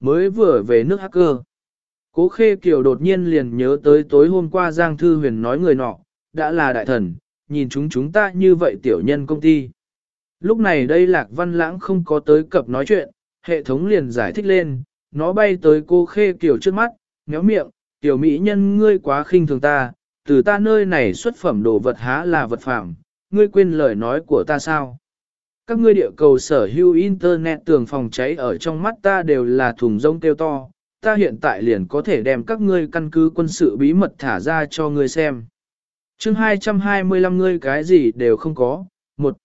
mới vừa về nước hacker. Cố khê kiều đột nhiên liền nhớ tới tối hôm qua Giang Thư Huyền nói người nọ, đã là đại thần, nhìn chúng chúng ta như vậy tiểu nhân công ty. Lúc này đây Lạc Văn Lãng không có tới cập nói chuyện, hệ thống liền giải thích lên, nó bay tới cô khê kiều trước mắt, méo miệng, tiểu mỹ nhân ngươi quá khinh thường ta, từ ta nơi này xuất phẩm đồ vật há là vật phẩm, ngươi quên lời nói của ta sao? Các ngươi địa cầu sở hữu internet tường phòng cháy ở trong mắt ta đều là thùng rông tiêu to, ta hiện tại liền có thể đem các ngươi căn cứ quân sự bí mật thả ra cho ngươi xem. chương 225 ngươi cái gì đều không có. Một,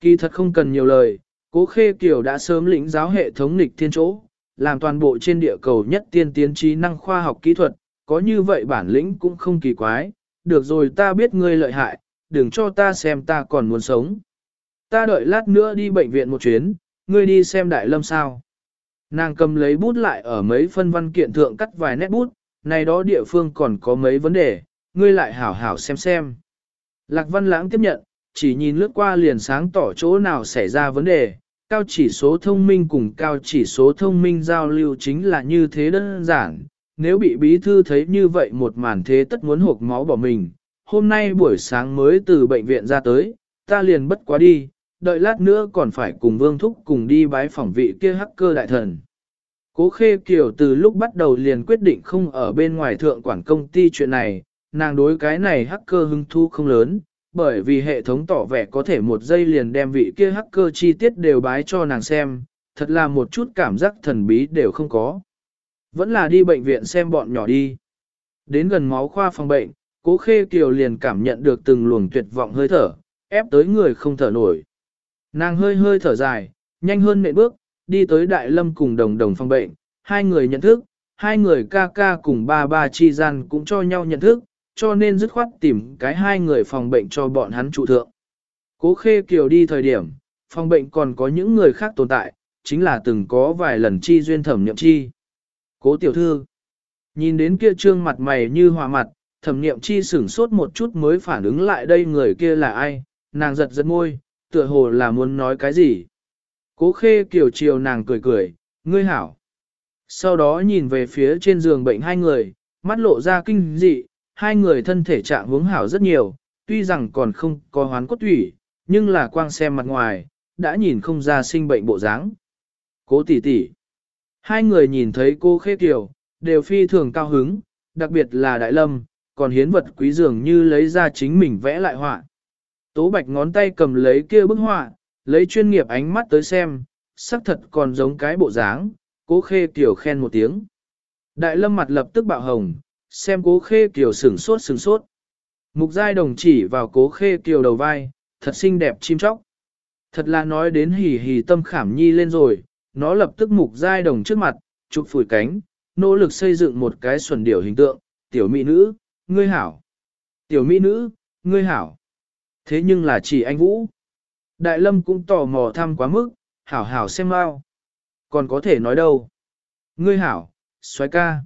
Kỳ thật không cần nhiều lời, cố khê kiều đã sớm lĩnh giáo hệ thống nghịch thiên chỗ, làm toàn bộ trên địa cầu nhất tiên tiến trí năng khoa học kỹ thuật, có như vậy bản lĩnh cũng không kỳ quái, được rồi ta biết ngươi lợi hại, đừng cho ta xem ta còn muốn sống. Ta đợi lát nữa đi bệnh viện một chuyến, ngươi đi xem đại lâm sao. Nàng cầm lấy bút lại ở mấy phân văn kiện thượng cắt vài nét bút, này đó địa phương còn có mấy vấn đề, ngươi lại hảo hảo xem xem. Lạc văn lãng tiếp nhận, chỉ nhìn lướt qua liền sáng tỏ chỗ nào xảy ra vấn đề, cao chỉ số thông minh cùng cao chỉ số thông minh giao lưu chính là như thế đơn giản. Nếu bị bí thư thấy như vậy một màn thế tất muốn hộp máu bỏ mình, hôm nay buổi sáng mới từ bệnh viện ra tới, ta liền bất quá đi, đợi lát nữa còn phải cùng Vương Thúc cùng đi bái phỏng vị kia hacker đại thần. Cố Khê Kiều từ lúc bắt đầu liền quyết định không ở bên ngoài thượng quản công ty chuyện này, nàng đối cái này hacker hứng thú không lớn, bởi vì hệ thống tỏ vẻ có thể một giây liền đem vị kia hacker chi tiết đều bái cho nàng xem, thật là một chút cảm giác thần bí đều không có. Vẫn là đi bệnh viện xem bọn nhỏ đi. Đến gần máu khoa phòng bệnh, cố khê kiều liền cảm nhận được từng luồng tuyệt vọng hơi thở, ép tới người không thở nổi. Nàng hơi hơi thở dài, nhanh hơn nệm bước, đi tới đại lâm cùng đồng đồng phòng bệnh, hai người nhận thức, hai người ca ca cùng ba ba chi gian cũng cho nhau nhận thức, cho nên dứt khoát tìm cái hai người phòng bệnh cho bọn hắn trụ thượng. Cố khê kiều đi thời điểm, phòng bệnh còn có những người khác tồn tại, chính là từng có vài lần chi duyên thẩm nhậm chi. Cố tiểu thư, nhìn đến kia trương mặt mày như hòa mặt, thẩm nhậm chi sửng sốt một chút mới phản ứng lại đây người kia là ai, nàng giật giật môi, tựa hồ là muốn nói cái gì. Cố khê kiểu chiều nàng cười cười, ngươi hảo. Sau đó nhìn về phía trên giường bệnh hai người, mắt lộ ra kinh dị, hai người thân thể trạng hướng hảo rất nhiều, tuy rằng còn không có hoán cốt thủy, nhưng là quang xem mặt ngoài, đã nhìn không ra sinh bệnh bộ dáng. Cố tỷ tỷ. Hai người nhìn thấy cô khê kiều, đều phi thường cao hứng, đặc biệt là đại lâm, còn hiến vật quý dường như lấy ra chính mình vẽ lại họa. Tố bạch ngón tay cầm lấy kia bức họa, lấy chuyên nghiệp ánh mắt tới xem, sắc thật còn giống cái bộ dáng, cố khê kiều khen một tiếng. Đại lâm mặt lập tức bạo hồng, xem cố khê kiều sửng sốt sửng sốt. Mục giai đồng chỉ vào cố khê kiều đầu vai, thật xinh đẹp chim chóc. Thật là nói đến hỉ hỉ tâm khảm nhi lên rồi, nó lập tức mục giai đồng trước mặt, chụp phủi cánh, nỗ lực xây dựng một cái xuẩn điểu hình tượng, tiểu mỹ nữ, ngươi hảo. Tiểu mỹ nữ, ngươi hảo. Thế nhưng là chỉ anh Vũ. Đại lâm cũng tò mò thăm quá mức, hảo hảo xem mau. Còn có thể nói đâu. Ngươi hảo, xoái ca.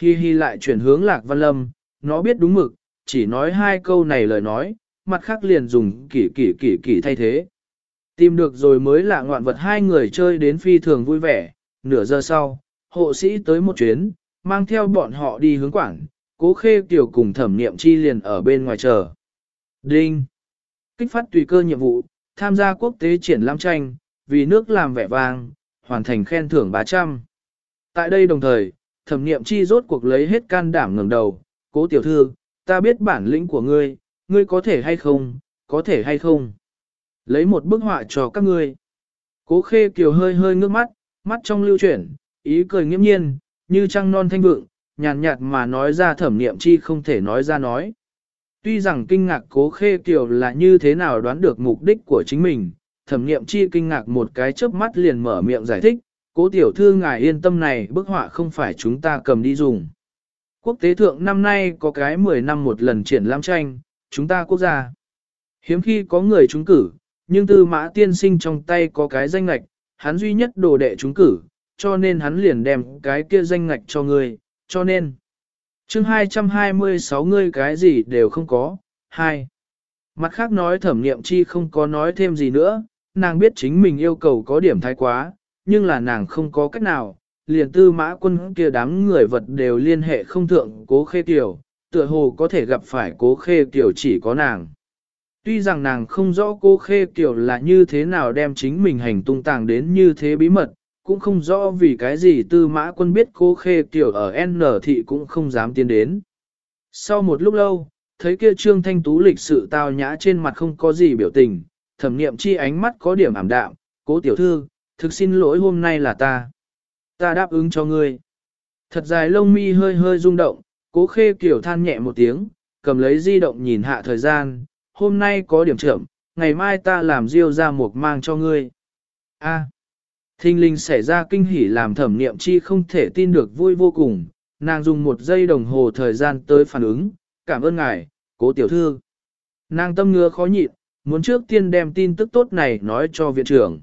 Hi hi lại chuyển hướng lạc văn lâm, nó biết đúng mực, chỉ nói hai câu này lời nói, mặt khác liền dùng kỷ kỷ kỷ kỷ thay thế. Tìm được rồi mới lạ ngoạn vật hai người chơi đến phi thường vui vẻ, nửa giờ sau, hộ sĩ tới một chuyến, mang theo bọn họ đi hướng quảng, cố khê tiểu cùng thẩm niệm chi liền ở bên ngoài chờ. Đinh! Kích phát tùy cơ nhiệm vụ, tham gia quốc tế triển lãm tranh, vì nước làm vẻ vang, hoàn thành khen thưởng 300. Tại đây đồng thời, thẩm niệm chi rốt cuộc lấy hết can đảm ngẩng đầu, cố tiểu thư, ta biết bản lĩnh của ngươi, ngươi có thể hay không, có thể hay không. Lấy một bức họa cho các ngươi. Cố khê kiều hơi hơi ngước mắt, mắt trong lưu chuyển, ý cười nghiêm nhiên, như trăng non thanh vượng, nhàn nhạt, mà nói ra thẩm niệm chi không thể nói ra nói. Tuy rằng kinh ngạc cố khê kiều là như thế nào đoán được mục đích của chính mình, thẩm nghiệm chi kinh ngạc một cái chớp mắt liền mở miệng giải thích, cố tiểu thư ngài yên tâm này bức họa không phải chúng ta cầm đi dùng. Quốc tế thượng năm nay có cái 10 năm một lần triển lãm tranh, chúng ta quốc gia. Hiếm khi có người trúng cử, nhưng tư mã tiên sinh trong tay có cái danh ngạch, hắn duy nhất đồ đệ trúng cử, cho nên hắn liền đem cái kia danh ngạch cho người, cho nên chương 226 ngươi cái gì đều không có, hai. Mặt khác nói thẩm nghiệm chi không có nói thêm gì nữa, nàng biết chính mình yêu cầu có điểm thái quá, nhưng là nàng không có cách nào, liền tư mã quân kia đám người vật đều liên hệ không thượng cố khê tiểu, tựa hồ có thể gặp phải cố khê tiểu chỉ có nàng. Tuy rằng nàng không rõ cố khê tiểu là như thế nào đem chính mình hành tung tàng đến như thế bí mật, cũng không rõ vì cái gì tư mã quân biết cố khê tiểu ở N thị cũng không dám tiến đến. Sau một lúc lâu, thấy kia trương thanh tú lịch sự tao nhã trên mặt không có gì biểu tình, thẩm nghiệm chi ánh mắt có điểm ảm đạm, cố tiểu thư, thực xin lỗi hôm nay là ta. Ta đáp ứng cho ngươi. Thật dài lông mi hơi hơi rung động, cố khê kiểu than nhẹ một tiếng, cầm lấy di động nhìn hạ thời gian, hôm nay có điểm trưởng, ngày mai ta làm riêu ra một mang cho ngươi. A. Thinh linh xảy ra kinh hỉ làm thẩm niệm chi không thể tin được vui vô cùng, nàng dùng một giây đồng hồ thời gian tới phản ứng, cảm ơn ngài, cố tiểu thư. Nàng tâm ngứa khó nhịn, muốn trước tiên đem tin tức tốt này nói cho viện trưởng.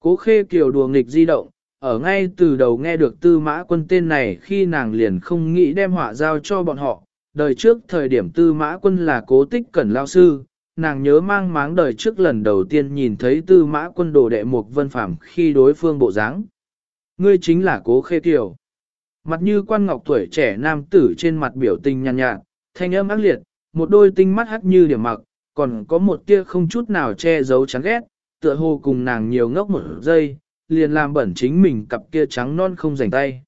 Cố khê kiều đùa nghịch di động, ở ngay từ đầu nghe được tư mã quân tên này khi nàng liền không nghĩ đem họa giao cho bọn họ. Đời trước thời điểm tư mã quân là cố tích cẩn lao sư, nàng nhớ mang máng đời trước lần đầu tiên nhìn thấy tư mã quân đồ đệ mục vân phạm khi đối phương bộ dáng. Ngươi chính là cố khê kiều. Mặt như quan ngọc tuổi trẻ nam tử trên mặt biểu tình nhàn nhạt, nhạt, thanh âm ác liệt, một đôi tinh mắt hắt như điểm mặc, còn có một tia không chút nào che giấu chán ghét, tựa hồ cùng nàng nhiều ngốc một giây, liền làm bẩn chính mình cặp kia trắng non không rảnh tay.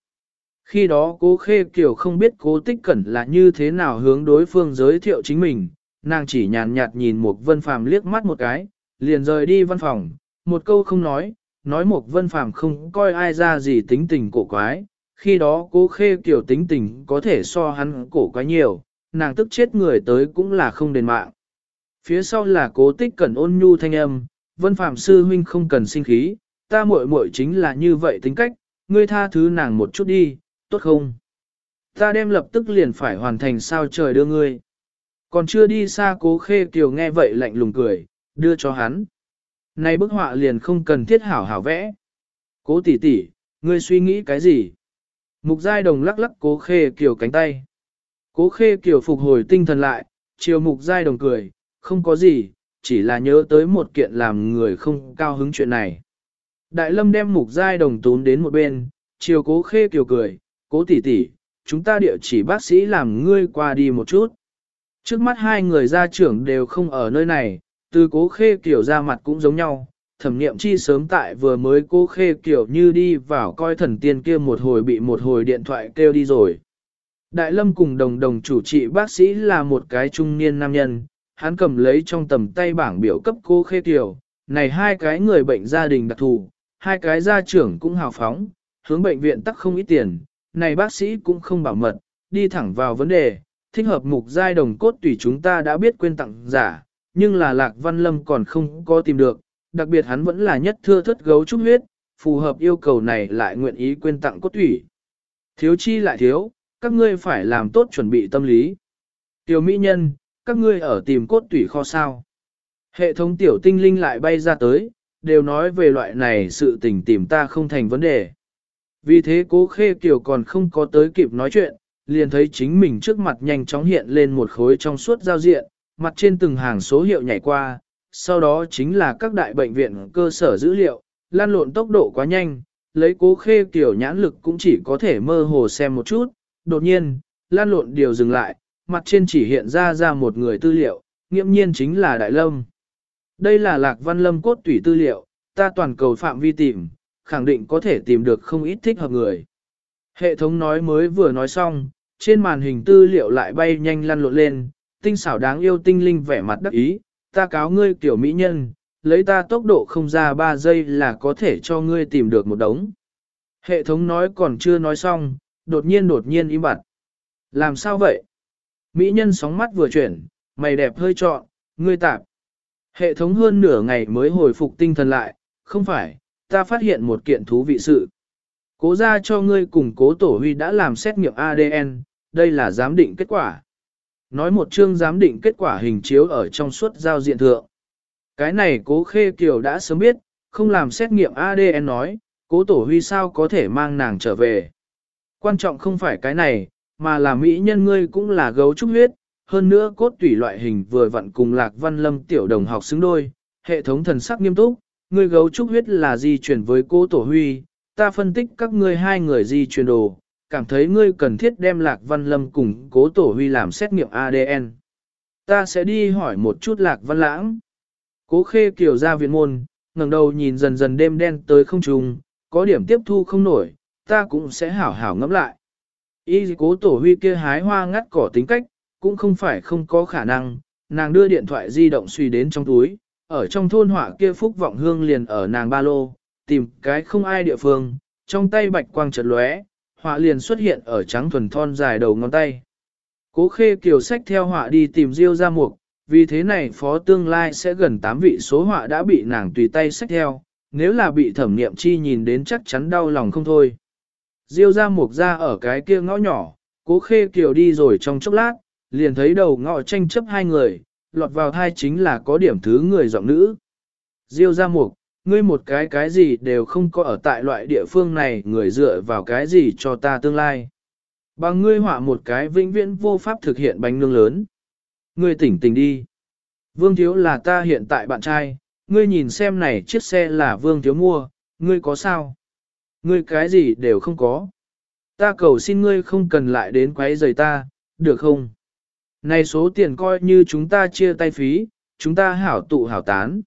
Khi đó cố khê kiểu không biết cố tích cẩn là như thế nào hướng đối phương giới thiệu chính mình, nàng chỉ nhàn nhạt nhìn một vân phàm liếc mắt một cái, liền rời đi văn phòng, một câu không nói, nói một vân phàm không coi ai ra gì tính tình cổ quái, khi đó cố khê kiểu tính tình có thể so hắn cổ quái nhiều, nàng tức chết người tới cũng là không đền mạng. Phía sau là cố tích cẩn ôn nhu thanh âm, vân phạm sư huynh không cần sinh khí, ta muội muội chính là như vậy tính cách, ngươi tha thứ nàng một chút đi, tốt không? Ta đem lập tức liền phải hoàn thành sao trời đưa ngươi. Còn chưa đi xa cố khê kiều nghe vậy lạnh lùng cười, đưa cho hắn. Này bức họa liền không cần thiết hảo hảo vẽ. Cố tỷ tỷ, ngươi suy nghĩ cái gì? Mục giai đồng lắc lắc cố khê kiều cánh tay. Cố khê kiều phục hồi tinh thần lại, chiều mục giai đồng cười, không có gì, chỉ là nhớ tới một kiện làm người không cao hứng chuyện này. Đại lâm đem mục giai đồng tún đến một bên, chiều cố khê kiều cười, cố tỷ tỷ, chúng ta địa chỉ bác sĩ làm ngươi qua đi một chút. Trước mắt hai người gia trưởng đều không ở nơi này, từ cố khê kiều ra mặt cũng giống nhau, thẩm niệm chi sớm tại vừa mới cố khê kiểu như đi vào coi thần tiên kia một hồi bị một hồi điện thoại kêu đi rồi. Đại lâm cùng đồng đồng chủ trị bác sĩ là một cái trung niên nam nhân, hắn cầm lấy trong tầm tay bảng biểu cấp cố khê kiểu, này hai cái người bệnh gia đình đặc thù, hai cái gia trưởng cũng hào phóng, hướng bệnh viện tắc không ít tiền, này bác sĩ cũng không bảo mật, đi thẳng vào vấn đề, thích hợp mục giai đồng cốt tùy chúng ta đã biết quên tặng giả, nhưng là Lạc Văn Lâm còn không có tìm được, đặc biệt hắn vẫn là nhất thưa thất gấu trúc huyết, phù hợp yêu cầu này lại nguyện ý quên tặng cốt tủy. Thiếu chi lại thiếu, các ngươi phải làm tốt chuẩn bị tâm lý. Tiểu mỹ nhân, các ngươi ở tìm cốt tủy kho sao. Hệ thống tiểu tinh linh lại bay ra tới, đều nói về loại này sự tình tìm ta không thành vấn đề. Vì thế cố khê kiểu còn không có tới kịp nói chuyện, liền thấy chính mình trước mặt nhanh chóng hiện lên một khối trong suốt giao diện, mặt trên từng hàng số hiệu nhảy qua, sau đó chính là các đại bệnh viện cơ sở dữ liệu, lan lộn tốc độ quá nhanh, lấy cố khê kiểu nhãn lực cũng chỉ có thể mơ hồ xem một chút, đột nhiên, lan lộn điều dừng lại, mặt trên chỉ hiện ra ra một người tư liệu, nghiễm nhiên chính là Đại Lâm. Đây là Lạc Văn Lâm cốt tủy tư liệu, ta toàn cầu phạm vi tìm, khẳng định có thể tìm được không ít thích hợp người. Hệ thống nói mới vừa nói xong, trên màn hình tư liệu lại bay nhanh lăn lộn lên, tinh xảo đáng yêu tinh linh vẻ mặt đắc ý, ta cáo ngươi tiểu mỹ nhân, lấy ta tốc độ không ra 3 giây là có thể cho ngươi tìm được một đống. Hệ thống nói còn chưa nói xong, đột nhiên đột nhiên im bặt. Làm sao vậy? Mỹ nhân sóng mắt vừa chuyển, mày đẹp hơi trọn, ngươi tạp. Hệ thống hơn nửa ngày mới hồi phục tinh thần lại, không phải, ta phát hiện một kiện thú vị sự. Cố ra cho ngươi cùng cố tổ huy đã làm xét nghiệm ADN, đây là giám định kết quả. Nói một chương giám định kết quả hình chiếu ở trong suốt giao diện thượng. Cái này cố khê kiều đã sớm biết, không làm xét nghiệm ADN nói, cố tổ huy sao có thể mang nàng trở về. Quan trọng không phải cái này, mà là mỹ nhân ngươi cũng là gấu trúc huyết, hơn nữa cốt tủy loại hình vừa vặn cùng lạc văn lâm tiểu đồng học xứng đôi, hệ thống thần sắc nghiêm túc, ngươi gấu trúc huyết là di chuyển với cố tổ huy, ta phân tích các ngươi hai người di truyền đồ, cảm thấy ngươi cần thiết đem Lạc Văn Lâm cùng cố tổ huy làm xét nghiệm ADN. Ta sẽ đi hỏi một chút Lạc Văn Lãng. Cố khê kiều ra viện môn, ngẩng đầu nhìn dần dần đêm đen tới không trùng, có điểm tiếp thu không nổi, ta cũng sẽ hảo hảo ngẫm lại. Y cố tổ huy kia hái hoa ngắt cỏ tính cách, cũng không phải không có khả năng, nàng đưa điện thoại di động suy đến trong túi, ở trong thôn họa kia phúc vọng hương liền ở nàng ba lô, tìm cái không ai địa phương, trong tay bạch quang chợt lóe, họa liền xuất hiện ở trắng thuần thon dài đầu ngón tay. Cố khê kiều sách theo họa đi tìm Diêu ra mục, vì thế này phó tương lai sẽ gần 8 vị số họa đã bị nàng tùy tay sách theo, nếu là bị thẩm nghiệm chi nhìn đến chắc chắn đau lòng không thôi. Diêu ra mục ra ở cái kia ngõ nhỏ, cố khê kiều đi rồi trong chốc lát, liền thấy đầu ngõ tranh chấp hai người, lọt vào thai chính là có điểm thứ người giọng nữ. Diêu ra mục, ngươi một cái cái gì đều không có ở tại loại địa phương này người dựa vào cái gì cho ta tương lai. Bằng ngươi họa một cái vĩnh viễn vô pháp thực hiện bánh nương lớn. Ngươi tỉnh tỉnh đi. Vương Thiếu là ta hiện tại bạn trai, ngươi nhìn xem này chiếc xe là Vương Thiếu mua, ngươi có sao? Ngươi cái gì đều không có. Ta cầu xin ngươi không cần lại đến quấy rầy ta, được không? Này số tiền coi như chúng ta chia tay phí, chúng ta hảo tụ hảo tán.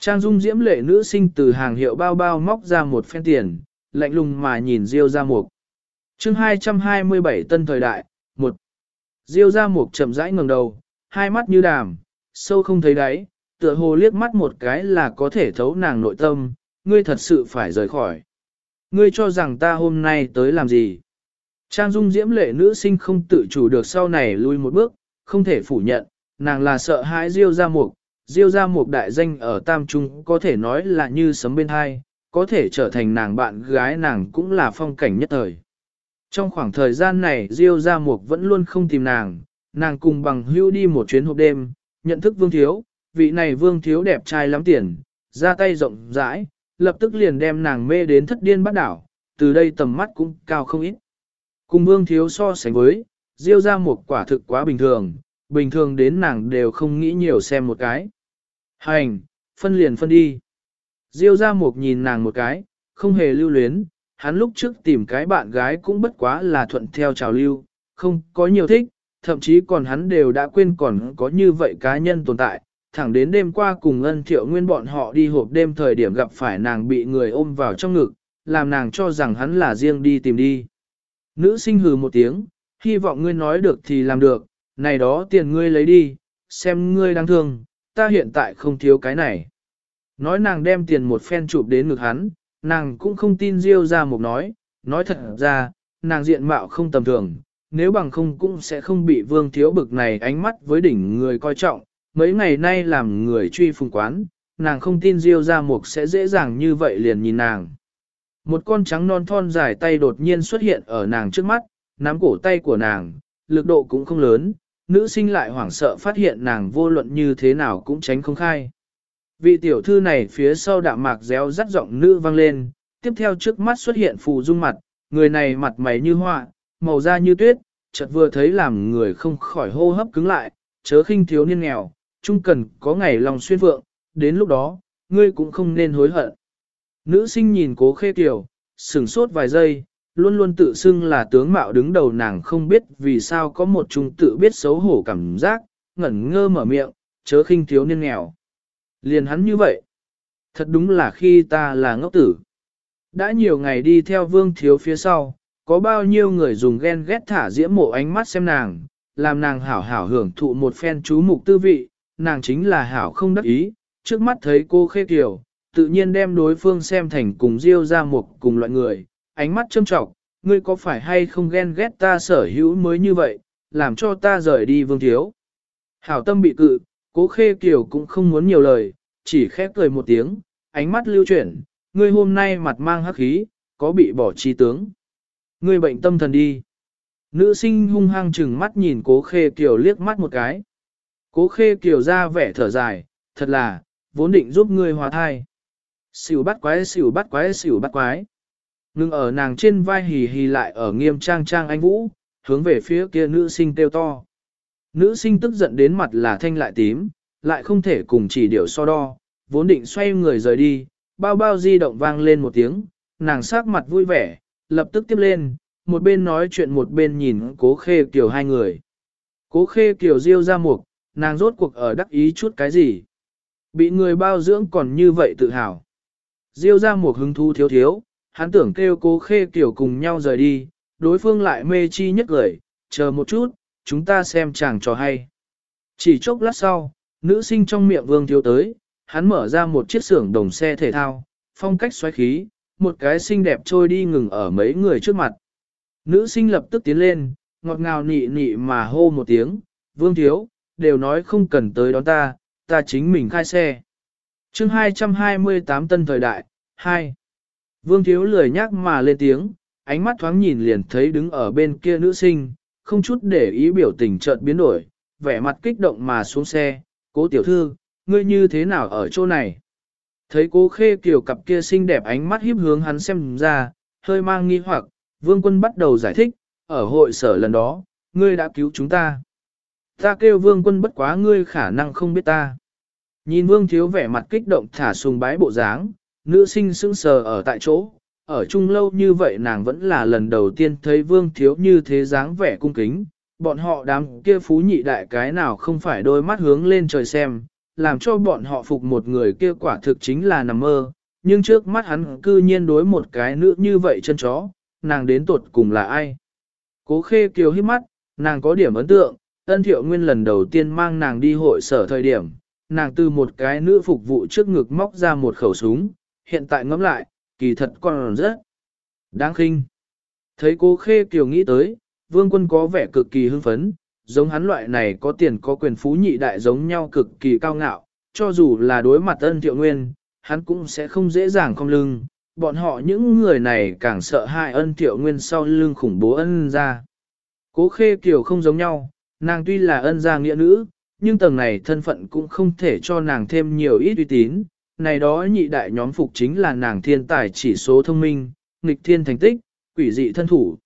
Trang dung diễm lệ nữ sinh từ hàng hiệu bao bao móc ra một phen tiền, lạnh lùng mà nhìn Diêu ra mục. chương 227 tân thời đại, một Diêu ra mục chậm rãi ngẩng đầu, hai mắt như đàm, sâu không thấy đáy, tựa hồ liếc mắt một cái là có thể thấu nàng nội tâm, ngươi thật sự phải rời khỏi. Ngươi cho rằng ta hôm nay tới làm gì? Trang dung diễm lệ nữ sinh không tự chủ được sau này lui một bước, không thể phủ nhận, nàng là sợ hãi Diêu ra mục, Diêu ra một đại danh ở Tam Trung có thể nói là như sấm bên hai, có thể trở thành nàng bạn gái nàng cũng là phong cảnh nhất thời. Trong khoảng thời gian này Diêu ra một vẫn luôn không tìm nàng, nàng cùng bằng hưu đi một chuyến hộp đêm, nhận thức vương thiếu, vị này vương thiếu đẹp trai lắm tiền, ra tay rộng rãi, lập tức liền đem nàng mê đến thất điên bắt đảo, từ đây tầm mắt cũng cao không ít. Cùng vương thiếu so sánh với, Diêu ra một quả thực quá bình thường, bình thường đến nàng đều không nghĩ nhiều xem một cái. Hành, phân liền phân đi. Diêu ra một nhìn nàng một cái, không hề lưu luyến, hắn lúc trước tìm cái bạn gái cũng bất quá là thuận theo trào lưu, không có nhiều thích, thậm chí còn hắn đều đã quên còn có như vậy cá nhân tồn tại. Thẳng đến đêm qua cùng ân thiệu nguyên bọn họ đi hộp đêm thời điểm gặp phải nàng bị người ôm vào trong ngực, làm nàng cho rằng hắn là riêng đi tìm đi. Nữ sinh hừ một tiếng, hy vọng ngươi nói được thì làm được, này đó tiền ngươi lấy đi, xem ngươi đang thương, ta hiện tại không thiếu cái này. Nói nàng đem tiền một phen chụp đến ngực hắn, nàng cũng không tin Diêu ra một nói, nói thật ra, nàng diện mạo không tầm thường, nếu bằng không cũng sẽ không bị vương thiếu bực này ánh mắt với đỉnh người coi trọng, mấy ngày nay làm người truy phùng quán, nàng không tin Diêu ra một sẽ dễ dàng như vậy liền nhìn nàng. Một con trắng non thon dài tay đột nhiên xuất hiện ở nàng trước mắt, nắm cổ tay của nàng, lực độ cũng không lớn, nữ sinh lại hoảng sợ phát hiện nàng vô luận như thế nào cũng tránh không khai. Vị tiểu thư này phía sau đạm mạc réo rắt giọng nữ vang lên, tiếp theo trước mắt xuất hiện phù dung mặt, người này mặt mày như họa, màu da như tuyết, chợt vừa thấy làm người không khỏi hô hấp cứng lại, chớ khinh thiếu niên nghèo, chung cần có ngày lòng xuyên vượng, đến lúc đó, ngươi cũng không nên hối hận. Nữ sinh nhìn cố khê tiểu, sửng sốt vài giây, luôn luôn tự xưng là tướng mạo đứng đầu nàng không biết vì sao có một trung tự biết xấu hổ cảm giác, ngẩn ngơ mở miệng, chớ khinh thiếu niên nghèo. Liền hắn như vậy. Thật đúng là khi ta là ngốc tử. Đã nhiều ngày đi theo vương thiếu phía sau, có bao nhiêu người dùng ghen ghét thả diễm mộ ánh mắt xem nàng, làm nàng hảo hảo hưởng thụ một phen chú mục tư vị, nàng chính là hảo không đắc ý, trước mắt thấy cô khê kiểu, tự nhiên đem đối phương xem thành cùng diêu ra một cùng loại người, ánh mắt châm trọng, ngươi có phải hay không ghen ghét ta sở hữu mới như vậy, làm cho ta rời đi vương thiếu. Hảo tâm bị cự, cố khê kiều cũng không muốn nhiều lời, chỉ khép cười một tiếng, ánh mắt lưu chuyển, ngươi hôm nay mặt mang hắc khí, có bị bỏ chi tướng. Ngươi bệnh tâm thần đi. Nữ sinh hung hăng chừng mắt nhìn cố khê kiều liếc mắt một cái. Cố khê kiều ra vẻ thở dài, thật là, vốn định giúp ngươi hòa thai. Xỉu bắt quái xỉu bắt quái xỉu bắt quái. Ngưng ở nàng trên vai hì hì lại ở nghiêm trang trang anh Vũ, hướng về phía kia nữ sinh kêu to. Nữ sinh tức giận đến mặt là thanh lại tím, lại không thể cùng chỉ điều so đo, vốn định xoay người rời đi, bao bao di động vang lên một tiếng, nàng sắc mặt vui vẻ, lập tức tiếp lên, một bên nói chuyện một bên nhìn cố khê kiểu hai người. Cố khê kiểu diêu ra mục, nàng rốt cuộc ở đắc ý chút cái gì. Bị người bao dưỡng còn như vậy tự hào. Diêu ra một hứng thú thiếu thiếu, hắn tưởng kêu cố khê kiểu cùng nhau rời đi, đối phương lại mê chi nhất gửi, chờ một chút, chúng ta xem chàng trò hay. Chỉ chốc lát sau, nữ sinh trong miệng vương thiếu tới, hắn mở ra một chiếc xưởng đồng xe thể thao, phong cách xoáy khí, một cái xinh đẹp trôi đi ngừng ở mấy người trước mặt. Nữ sinh lập tức tiến lên, ngọt ngào nị nị mà hô một tiếng, vương thiếu, đều nói không cần tới đón ta, ta chính mình khai xe. chương 228 tân thời đại, 2. Vương thiếu lười nhắc mà lên tiếng, ánh mắt thoáng nhìn liền thấy đứng ở bên kia nữ sinh, không chút để ý biểu tình chợt biến đổi, vẻ mặt kích động mà xuống xe, cố tiểu thư, ngươi như thế nào ở chỗ này? Thấy cố khê kiểu cặp kia xinh đẹp ánh mắt hiếp hướng hắn xem ra, hơi mang nghi hoặc, vương quân bắt đầu giải thích, ở hội sở lần đó, ngươi đã cứu chúng ta. Ta kêu vương quân bất quá ngươi khả năng không biết ta. Nhìn vương thiếu vẻ mặt kích động thả sùng bái bộ dáng, nữ sinh sững sờ ở tại chỗ, ở chung lâu như vậy nàng vẫn là lần đầu tiên thấy vương thiếu như thế dáng vẻ cung kính, bọn họ đám kia phú nhị đại cái nào không phải đôi mắt hướng lên trời xem, làm cho bọn họ phục một người kia quả thực chính là nằm mơ, nhưng trước mắt hắn cư nhiên đối một cái nữ như vậy chân chó, nàng đến tuột cùng là ai. Cố khê kiều hít mắt, nàng có điểm ấn tượng, ân thiệu nguyên lần đầu tiên mang nàng đi hội sở thời điểm, nàng từ một cái nữ phục vụ trước ngực móc ra một khẩu súng, hiện tại ngẫm lại, kỳ thật còn rất đáng khinh. Thấy cố khê kiều nghĩ tới, vương quân có vẻ cực kỳ hưng phấn, giống hắn loại này có tiền có quyền phú nhị đại giống nhau cực kỳ cao ngạo, cho dù là đối mặt ân thiệu nguyên, hắn cũng sẽ không dễ dàng không lưng. Bọn họ những người này càng sợ hại ân thiệu nguyên sau lưng khủng bố ân ra. Cố khê kiều không giống nhau, nàng tuy là ân gia nghĩa nữ, nhưng tầng này thân phận cũng không thể cho nàng thêm nhiều ít uy tín. Này đó nhị đại nhóm phục chính là nàng thiên tài chỉ số thông minh, nghịch thiên thành tích, quỷ dị thân thủ.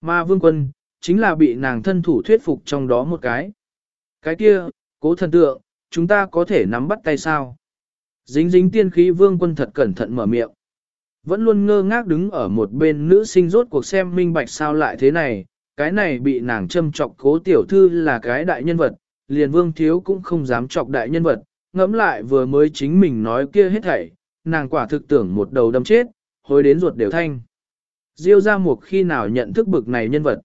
Mà vương quân, chính là bị nàng thân thủ thuyết phục trong đó một cái. Cái kia, cố thần tượng, chúng ta có thể nắm bắt tay sao? Dính dính tiên khí vương quân thật cẩn thận mở miệng. Vẫn luôn ngơ ngác đứng ở một bên nữ sinh rốt cuộc xem minh bạch sao lại thế này, cái này bị nàng châm chọc cố tiểu thư là cái đại nhân vật, liền vương thiếu cũng không dám chọc đại nhân vật, ngẫm lại vừa mới chính mình nói kia hết thảy, nàng quả thực tưởng một đầu đâm chết, hối đến ruột đều thanh. Diêu ra một khi nào nhận thức bực này nhân vật.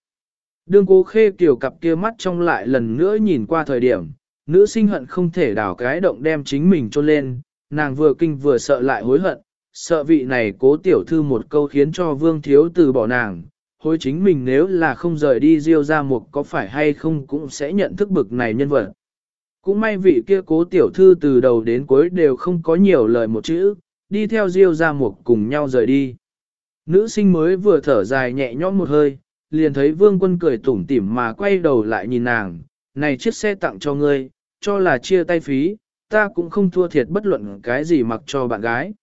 Đương cố khê kiểu cặp kia mắt trong lại lần nữa nhìn qua thời điểm, nữ sinh hận không thể đào cái động đem chính mình trôn lên, nàng vừa kinh vừa sợ lại hối hận, sợ vị này cố tiểu thư một câu khiến cho vương thiếu từ bỏ nàng, hối chính mình nếu là không rời đi diêu ra một có phải hay không cũng sẽ nhận thức bực này nhân vật. Cũng may vị kia cố tiểu thư từ đầu đến cuối đều không có nhiều lời một chữ, đi theo diêu ra một cùng nhau rời đi. Nữ sinh mới vừa thở dài nhẹ nhõm một hơi, liền thấy vương quân cười tủm tỉm mà quay đầu lại nhìn nàng, này chiếc xe tặng cho ngươi, cho là chia tay phí, ta cũng không thua thiệt bất luận cái gì mặc cho bạn gái.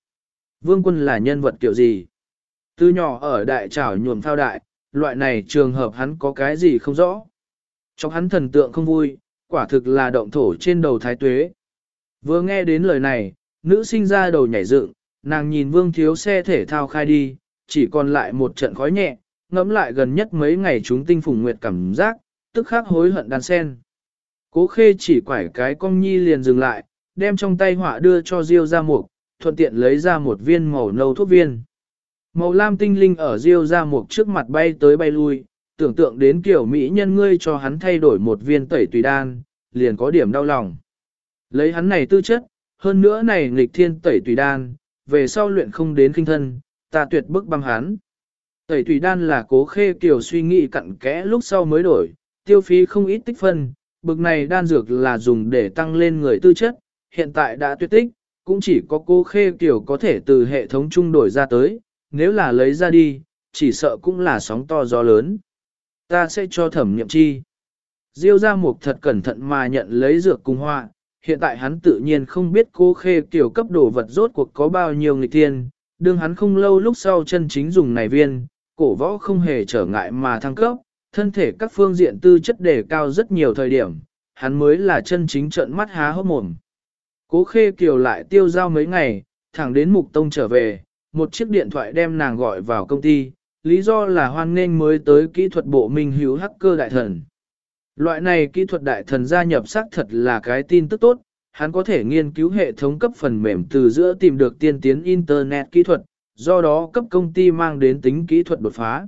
Vương quân là nhân vật kiểu gì? Từ nhỏ ở đại trảo nhuộm thao đại, loại này trường hợp hắn có cái gì không rõ. Trong hắn thần tượng không vui, quả thực là động thổ trên đầu thái tuế. Vừa nghe đến lời này, nữ sinh ra đầu nhảy dựng, nàng nhìn vương thiếu xe thể thao khai đi, chỉ còn lại một trận khói nhẹ, ngẫm lại gần nhất mấy ngày chúng tinh phùng nguyệt cảm giác, tức khắc hối hận đan sen. Cố khê chỉ quải cái cong nhi liền dừng lại, đem trong tay họa đưa cho Diêu ra mục, thuận tiện lấy ra một viên màu nâu thuốc viên. Màu lam tinh linh ở Diêu ra mục trước mặt bay tới bay lui, tưởng tượng đến kiểu Mỹ nhân ngươi cho hắn thay đổi một viên tẩy tùy đan, liền có điểm đau lòng. Lấy hắn này tư chất, hơn nữa này nghịch thiên tẩy tùy đan, về sau luyện không đến kinh thân, ta tuyệt bức băm hắn. Tẩy tùy đan là cố khê kiểu suy nghĩ cặn kẽ lúc sau mới đổi, tiêu phí không ít tích phân, bực này đan dược là dùng để tăng lên người tư chất, hiện tại đã tuyệt tích, cũng chỉ có cố khê kiểu có thể từ hệ thống trung đổi ra tới, nếu là lấy ra đi, chỉ sợ cũng là sóng to gió lớn. Ta sẽ cho thẩm nhậm chi. Diêu ra mục thật cẩn thận mà nhận lấy dược cùng hoa, hiện tại hắn tự nhiên không biết cố khê kiểu cấp đồ vật rốt cuộc có bao nhiêu nghịch tiên, đương hắn không lâu lúc sau chân chính dùng này viên, cổ võ không hề trở ngại mà thăng cấp, thân thể các phương diện tư chất đề cao rất nhiều thời điểm, hắn mới là chân chính trợn mắt há hốc mồm. Cố khê kiều lại tiêu giao mấy ngày, thẳng đến mục tông trở về, một chiếc điện thoại đem nàng gọi vào công ty, lý do là hoan nghênh mới tới kỹ thuật bộ minh hữu hacker đại thần. Loại này kỹ thuật đại thần gia nhập xác thật là cái tin tức tốt, hắn có thể nghiên cứu hệ thống cấp phần mềm từ giữa tìm được tiên tiến Internet kỹ thuật, do đó cấp công ty mang đến tính kỹ thuật đột phá.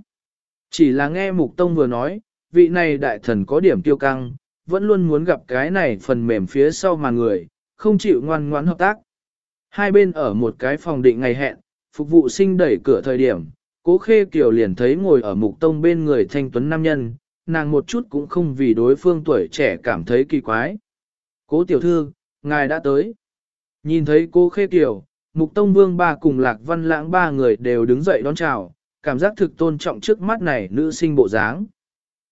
Chỉ là nghe Mục Tông vừa nói, vị này đại thần có điểm tiêu căng, vẫn luôn muốn gặp cái này phần mềm phía sau mà người, không chịu ngoan ngoãn hợp tác. Hai bên ở một cái phòng định ngày hẹn, phục vụ sinh đẩy cửa thời điểm, cố khê kiều liền thấy ngồi ở Mục Tông bên người thanh tuấn nam nhân, nàng một chút cũng không vì đối phương tuổi trẻ cảm thấy kỳ quái. Cố tiểu thư, ngài đã tới. Nhìn thấy cô khê kiều, Mục Tông Vương ba cùng Lạc Văn Lãng ba người đều đứng dậy đón chào, cảm giác thực tôn trọng trước mắt này nữ sinh bộ dáng.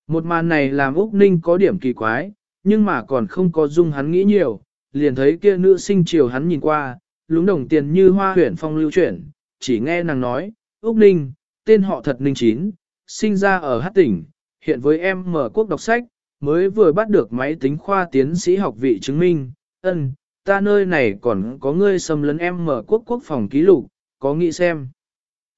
Một màn này làm Úc Ninh có điểm kỳ quái, nhưng mà còn không có dung hắn nghĩ nhiều, liền thấy kia nữ sinh chiều hắn nhìn qua, lúng đồng tiền như hoa huyển phong lưu chuyển, chỉ nghe nàng nói, Úc Ninh, tên họ thật Ninh Chín, sinh ra ở Hát tỉnh, hiện với em mở quốc đọc sách, mới vừa bắt được máy tính khoa tiến sĩ học vị chứng minh, ân, ta nơi này còn có ngươi xâm lấn em mở quốc quốc phòng ký lục, có nghĩ xem.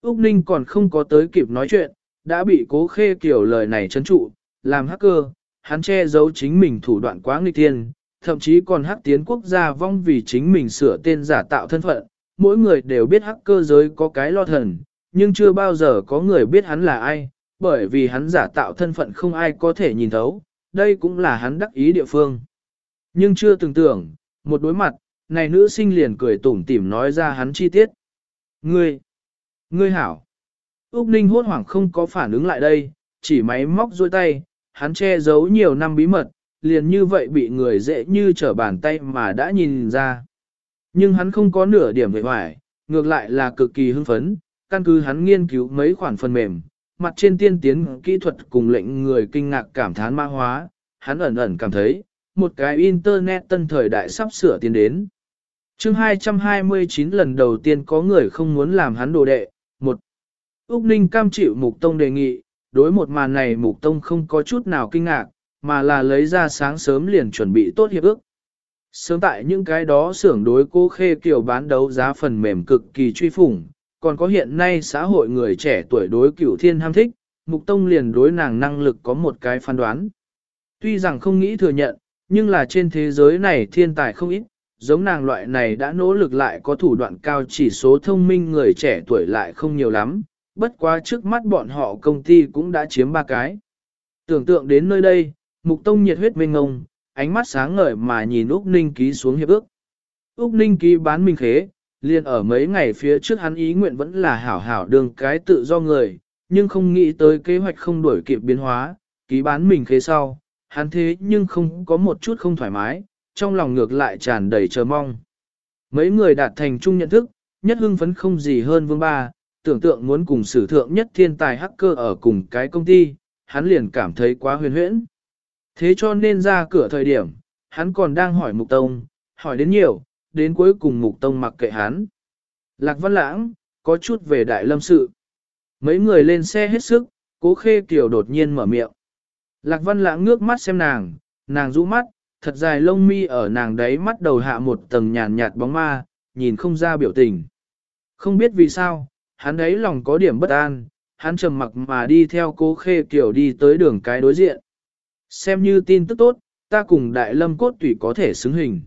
Úc Ninh còn không có tới kịp nói chuyện, đã bị cố khê kiểu lời này chấn trụ, làm hacker, hắn che giấu chính mình thủ đoạn quá nghịch tiên, thậm chí còn hắc tiến quốc gia vong vì chính mình sửa tên giả tạo thân phận. Mỗi người đều biết hacker giới có cái lo thần, nhưng chưa bao giờ có người biết hắn là ai, bởi vì hắn giả tạo thân phận không ai có thể nhìn thấu, đây cũng là hắn đắc ý địa phương. Nhưng chưa từng tưởng, một đối mặt, này nữ sinh liền cười tủm tỉm nói ra hắn chi tiết. Ngươi, ngươi hảo. Úc Ninh hốt hoảng không có phản ứng lại đây, chỉ máy móc dôi tay, hắn che giấu nhiều năm bí mật, liền như vậy bị người dễ như trở bàn tay mà đã nhìn ra. Nhưng hắn không có nửa điểm vệ hoài, ngược lại là cực kỳ hưng phấn, căn cứ hắn nghiên cứu mấy khoản phần mềm, mặt trên tiên tiến kỹ thuật cùng lệnh người kinh ngạc cảm thán ma hóa, hắn ẩn ẩn cảm thấy, một cái internet tân thời đại sắp sửa tiến đến. chương 229 lần đầu tiên có người không muốn làm hắn đồ đệ, một Úc Ninh cam chịu Mục Tông đề nghị, đối một màn này Mục Tông không có chút nào kinh ngạc, mà là lấy ra sáng sớm liền chuẩn bị tốt hiệp ước. Sớm tại những cái đó xưởng đối cố khê kiểu bán đấu giá phần mềm cực kỳ truy phủng, còn có hiện nay xã hội người trẻ tuổi đối cửu thiên ham thích, Mục Tông liền đối nàng năng lực có một cái phán đoán. Tuy rằng không nghĩ thừa nhận, nhưng là trên thế giới này thiên tài không ít, giống nàng loại này đã nỗ lực lại có thủ đoạn cao chỉ số thông minh người trẻ tuổi lại không nhiều lắm, bất quá trước mắt bọn họ công ty cũng đã chiếm ba cái. Tưởng tượng đến nơi đây, Mục Tông nhiệt huyết mênh ngông, ánh mắt sáng ngời mà nhìn Úc Ninh ký xuống hiệp ước. Úc Ninh ký bán minh khế, liền ở mấy ngày phía trước hắn ý nguyện vẫn là hảo hảo đường cái tự do người, nhưng không nghĩ tới kế hoạch không đổi kịp biến hóa, ký bán mình khế sau, hắn thế nhưng không có một chút không thoải mái, trong lòng ngược lại tràn đầy chờ mong. Mấy người đạt thành chung nhận thức, nhất hưng phấn không gì hơn vương ba, tưởng tượng muốn cùng sử thượng nhất thiên tài hacker ở cùng cái công ty, hắn liền cảm thấy quá huyền huyễn. Thế cho nên ra cửa thời điểm, hắn còn đang hỏi Mục Tông, hỏi đến nhiều, đến cuối cùng Mục Tông mặc kệ hắn. Lạc Văn Lãng, có chút về đại lâm sự. Mấy người lên xe hết sức, cố khê kiểu đột nhiên mở miệng. Lạc Văn Lãng ngước mắt xem nàng, nàng rũ mắt, thật dài lông mi ở nàng đấy mắt đầu hạ một tầng nhàn nhạt bóng ma, nhìn không ra biểu tình. Không biết vì sao, hắn đấy lòng có điểm bất an, hắn trầm mặc mà đi theo cố khê kiểu đi tới đường cái đối diện. Xem như tin tức tốt, ta cùng đại lâm cốt tủy có thể xứng hình.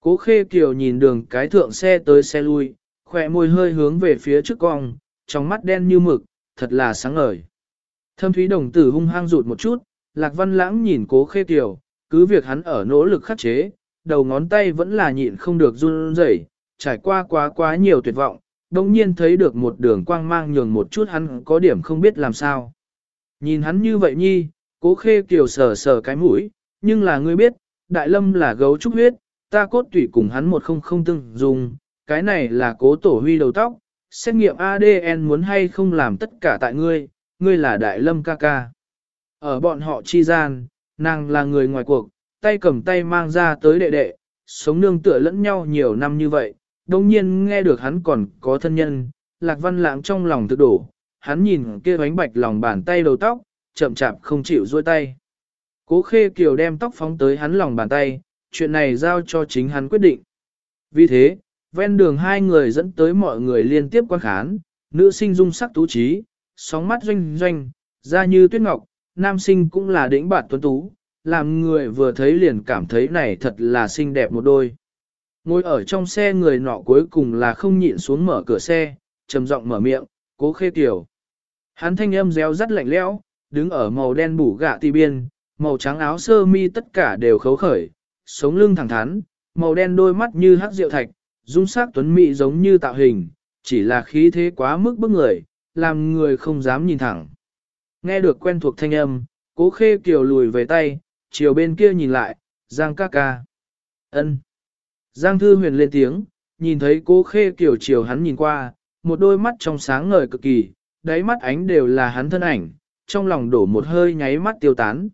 Cố khê kiều nhìn đường cái thượng xe tới xe lui, khỏe môi hơi hướng về phía trước cong, trong mắt đen như mực, thật là sáng ngời. Thâm thúy đồng tử hung hăng rụt một chút, lạc văn lãng nhìn cố khê kiều, cứ việc hắn ở nỗ lực khắc chế, đầu ngón tay vẫn là nhịn không được run rẩy, trải qua quá quá nhiều tuyệt vọng, đồng nhiên thấy được một đường quang mang nhường một chút hắn có điểm không biết làm sao. Nhìn hắn như vậy nhi, cố khê kiều sờ sờ cái mũi, nhưng là ngươi biết, đại lâm là gấu trúc huyết, ta cốt tủy cùng hắn một không không tương dùng, cái này là cố tổ huy đầu tóc, xét nghiệm ADN muốn hay không làm tất cả tại ngươi, ngươi là đại lâm ca ca. Ở bọn họ chi gian, nàng là người ngoài cuộc, tay cầm tay mang ra tới đệ đệ, sống nương tựa lẫn nhau nhiều năm như vậy, đồng nhiên nghe được hắn còn có thân nhân, lạc văn lãng trong lòng tự đổ, hắn nhìn kia bánh bạch lòng bàn tay đầu tóc, chậm chạp không chịu duỗi tay. Cố khê kiều đem tóc phóng tới hắn lòng bàn tay, chuyện này giao cho chính hắn quyết định. Vì thế, ven đường hai người dẫn tới mọi người liên tiếp quan khán, nữ sinh dung sắc tú trí, sóng mắt doanh doanh, da như tuyết ngọc, nam sinh cũng là đỉnh bản tuấn tú, làm người vừa thấy liền cảm thấy này thật là xinh đẹp một đôi. Ngồi ở trong xe người nọ cuối cùng là không nhịn xuống mở cửa xe, trầm giọng mở miệng, cố khê tiểu. Hắn thanh âm réo rắt lạnh lẽo, đứng ở màu đen bủ gạ tì biên, màu trắng áo sơ mi tất cả đều khấu khởi, sống lưng thẳng thắn, màu đen đôi mắt như hắc rượu thạch, dung sắc tuấn mỹ giống như tạo hình, chỉ là khí thế quá mức bức người, làm người không dám nhìn thẳng. Nghe được quen thuộc thanh âm, cố khê kiều lùi về tay, chiều bên kia nhìn lại, Giang ca ca. ân. Giang thư huyền lên tiếng, nhìn thấy cố khê kiều chiều hắn nhìn qua, một đôi mắt trong sáng ngời cực kỳ, đáy mắt ánh đều là hắn thân ảnh, trong lòng đổ một hơi nháy mắt tiêu tán.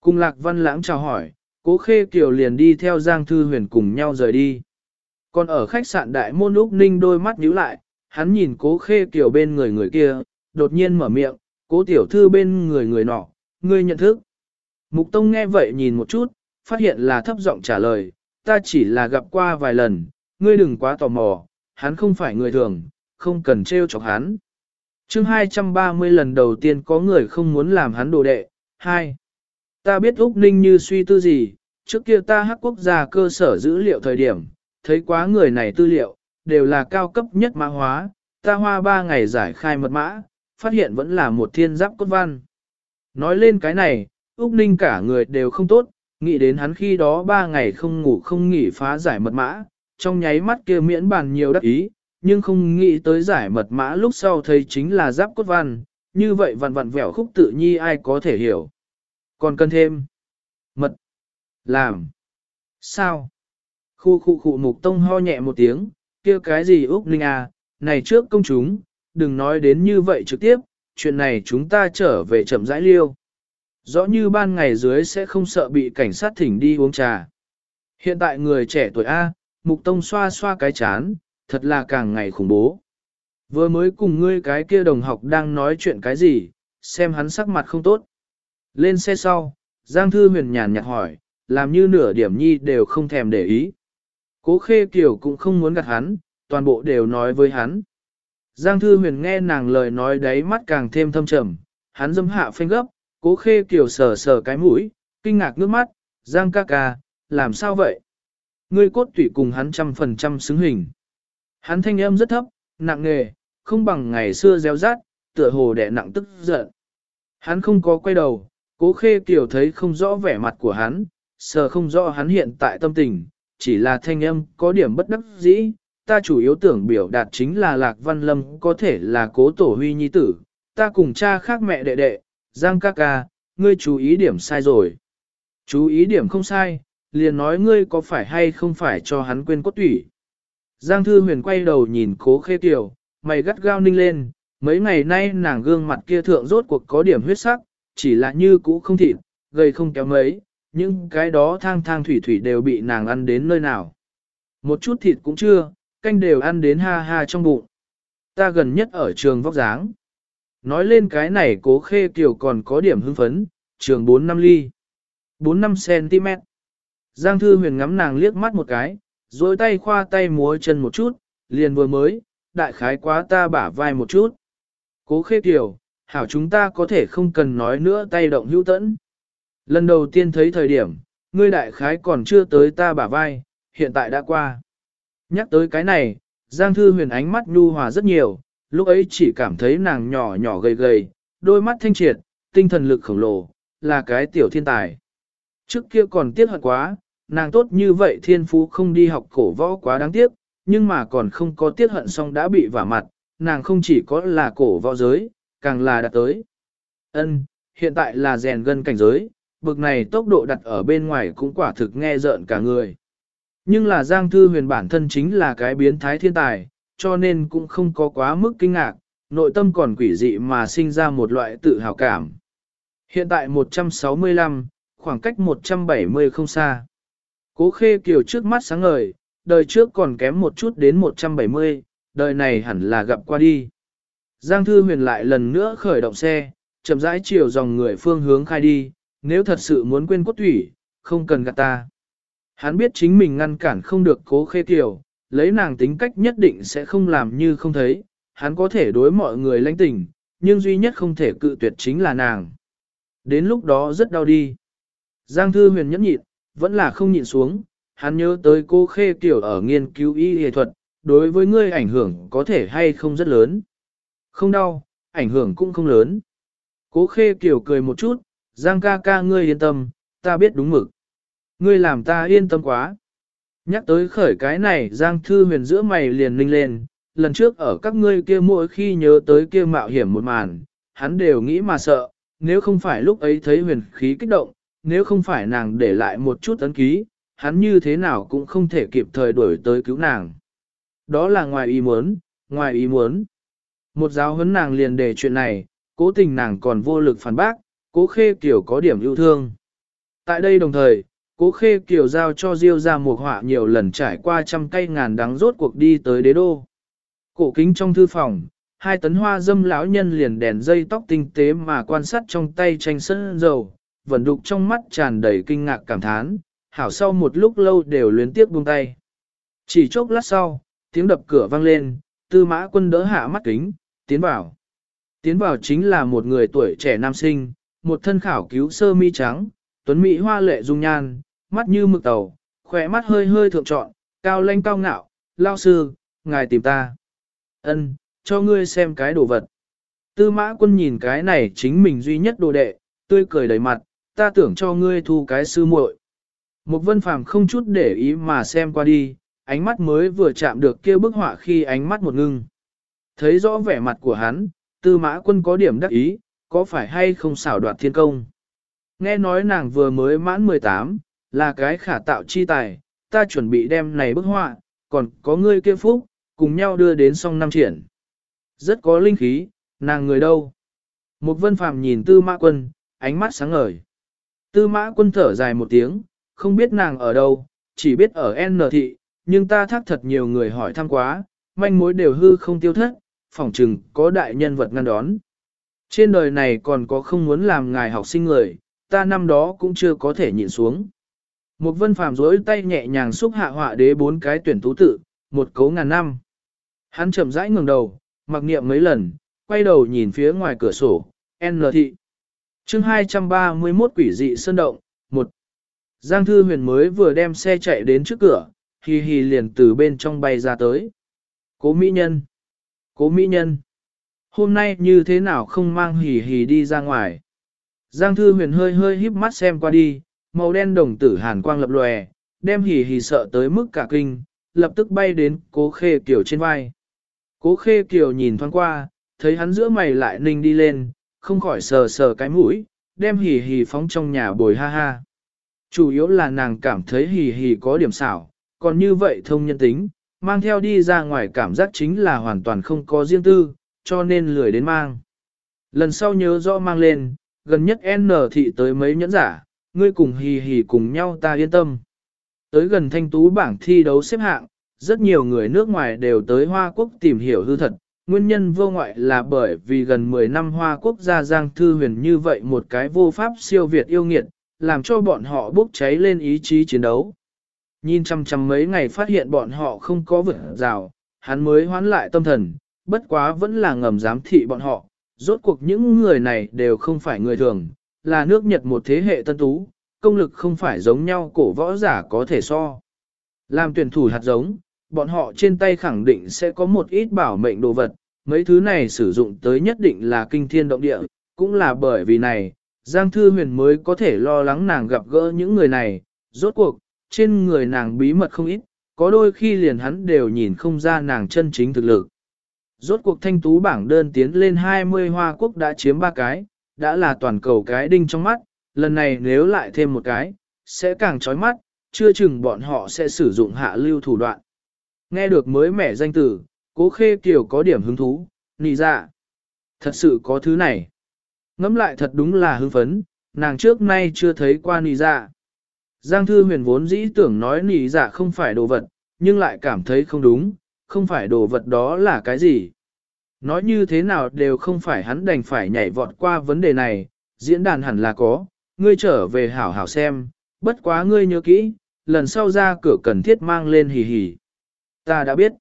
Cùng lạc văn lãng chào hỏi, cố khê kiều liền đi theo Giang thư huyền cùng nhau rời đi. Còn ở khách sạn đại môn Úc Ninh đôi mắt nhíu lại, hắn nhìn cố khê kiều bên người người kia, đột nhiên mở miệng, cố tiểu thư bên người người nọ, ngươi nhận thức. Mục Tông nghe vậy nhìn một chút, phát hiện là thấp giọng trả lời, ta chỉ là gặp qua vài lần, ngươi đừng quá tò mò, hắn không phải người thường, không cần treo chọc hắn. chương 230 lần đầu tiên có người không muốn làm hắn đồ đệ. 2. Ta biết Úc Ninh như suy tư gì, trước kia ta hắc quốc gia cơ sở dữ liệu thời điểm, thấy quá người này tư liệu, đều là cao cấp nhất mã hóa, ta hoa ba ngày giải khai mật mã, phát hiện vẫn là một thiên giáp cốt văn. Nói lên cái này, Úc Ninh cả người đều không tốt, nghĩ đến hắn khi đó ba ngày không ngủ không nghỉ phá giải mật mã, trong nháy mắt kia miễn bàn nhiều đắc ý, nhưng không nghĩ tới giải mật mã lúc sau thấy chính là giáp cốt văn, như vậy vặn vặn vẹo khúc tự nhi ai có thể hiểu. Còn cần thêm. Mật. Làm. Sao? Khu khu khu mục tông ho nhẹ một tiếng, kia cái gì Úc Ninh à, này trước công chúng, đừng nói đến như vậy trực tiếp, chuyện này chúng ta trở về chậm rãi liêu. Rõ như ban ngày dưới sẽ không sợ bị cảnh sát thỉnh đi uống trà. Hiện tại người trẻ tuổi A, Mục Tông xoa xoa cái chán, thật là càng ngày khủng bố. Vừa mới cùng ngươi cái kia đồng học đang nói chuyện cái gì, xem hắn sắc mặt không tốt. Lên xe sau, Giang Thư huyền nhàn nhạt hỏi, làm như nửa điểm nhi đều không thèm để ý. Cố khê kiểu cũng không muốn gạt hắn, toàn bộ đều nói với hắn. Giang Thư Huyền nghe nàng lời nói đấy mắt càng thêm thâm trầm, hắn dâm hạ phanh gấp, cố khê kiểu sờ sờ cái mũi, kinh ngạc nước mắt, Giang ca ca, làm sao vậy? Ngươi cốt tủy cùng hắn trăm phần trăm xứng hình. Hắn thanh âm rất thấp, nặng nề, không bằng ngày xưa gieo rát, tựa hồ đẻ nặng tức giận. Hắn không có quay đầu, cố khê kiểu thấy không rõ vẻ mặt của hắn, sờ không rõ hắn hiện tại tâm tình, chỉ là thanh âm có điểm bất đắc dĩ, ta chủ yếu tưởng biểu đạt chính là Lạc Văn Lâm có thể là cố tổ huy nhi tử, ta cùng cha khác mẹ đệ đệ, Giang ca ca, ngươi chú ý điểm sai rồi. Chú ý điểm không sai, liền nói ngươi có phải hay không phải cho hắn quên cốt tủy. Giang Thư Huyền quay đầu nhìn cố khê tiểu, mày gắt gao ninh lên, mấy ngày nay nàng gương mặt kia thượng rốt cuộc có điểm huyết sắc, chỉ là như cũ không thịt, gây không kéo mấy, những cái đó thang thang thủy thủy đều bị nàng ăn đến nơi nào. Một chút thịt cũng chưa, canh đều ăn đến ha ha trong bụng. Ta gần nhất ở trường vóc dáng. Nói lên cái này cố khê kiều còn có điểm hưng phấn, trường 4 năm ly. 4 năm cm. Giang thư huyền ngắm nàng liếc mắt một cái, rồi tay khoa tay múa chân một chút, liền vừa mới, đại khái quá ta bả vai một chút. Cố khê kiều, hảo chúng ta có thể không cần nói nữa tay động hữu tẫn. Lần đầu tiên thấy thời điểm, ngươi đại khái còn chưa tới ta bả vai, hiện tại đã qua. Nhắc tới cái này, Giang Thư Huyền ánh mắt nhu hòa rất nhiều, lúc ấy chỉ cảm thấy nàng nhỏ nhỏ gầy gầy, đôi mắt thanh triệt, tinh thần lực khổng lồ, là cái tiểu thiên tài. Trước kia còn tiếc hận quá, nàng tốt như vậy thiên phú không đi học cổ võ quá đáng tiếc, nhưng mà còn không có tiếc hận xong đã bị vả mặt, nàng không chỉ có là cổ võ giới, càng là đạt tới. Ân, hiện tại là rèn gân cảnh giới, bực này tốc độ đặt ở bên ngoài cũng quả thực nghe rợn cả người. Nhưng là Giang Thư Huyền bản thân chính là cái biến thái thiên tài, cho nên cũng không có quá mức kinh ngạc, nội tâm còn quỷ dị mà sinh ra một loại tự hào cảm. Hiện tại 165, khoảng cách 170 không xa. Cố khê kiều trước mắt sáng ngời, đời trước còn kém một chút đến 170, đời này hẳn là gặp qua đi. Giang Thư Huyền lại lần nữa khởi động xe, chậm rãi chiều dòng người phương hướng khai đi, nếu thật sự muốn quên cốt thủy, không cần gạt ta. Hắn biết chính mình ngăn cản không được cố khê tiểu, lấy nàng tính cách nhất định sẽ không làm như không thấy, hắn có thể đối mọi người lãnh tình, nhưng duy nhất không thể cự tuyệt chính là nàng. Đến lúc đó rất đau đi. Giang Thư Huyền nhẫn nhịn, vẫn là không nhịn xuống, hắn nhớ tới cô Khê Kiều ở nghiên cứu y y thuật, đối với ngươi ảnh hưởng có thể hay không rất lớn. Không đau, ảnh hưởng cũng không lớn. Cố Khê kiểu cười một chút, Giang ca ca ngươi yên tâm, ta biết đúng mực. Ngươi làm ta yên tâm quá. Nhắc tới khởi cái này Giang Thư Huyền giữa mày liền ninh lên, lần trước ở các ngươi kia mỗi khi nhớ tới kia mạo hiểm một màn, hắn đều nghĩ mà sợ, nếu không phải lúc ấy thấy huyền khí kích động, nếu không phải nàng để lại một chút ấn ký, hắn như thế nào cũng không thể kịp thời đuổi tới cứu nàng. Đó là ngoài ý muốn, ngoài ý muốn. Một giáo huấn nàng liền để chuyện này, cố tình nàng còn vô lực phản bác, cố khê kiểu có điểm yêu thương. Tại đây đồng thời, cố khê kiểu giao cho Diêu ra một họa nhiều lần trải qua trăm cây ngàn đắng rốt cuộc đi tới đế đô. Cổ kính trong thư phòng, hai tấn hoa dâm lão nhân liền đèn dây tóc tinh tế mà quan sát trong tay tranh sân dầu, vẫn đục trong mắt tràn đầy kinh ngạc cảm thán, hảo sau một lúc lâu đều luyến tiếc buông tay. Chỉ chốc lát sau, tiếng đập cửa vang lên, tư mã quân đỡ hạ mắt kính, tiến vào. Tiến vào chính là một người tuổi trẻ nam sinh, một thân khảo cứu sơ mi trắng, tuấn mỹ hoa lệ dung nhan, mắt như mực tàu, khỏe mắt hơi hơi thượng trọn, cao lanh cao ngạo, lao sư, ngài tìm ta. Ân, cho ngươi xem cái đồ vật. Tư mã quân nhìn cái này chính mình duy nhất đồ đệ, tươi cười đầy mặt, ta tưởng cho ngươi thu cái sư muội. Một vân phàm không chút để ý mà xem qua đi, ánh mắt mới vừa chạm được kia bức họa khi ánh mắt một ngưng. Thấy rõ vẻ mặt của hắn, tư mã quân có điểm đắc ý, có phải hay không xảo đoạt thiên công. Nghe nói nàng vừa mới mãn 18, là cái khả tạo chi tài, ta chuẩn bị đem này bức họa, còn có ngươi kia phúc, cùng nhau đưa đến song năm triển. Rất có linh khí, nàng người đâu? Một vân phàm nhìn tư mã quân, ánh mắt sáng ngời. Tư mã quân thở dài một tiếng, không biết nàng ở đâu, chỉ biết ở N thị, nhưng ta thắc thật nhiều người hỏi thăm quá, manh mối đều hư không tiêu thất, phỏng chừng có đại nhân vật ngăn đón. Trên đời này còn có không muốn làm ngài học sinh người, ta năm đó cũng chưa có thể nhịn xuống. Một vân phàm rối tay nhẹ nhàng xúc hạ họa đế bốn cái tuyển tú tự, một cấu ngàn năm. Hắn chậm rãi ngừng đầu, mặc niệm mấy lần, quay đầu nhìn phía ngoài cửa sổ, N thị. chương 231 quỷ dị sơn động, một Giang Thư Huyền mới vừa đem xe chạy đến trước cửa, hì hì liền từ bên trong bay ra tới. Cố Mỹ Nhân! Cố Mỹ Nhân! Hôm nay như thế nào không mang hì hì đi ra ngoài? Giang Thư Huyền hơi hơi híp mắt xem qua đi, màu đen đồng tử hàn quang lập lòe, đem hì hì sợ tới mức cả kinh, lập tức bay đến cố khê kiểu trên vai. Cố khê kiều nhìn thoáng qua, thấy hắn giữa mày lại ninh đi lên, không khỏi sờ sờ cái mũi, đem hì hì phóng trong nhà bồi ha ha. Chủ yếu là nàng cảm thấy hì hì có điểm xảo, còn như vậy thông nhân tính, mang theo đi ra ngoài cảm giác chính là hoàn toàn không có riêng tư, cho nên lười đến mang. Lần sau nhớ rõ mang lên, gần nhất N thị tới mấy nhẫn giả, ngươi cùng hì hì cùng nhau ta yên tâm. Tới gần thanh tú bảng thi đấu xếp hạng, rất nhiều người nước ngoài đều tới Hoa Quốc tìm hiểu hư thật. Nguyên nhân vô ngoại là bởi vì gần 10 năm Hoa Quốc gia Giang Thư Huyền như vậy một cái vô pháp siêu Việt yêu nghiệt, làm cho bọn họ bốc cháy lên ý chí chiến đấu. Nhìn chăm chăm mấy ngày phát hiện bọn họ không có vượt rào, hắn mới hoán lại tâm thần, bất quá vẫn là ngầm giám thị bọn họ. Rốt cuộc những người này đều không phải người thường, là nước Nhật một thế hệ tân tú, công lực không phải giống nhau cổ võ giả có thể so. Làm tuyển thủ hạt giống, bọn họ trên tay khẳng định sẽ có một ít bảo mệnh đồ vật, mấy thứ này sử dụng tới nhất định là kinh thiên động địa, cũng là bởi vì này, Giang Thư Huyền mới có thể lo lắng nàng gặp gỡ những người này, rốt cuộc, trên người nàng bí mật không ít, có đôi khi liền hắn đều nhìn không ra nàng chân chính thực lực. Rốt cuộc thanh tú bảng đơn tiến lên 20 hoa quốc đã chiếm ba cái, đã là toàn cầu cái đinh trong mắt, lần này nếu lại thêm một cái, sẽ càng chói mắt, chưa chừng bọn họ sẽ sử dụng hạ lưu thủ đoạn. Nghe được mới mẻ danh tử, cố khê kiểu có điểm hứng thú, nì dạ. Thật sự có thứ này. Ngắm lại thật đúng là hưng phấn, nàng trước nay chưa thấy qua nì dạ. Giang thư huyền vốn dĩ tưởng nói nỉ dạ không phải đồ vật, nhưng lại cảm thấy không đúng, không phải đồ vật đó là cái gì. Nói như thế nào đều không phải hắn đành phải nhảy vọt qua vấn đề này, diễn đàn hẳn là có, ngươi trở về hảo hảo xem, bất quá ngươi nhớ kỹ, lần sau ra cửa cần thiết mang lên hì hì. Ta đã biết.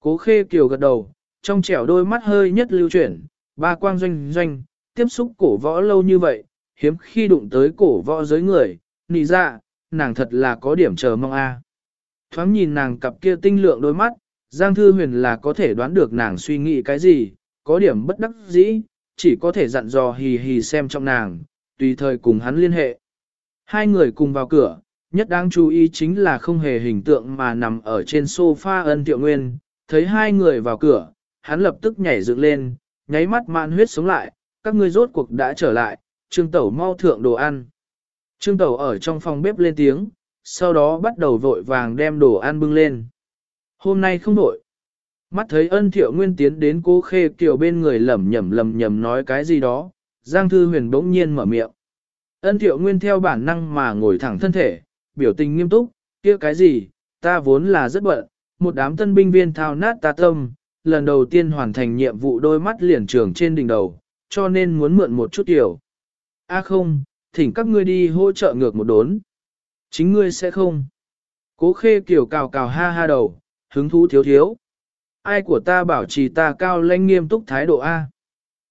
Cố khê kiều gật đầu, trong trẻo đôi mắt hơi nhất lưu chuyển, ba quang doanh doanh, tiếp xúc cổ võ lâu như vậy, hiếm khi đụng tới cổ võ giới người, nị dạ, nàng thật là có điểm chờ mong a. Thoáng nhìn nàng cặp kia tinh lượng đôi mắt, Giang Thư Huyền là có thể đoán được nàng suy nghĩ cái gì, có điểm bất đắc dĩ, chỉ có thể dặn dò hì hì xem trong nàng, tùy thời cùng hắn liên hệ. Hai người cùng vào cửa, nhất đáng chú ý chính là không hề hình tượng mà nằm ở trên sofa ân tiệu nguyên, thấy hai người vào cửa, hắn lập tức nhảy dựng lên, nháy mắt mạn huyết sống lại, các ngươi rốt cuộc đã trở lại, trương tẩu mau thượng đồ ăn. Trương tẩu ở trong phòng bếp lên tiếng, sau đó bắt đầu vội vàng đem đồ ăn bưng lên. Hôm nay không vội. Mắt thấy ân thiệu nguyên tiến đến cô khê kiều bên người lẩm nhẩm lẩm nhẩm nói cái gì đó, Giang Thư Huyền bỗng nhiên mở miệng. Ân thiệu nguyên theo bản năng mà ngồi thẳng thân thể, biểu tình nghiêm túc, kia cái gì, ta vốn là rất bận, một đám tân binh viên thao nát ta tâm, lần đầu tiên hoàn thành nhiệm vụ đôi mắt liền trường trên đỉnh đầu, cho nên muốn mượn một chút tiểu. A không, thỉnh các ngươi đi hỗ trợ ngược một đốn. Chính ngươi sẽ không. Cố khê kiểu cào cào ha ha đầu, hứng thú thiếu thiếu. Ai của ta bảo trì ta cao lãnh nghiêm túc thái độ A.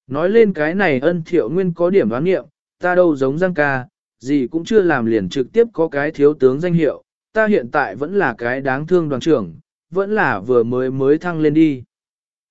Nói lên cái này ân thiệu nguyên có điểm đoán nghiệm, ta đâu giống Giang ca, gì cũng chưa làm liền trực tiếp có cái thiếu tướng danh hiệu, ta hiện tại vẫn là cái đáng thương đoàn trưởng, vẫn là vừa mới mới thăng lên đi.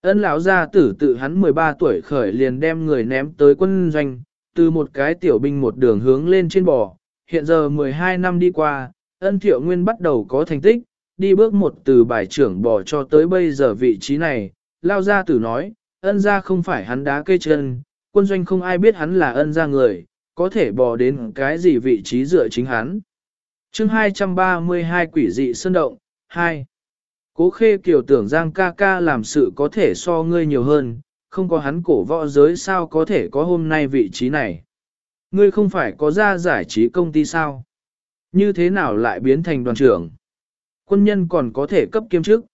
Ân lão gia tử tự hắn 13 tuổi khởi liền đem người ném tới quân doanh, từ một cái tiểu binh một đường hướng lên trên bò, hiện giờ 12 năm đi qua, ân thiệu nguyên bắt đầu có thành tích, đi bước một từ bài trưởng bò cho tới bây giờ vị trí này, lao gia tử nói, ân gia không phải hắn đá cây chân, quân doanh không ai biết hắn là ân gia người, có thể bò đến cái gì vị trí dựa chính hắn. chương 232 quỷ dị sơn động, 2. Cố khê kiểu tưởng Giang ca ca làm sự có thể so ngươi nhiều hơn, không có hắn cổ võ giới sao có thể có hôm nay vị trí này. Ngươi không phải có ra giải trí công ty sao? Như thế nào lại biến thành đoàn trưởng? Quân nhân còn có thể cấp kiêm chức.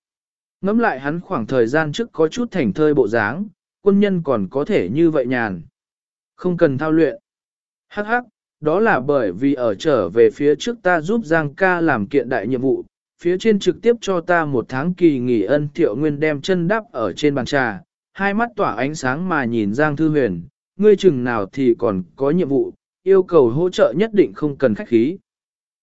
Ngắm lại hắn khoảng thời gian trước có chút thành thơi bộ dáng, quân nhân còn có thể như vậy nhàn. Không cần thao luyện. Hắc hắc, đó là bởi vì ở trở về phía trước ta giúp Giang ca làm kiện đại nhiệm vụ, phía trên trực tiếp cho ta một tháng kỳ nghỉ ân thiệu nguyên đem chân đắp ở trên bàn trà, hai mắt tỏa ánh sáng mà nhìn Giang Thư Huyền, ngươi chừng nào thì còn có nhiệm vụ, yêu cầu hỗ trợ nhất định không cần khách khí.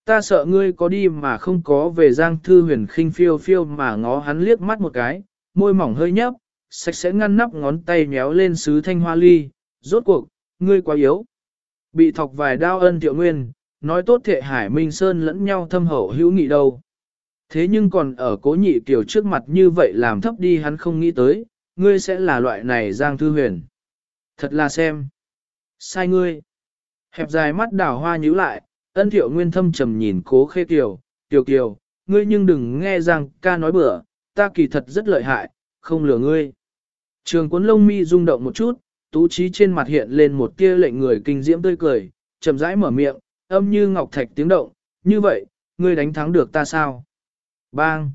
Ta sợ ngươi có đi mà không có về Giang Thư Huyền khinh phiêu phiêu mà ngó hắn liếc mắt một cái, môi mỏng hơi nhấp, sạch sẽ ngăn nắp ngón tay nhéo lên sứ thanh hoa ly, rốt cuộc, ngươi quá yếu. Bị thọc vài đao ân thiệu nguyên, nói tốt thệ hải minh sơn lẫn nhau thâm hậu hữu nghị đâu. Thế nhưng còn ở cố nhị tiểu trước mặt như vậy làm thấp đi hắn không nghĩ tới, ngươi sẽ là loại này Giang Thư Huyền. Thật là xem. Sai ngươi. Hẹp dài mắt đảo hoa nhíu lại, ân thiệu nguyên thâm trầm nhìn cố khê kiều, kiều kiều, ngươi nhưng đừng nghe rằng ca nói bừa, ta kỳ thật rất lợi hại, không lừa ngươi. Trường cuốn lông mi rung động một chút, tú trí trên mặt hiện lên một tia lệnh người kinh diễm tươi cười, chậm rãi mở miệng, âm như ngọc thạch tiếng động, như vậy, ngươi đánh thắng được ta sao? Bang!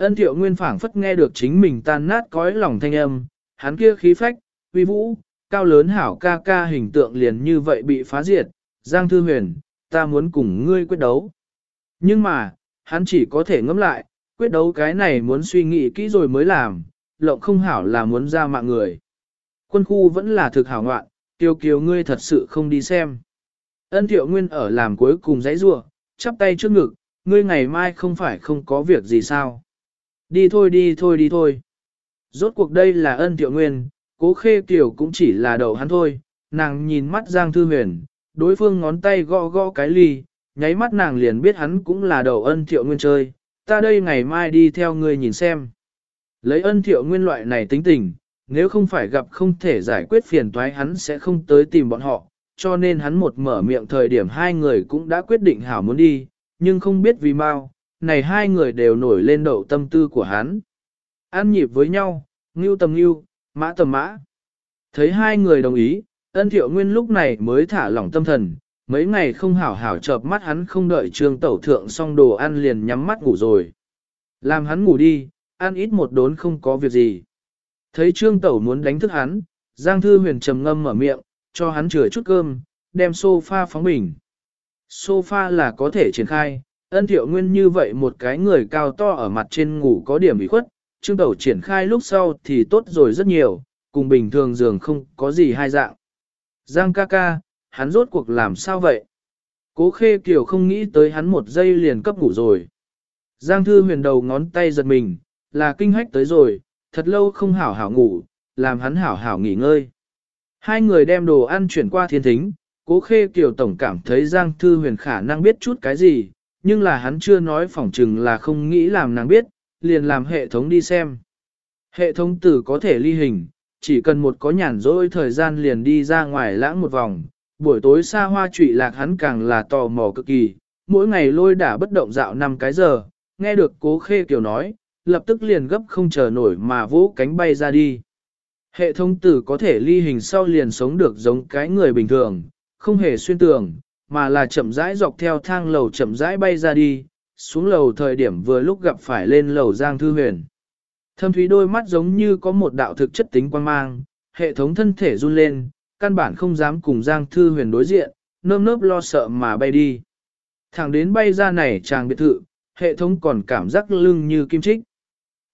Ân thiệu nguyên phảng phất nghe được chính mình tan nát cõi lòng thanh âm, hắn kia khí phách, uy vũ, cao lớn hảo ca ca hình tượng liền như vậy bị phá diệt, Giang Thư Huyền, ta muốn cùng ngươi quyết đấu. Nhưng mà, hắn chỉ có thể ngẫm lại, quyết đấu cái này muốn suy nghĩ kỹ rồi mới làm, lộng không hảo là muốn ra mạng người. Quân khu vẫn là thực hảo ngoạn, kiều kiều ngươi thật sự không đi xem. Ân thiệu nguyên ở làm cuối cùng dãy rua, chắp tay trước ngực, ngươi ngày mai không phải không có việc gì sao. Đi thôi đi thôi đi thôi. Rốt cuộc đây là ân tiệu nguyên, cố khê kiểu cũng chỉ là đầu hắn thôi, nàng nhìn mắt Giang Thư Huyền, đối phương ngón tay gõ gõ cái ly, nháy mắt nàng liền biết hắn cũng là đầu ân thiệu nguyên chơi, ta đây ngày mai đi theo ngươi nhìn xem. Lấy ân thiệu nguyên loại này tính tình, nếu không phải gặp không thể giải quyết phiền toái hắn sẽ không tới tìm bọn họ, cho nên hắn một mở miệng thời điểm hai người cũng đã quyết định hảo muốn đi, nhưng không biết vì mau, này hai người đều nổi lên đậu tâm tư của hắn. Ăn nhịp với nhau, ngưu tầm ngưu, mã tầm mã. Thấy hai người đồng ý, ân thiệu nguyên lúc này mới thả lỏng tâm thần, mấy ngày không hảo hảo chợp mắt hắn không đợi trương tẩu thượng xong đồ ăn liền nhắm mắt ngủ rồi. Làm hắn ngủ đi, ăn ít một đốn không có việc gì. Thấy trương tẩu muốn đánh thức hắn, Giang Thư Huyền trầm ngâm mở miệng, cho hắn chừa chút cơm, đem sofa phóng bình. Sofa là có thể triển khai, ân thiệu nguyên như vậy một cái người cao to ở mặt trên ngủ có điểm bị khuất, trương tẩu triển khai lúc sau thì tốt rồi rất nhiều, cùng bình thường giường không có gì hai dạng. Giang ca ca, hắn rốt cuộc làm sao vậy? Cố khê kiều không nghĩ tới hắn một giây liền cấp ngủ rồi. Giang thư huyền đầu ngón tay giật mình, là kinh hách tới rồi, thật lâu không hảo hảo ngủ, làm hắn hảo hảo nghỉ ngơi. Hai người đem đồ ăn chuyển qua thiên thính, cố khê kiều tổng cảm thấy Giang thư huyền khả năng biết chút cái gì, nhưng là hắn chưa nói phỏng chừng là không nghĩ làm nàng biết, liền làm hệ thống đi xem. Hệ thống tử có thể ly hình, chỉ cần một có nhàn rỗi thời gian liền đi ra ngoài lãng một vòng, buổi tối xa hoa trụy lạc hắn càng là tò mò cực kỳ, mỗi ngày lôi đả bất động dạo 5 cái giờ, nghe được cố khê kiểu nói, lập tức liền gấp không chờ nổi mà vỗ cánh bay ra đi. Hệ thống tử có thể ly hình sau liền sống được giống cái người bình thường, không hề xuyên tường, mà là chậm rãi dọc theo thang lầu chậm rãi bay ra đi, xuống lầu thời điểm vừa lúc gặp phải lên lầu Giang Thư Huyền. Thâm thúy đôi mắt giống như có một đạo thực chất tính quan mang, hệ thống thân thể run lên, căn bản không dám cùng Giang Thư Huyền đối diện, nơm nớp lo sợ mà bay đi. Thẳng đến bay ra này chàng biệt thự, hệ thống còn cảm giác lưng như kim trích.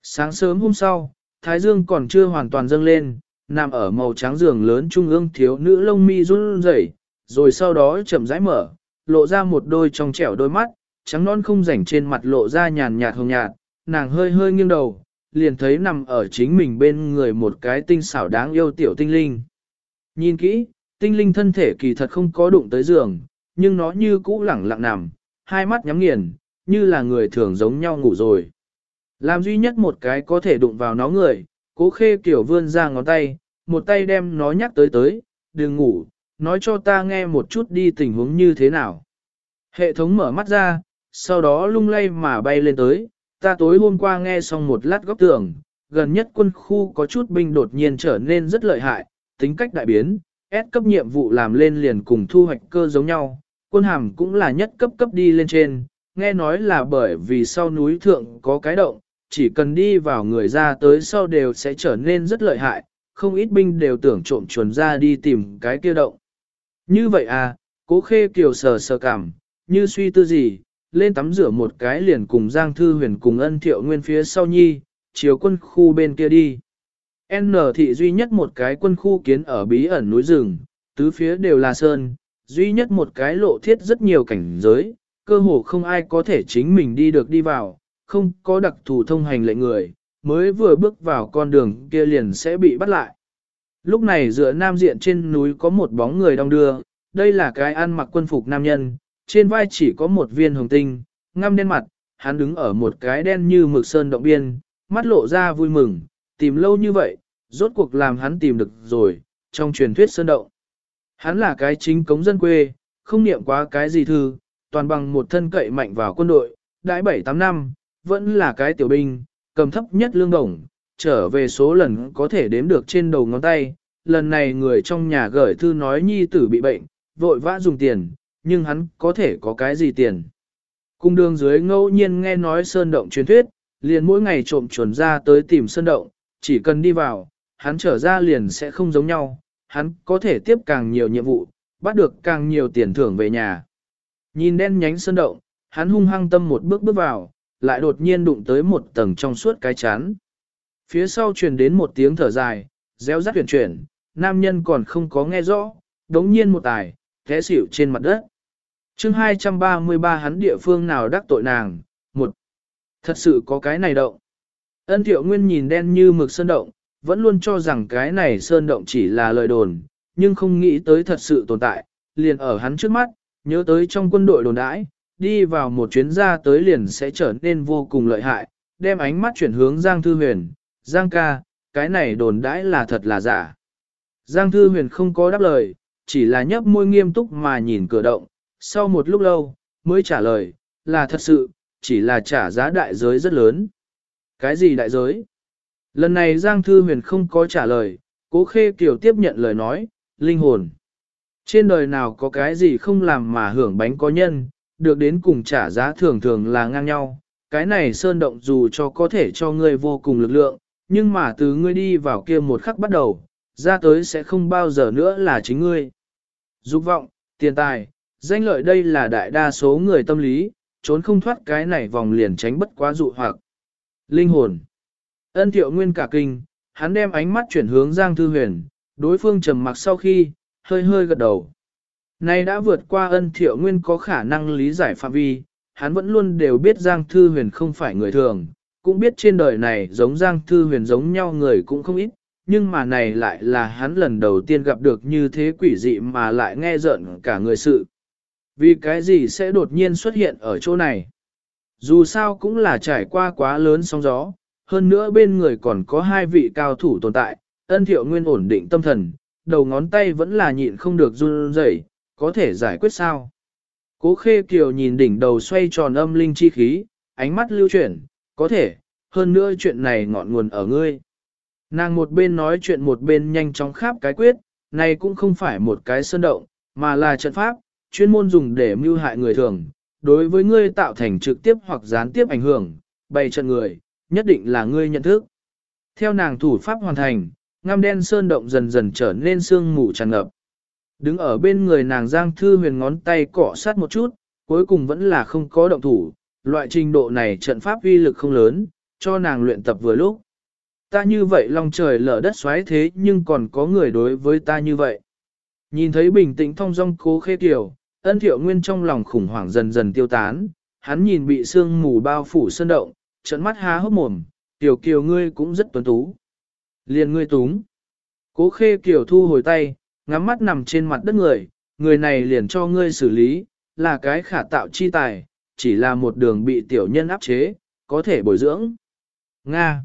Sáng sớm hôm sau, Thái Dương còn chưa hoàn toàn dâng lên, nằm ở màu trắng giường lớn trung ương thiếu nữ lông mi run rẩy, rồi sau đó chậm rãi mở, lộ ra một đôi trong trẻo đôi mắt, trắng non không rảnh trên mặt lộ ra nhàn nhạt hồng nhạt, nàng hơi hơi nghiêng đầu, liền thấy nằm ở chính mình bên người một cái tinh xảo đáng yêu tiểu tinh linh. Nhìn kỹ, tinh linh thân thể kỳ thật không có đụng tới giường, nhưng nó như cũ lẳng lặng nằm, hai mắt nhắm nghiền, như là người thường giống nhau ngủ rồi. Làm duy nhất một cái có thể đụng vào nó người, cố khê kiểu vươn ra ngón tay, một tay đem nó nhắc tới tới, đừng ngủ, nói cho ta nghe một chút đi tình huống như thế nào. Hệ thống mở mắt ra, sau đó lung lay mà bay lên tới, ta tối hôm qua nghe xong một lát góc tường, gần nhất quân khu có chút binh đột nhiên trở nên rất lợi hại, tính cách đại biến, S cấp nhiệm vụ làm lên liền cùng thu hoạch cơ giống nhau, quân hàm cũng là nhất cấp cấp đi lên trên, nghe nói là bởi vì sau núi thượng có cái động, chỉ cần đi vào người ra tới sau đều sẽ trở nên rất lợi hại, không ít binh đều tưởng trộm chuồn ra đi tìm cái kia động. Như vậy à, cố khê kiều sờ sờ cảm, như suy tư gì, lên tắm rửa một cái liền cùng Giang Thư Huyền cùng ân thiệu nguyên phía sau nhi, chiều quân khu bên kia đi. N thị duy nhất một cái quân khu kiến ở bí ẩn núi rừng, tứ phía đều là sơn, duy nhất một cái lộ thiết rất nhiều cảnh giới, cơ hồ không ai có thể chính mình đi được đi vào, không có đặc thù thông hành lệnh người, mới vừa bước vào con đường kia liền sẽ bị bắt lại. Lúc này dựa nam diện trên núi có một bóng người đong đưa, đây là cái ăn mặc quân phục nam nhân, trên vai chỉ có một viên hồng tinh, ngăm đen mặt, hắn đứng ở một cái đen như mực sơn động biên, mắt lộ ra vui mừng, tìm lâu như vậy, rốt cuộc làm hắn tìm được rồi, trong truyền thuyết sơn động. Hắn là cái chính cống dân quê, không niệm quá cái gì thư, toàn bằng một thân cậy mạnh vào quân đội, đãi 7-8 năm, vẫn là cái tiểu binh, cầm thấp nhất lương đồng, trở về số lần có thể đếm được trên đầu ngón tay. Lần này người trong nhà gửi thư nói nhi tử bị bệnh, vội vã dùng tiền, nhưng hắn có thể có cái gì tiền. Cung đường dưới ngẫu nhiên nghe nói sơn động truyền thuyết, liền mỗi ngày trộm chuẩn ra tới tìm sơn động, chỉ cần đi vào, hắn trở ra liền sẽ không giống nhau, hắn có thể tiếp càng nhiều nhiệm vụ, bắt được càng nhiều tiền thưởng về nhà. Nhìn đen nhánh sơn động, hắn hung hăng tâm một bước bước vào, lại đột nhiên đụng tới một tầng trong suốt cái chán. Phía sau truyền đến một tiếng thở dài, réo rắt chuyển chuyển, nam nhân còn không có nghe rõ, đống nhiên một tài, té xỉu trên mặt đất. chương 233 hắn địa phương nào đắc tội nàng, một. Thật sự có cái này động. Ân thiệu nguyên nhìn đen như mực sơn động, vẫn luôn cho rằng cái này sơn động chỉ là lời đồn, nhưng không nghĩ tới thật sự tồn tại, liền ở hắn trước mắt, nhớ tới trong quân đội đồn đãi, đi vào một chuyến ra tới liền sẽ trở nên vô cùng lợi hại, đem ánh mắt chuyển hướng Giang Thư Huyền, Giang ca, cái này đồn đãi là thật là giả. Giang Thư Huyền không có đáp lời, chỉ là nhấp môi nghiêm túc mà nhìn cửa động, sau một lúc lâu, mới trả lời, là thật sự, chỉ là trả giá đại giới rất lớn. Cái gì đại giới? Lần này Giang Thư Huyền không có trả lời, cố khê kiểu tiếp nhận lời nói, linh hồn. Trên đời nào có cái gì không làm mà hưởng bánh có nhân, được đến cùng trả giá thường thường là ngang nhau. Cái này sơn động dù cho có thể cho ngươi vô cùng lực lượng, nhưng mà từ ngươi đi vào kia một khắc bắt đầu, ra tới sẽ không bao giờ nữa là chính ngươi. Dục vọng, tiền tài, danh lợi đây là đại đa số người tâm lý, trốn không thoát cái này vòng liền tránh bất quá dụ hoặc. Linh hồn. Ân thiệu nguyên cả kinh, hắn đem ánh mắt chuyển hướng Giang Thư Huyền, đối phương trầm mặc sau khi, hơi hơi gật đầu. Này đã vượt qua ân thiệu nguyên có khả năng lý giải phạm vi, hắn vẫn luôn đều biết Giang Thư Huyền không phải người thường, cũng biết trên đời này giống Giang Thư Huyền giống nhau người cũng không ít, nhưng mà này lại là hắn lần đầu tiên gặp được như thế quỷ dị mà lại nghe giận cả người sự. Vì cái gì sẽ đột nhiên xuất hiện ở chỗ này? Dù sao cũng là trải qua quá lớn sóng gió, hơn nữa bên người còn có hai vị cao thủ tồn tại, ân thiệu nguyên ổn định tâm thần, đầu ngón tay vẫn là nhịn không được run rẩy, có thể giải quyết sao? Cố khê kiều nhìn đỉnh đầu xoay tròn âm linh chi khí, ánh mắt lưu chuyển, có thể, hơn nữa chuyện này ngọn nguồn ở ngươi. Nàng một bên nói chuyện một bên nhanh chóng khắp cái quyết, này cũng không phải một cái sơn động, mà là trận pháp, chuyên môn dùng để mưu hại người thường, đối với ngươi tạo thành trực tiếp hoặc gián tiếp ảnh hưởng, bày trận người, nhất định là ngươi nhận thức. Theo nàng thủ pháp hoàn thành, ngăm đen sơn động dần dần trở nên sương mù tràn ngập. Đứng ở bên người nàng Giang Thư huyền ngón tay cọ sát một chút, cuối cùng vẫn là không có động thủ, loại trình độ này trận pháp uy lực không lớn, cho nàng luyện tập vừa lúc. Ta như vậy lòng trời lở đất xoáy thế nhưng còn có người đối với ta như vậy. Nhìn thấy bình tĩnh thong dong cố khê tiểu, ân thiệu nguyên trong lòng khủng hoảng dần dần tiêu tán, hắn nhìn bị sương mù bao phủ sơn động, trận mắt há hốc mồm, tiểu kiều ngươi cũng rất tuấn tú. Liền ngươi túng. Cố khê kiều thu hồi tay, ngắm mắt nằm trên mặt đất người, người này liền cho ngươi xử lý, là cái khả tạo chi tài, chỉ là một đường bị tiểu nhân áp chế, có thể bồi dưỡng. Nga.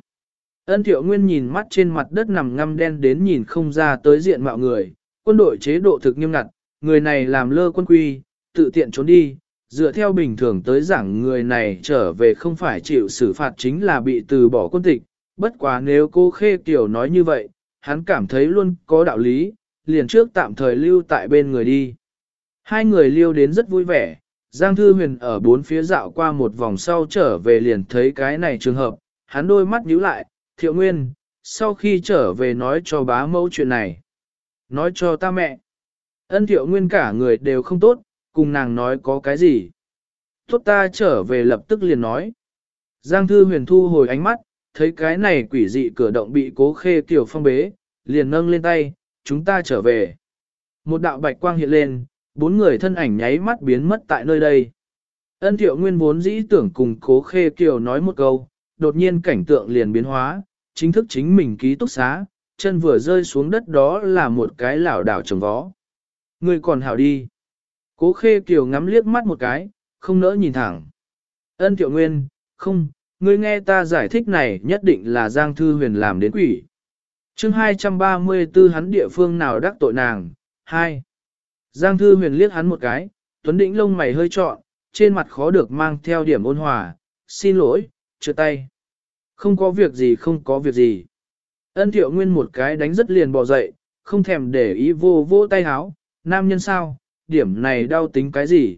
Ân thiệu nguyên nhìn mắt trên mặt đất nằm ngăm đen đến nhìn không ra tới diện mạo người, quân đội chế độ thực nghiêm ngặt, người này làm lơ quân quy, tự tiện trốn đi, dựa theo bình thường tới giảng người này trở về không phải chịu xử phạt chính là bị từ bỏ quân tịch, bất quá nếu cô Khê Kiều nói như vậy, hắn cảm thấy luôn có đạo lý, liền trước tạm thời lưu tại bên người đi. Hai người lưu đến rất vui vẻ, Giang Thư Huyền ở bốn phía dạo qua một vòng sau trở về liền thấy cái này trường hợp, hắn đôi mắt nhíu lại, thiệu nguyên, sau khi trở về nói cho bá mẫu chuyện này. Nói cho ta mẹ. Ân thiệu nguyên cả người đều không tốt, cùng nàng nói có cái gì. Tốt ta trở về lập tức liền nói. Giang Thư Huyền thu hồi ánh mắt, thấy cái này quỷ dị cửa động bị cố khê kiểu phong bế, liền nâng lên tay, chúng ta trở về. Một đạo bạch quang hiện lên, bốn người thân ảnh nháy mắt biến mất tại nơi đây. Ân thiệu nguyên vốn dĩ tưởng cùng cố khê kiều nói một câu, đột nhiên cảnh tượng liền biến hóa, chính thức chính mình ký túc xá, chân vừa rơi xuống đất đó là một cái lảo đảo trồng vó. Người còn hảo đi. Cố khê kiều ngắm liếc mắt một cái, không nỡ nhìn thẳng. Ân thiệu nguyên, không, ngươi nghe ta giải thích này nhất định là Giang Thư Huyền làm đến quỷ. chương 234 hắn địa phương nào đắc tội nàng, 2. Giang Thư Huyền liếc hắn một cái, Tuấn Đĩnh lông mày hơi trọn, trên mặt khó được mang theo điểm ôn hòa, xin lỗi, chưa tay. Không có việc gì không có việc gì. Ân thiệu nguyên một cái đánh rất liền bò dậy, không thèm để ý vô vô tay háo, nam nhân sao, điểm này đau tính cái gì.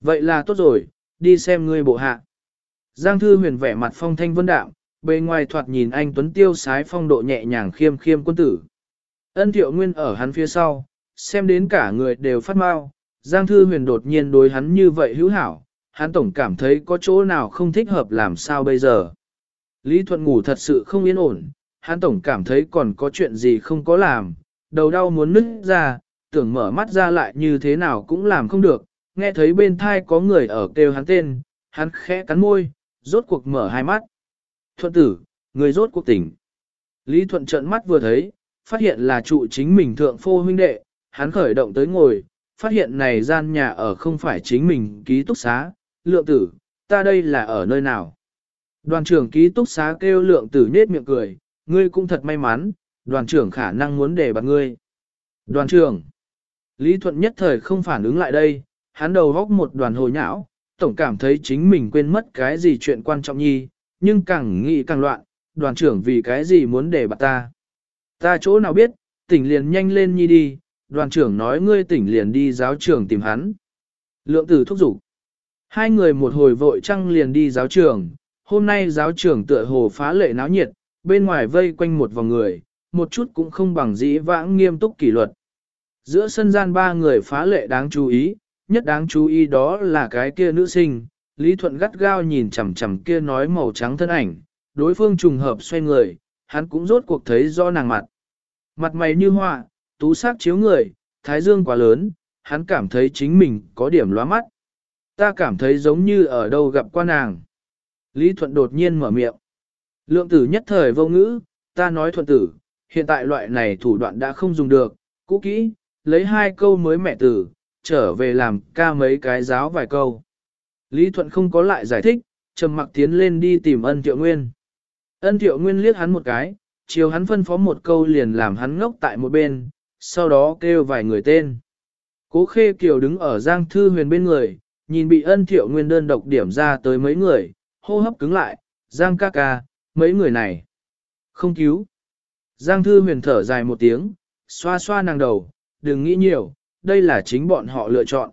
Vậy là tốt rồi, đi xem ngươi bộ hạ. Giang Thư Huyền vẻ mặt phong thanh vân đạm, bề ngoài thoạt nhìn anh Tuấn Tiêu sái phong độ nhẹ nhàng khiêm khiêm quân tử. Ân thiệu nguyên ở hắn phía sau, xem đến cả người đều phát mau, Giang Thư Huyền đột nhiên đối hắn như vậy hữu hảo, hắn tổng cảm thấy có chỗ nào không thích hợp làm sao bây giờ. Lý Thuận ngủ thật sự không yên ổn, hắn tổng cảm thấy còn có chuyện gì không có làm, đầu đau muốn nứt ra, tưởng mở mắt ra lại như thế nào cũng làm không được, nghe thấy bên thai có người ở kêu hắn tên, hắn khẽ cắn môi, rốt cuộc mở hai mắt. Thuận tử, người rốt cuộc tỉnh. Lý Thuận trợn mắt vừa thấy, phát hiện là trụ chính mình thượng phô huynh đệ, hắn khởi động tới ngồi, phát hiện này gian nhà ở không phải chính mình ký túc xá, lượng tử, ta đây là ở nơi nào. Đoàn trưởng ký túc xá kêu lượng tử nết miệng cười, ngươi cũng thật may mắn, đoàn trưởng khả năng muốn để bạt ngươi. Đoàn trưởng, Lý Thuận nhất thời không phản ứng lại đây, hắn đầu góc một đoàn hồi nhão, tổng cảm thấy chính mình quên mất cái gì chuyện quan trọng nhi, nhưng càng nghĩ càng loạn, đoàn trưởng vì cái gì muốn để bạt ta. Ta chỗ nào biết, tỉnh liền nhanh lên nhi đi, đoàn trưởng nói ngươi tỉnh liền đi giáo trường tìm hắn. Lượng tử thúc giục. Hai người một hồi vội trăng liền đi giáo trường, hôm nay giáo trường tựa hồ phá lệ náo nhiệt, bên ngoài vây quanh một vòng người, một chút cũng không bằng dĩ vãng nghiêm túc kỷ luật. Giữa sân gian ba người phá lệ đáng chú ý, nhất đáng chú ý đó là cái kia nữ sinh, Lý Thuận gắt gao nhìn chằm chằm kia nói màu trắng thân ảnh, đối phương trùng hợp xoay người, hắn cũng rốt cuộc thấy do nàng mặt. Mặt mày như họa, tú sắc chiếu người, thái dương quá lớn, hắn cảm thấy chính mình có điểm lóa mắt. Ta cảm thấy giống như ở đâu gặp qua nàng. Lý Thuận đột nhiên mở miệng. Lượng tử nhất thời vô ngữ, ta nói thuận tử, hiện tại loại này thủ đoạn đã không dùng được, cũ kỹ, lấy hai câu mới mẹ tử, trở về làm ca mấy cái giáo vài câu. Lý Thuận không có lại giải thích, trầm mặc tiến lên đi tìm ân tiệu nguyên. Ân tiệu nguyên liếc hắn một cái, chiều hắn phân phó một câu liền làm hắn ngốc tại một bên, sau đó kêu vài người tên. Cố khê kiều đứng ở giang thư huyền bên người, nhìn bị ân thiệu nguyên đơn độc điểm ra tới mấy người, hô hấp cứng lại, giang ca ca, mấy người này. Không cứu. Giang thư huyền thở dài một tiếng, xoa xoa nàng đầu, đừng nghĩ nhiều, đây là chính bọn họ lựa chọn.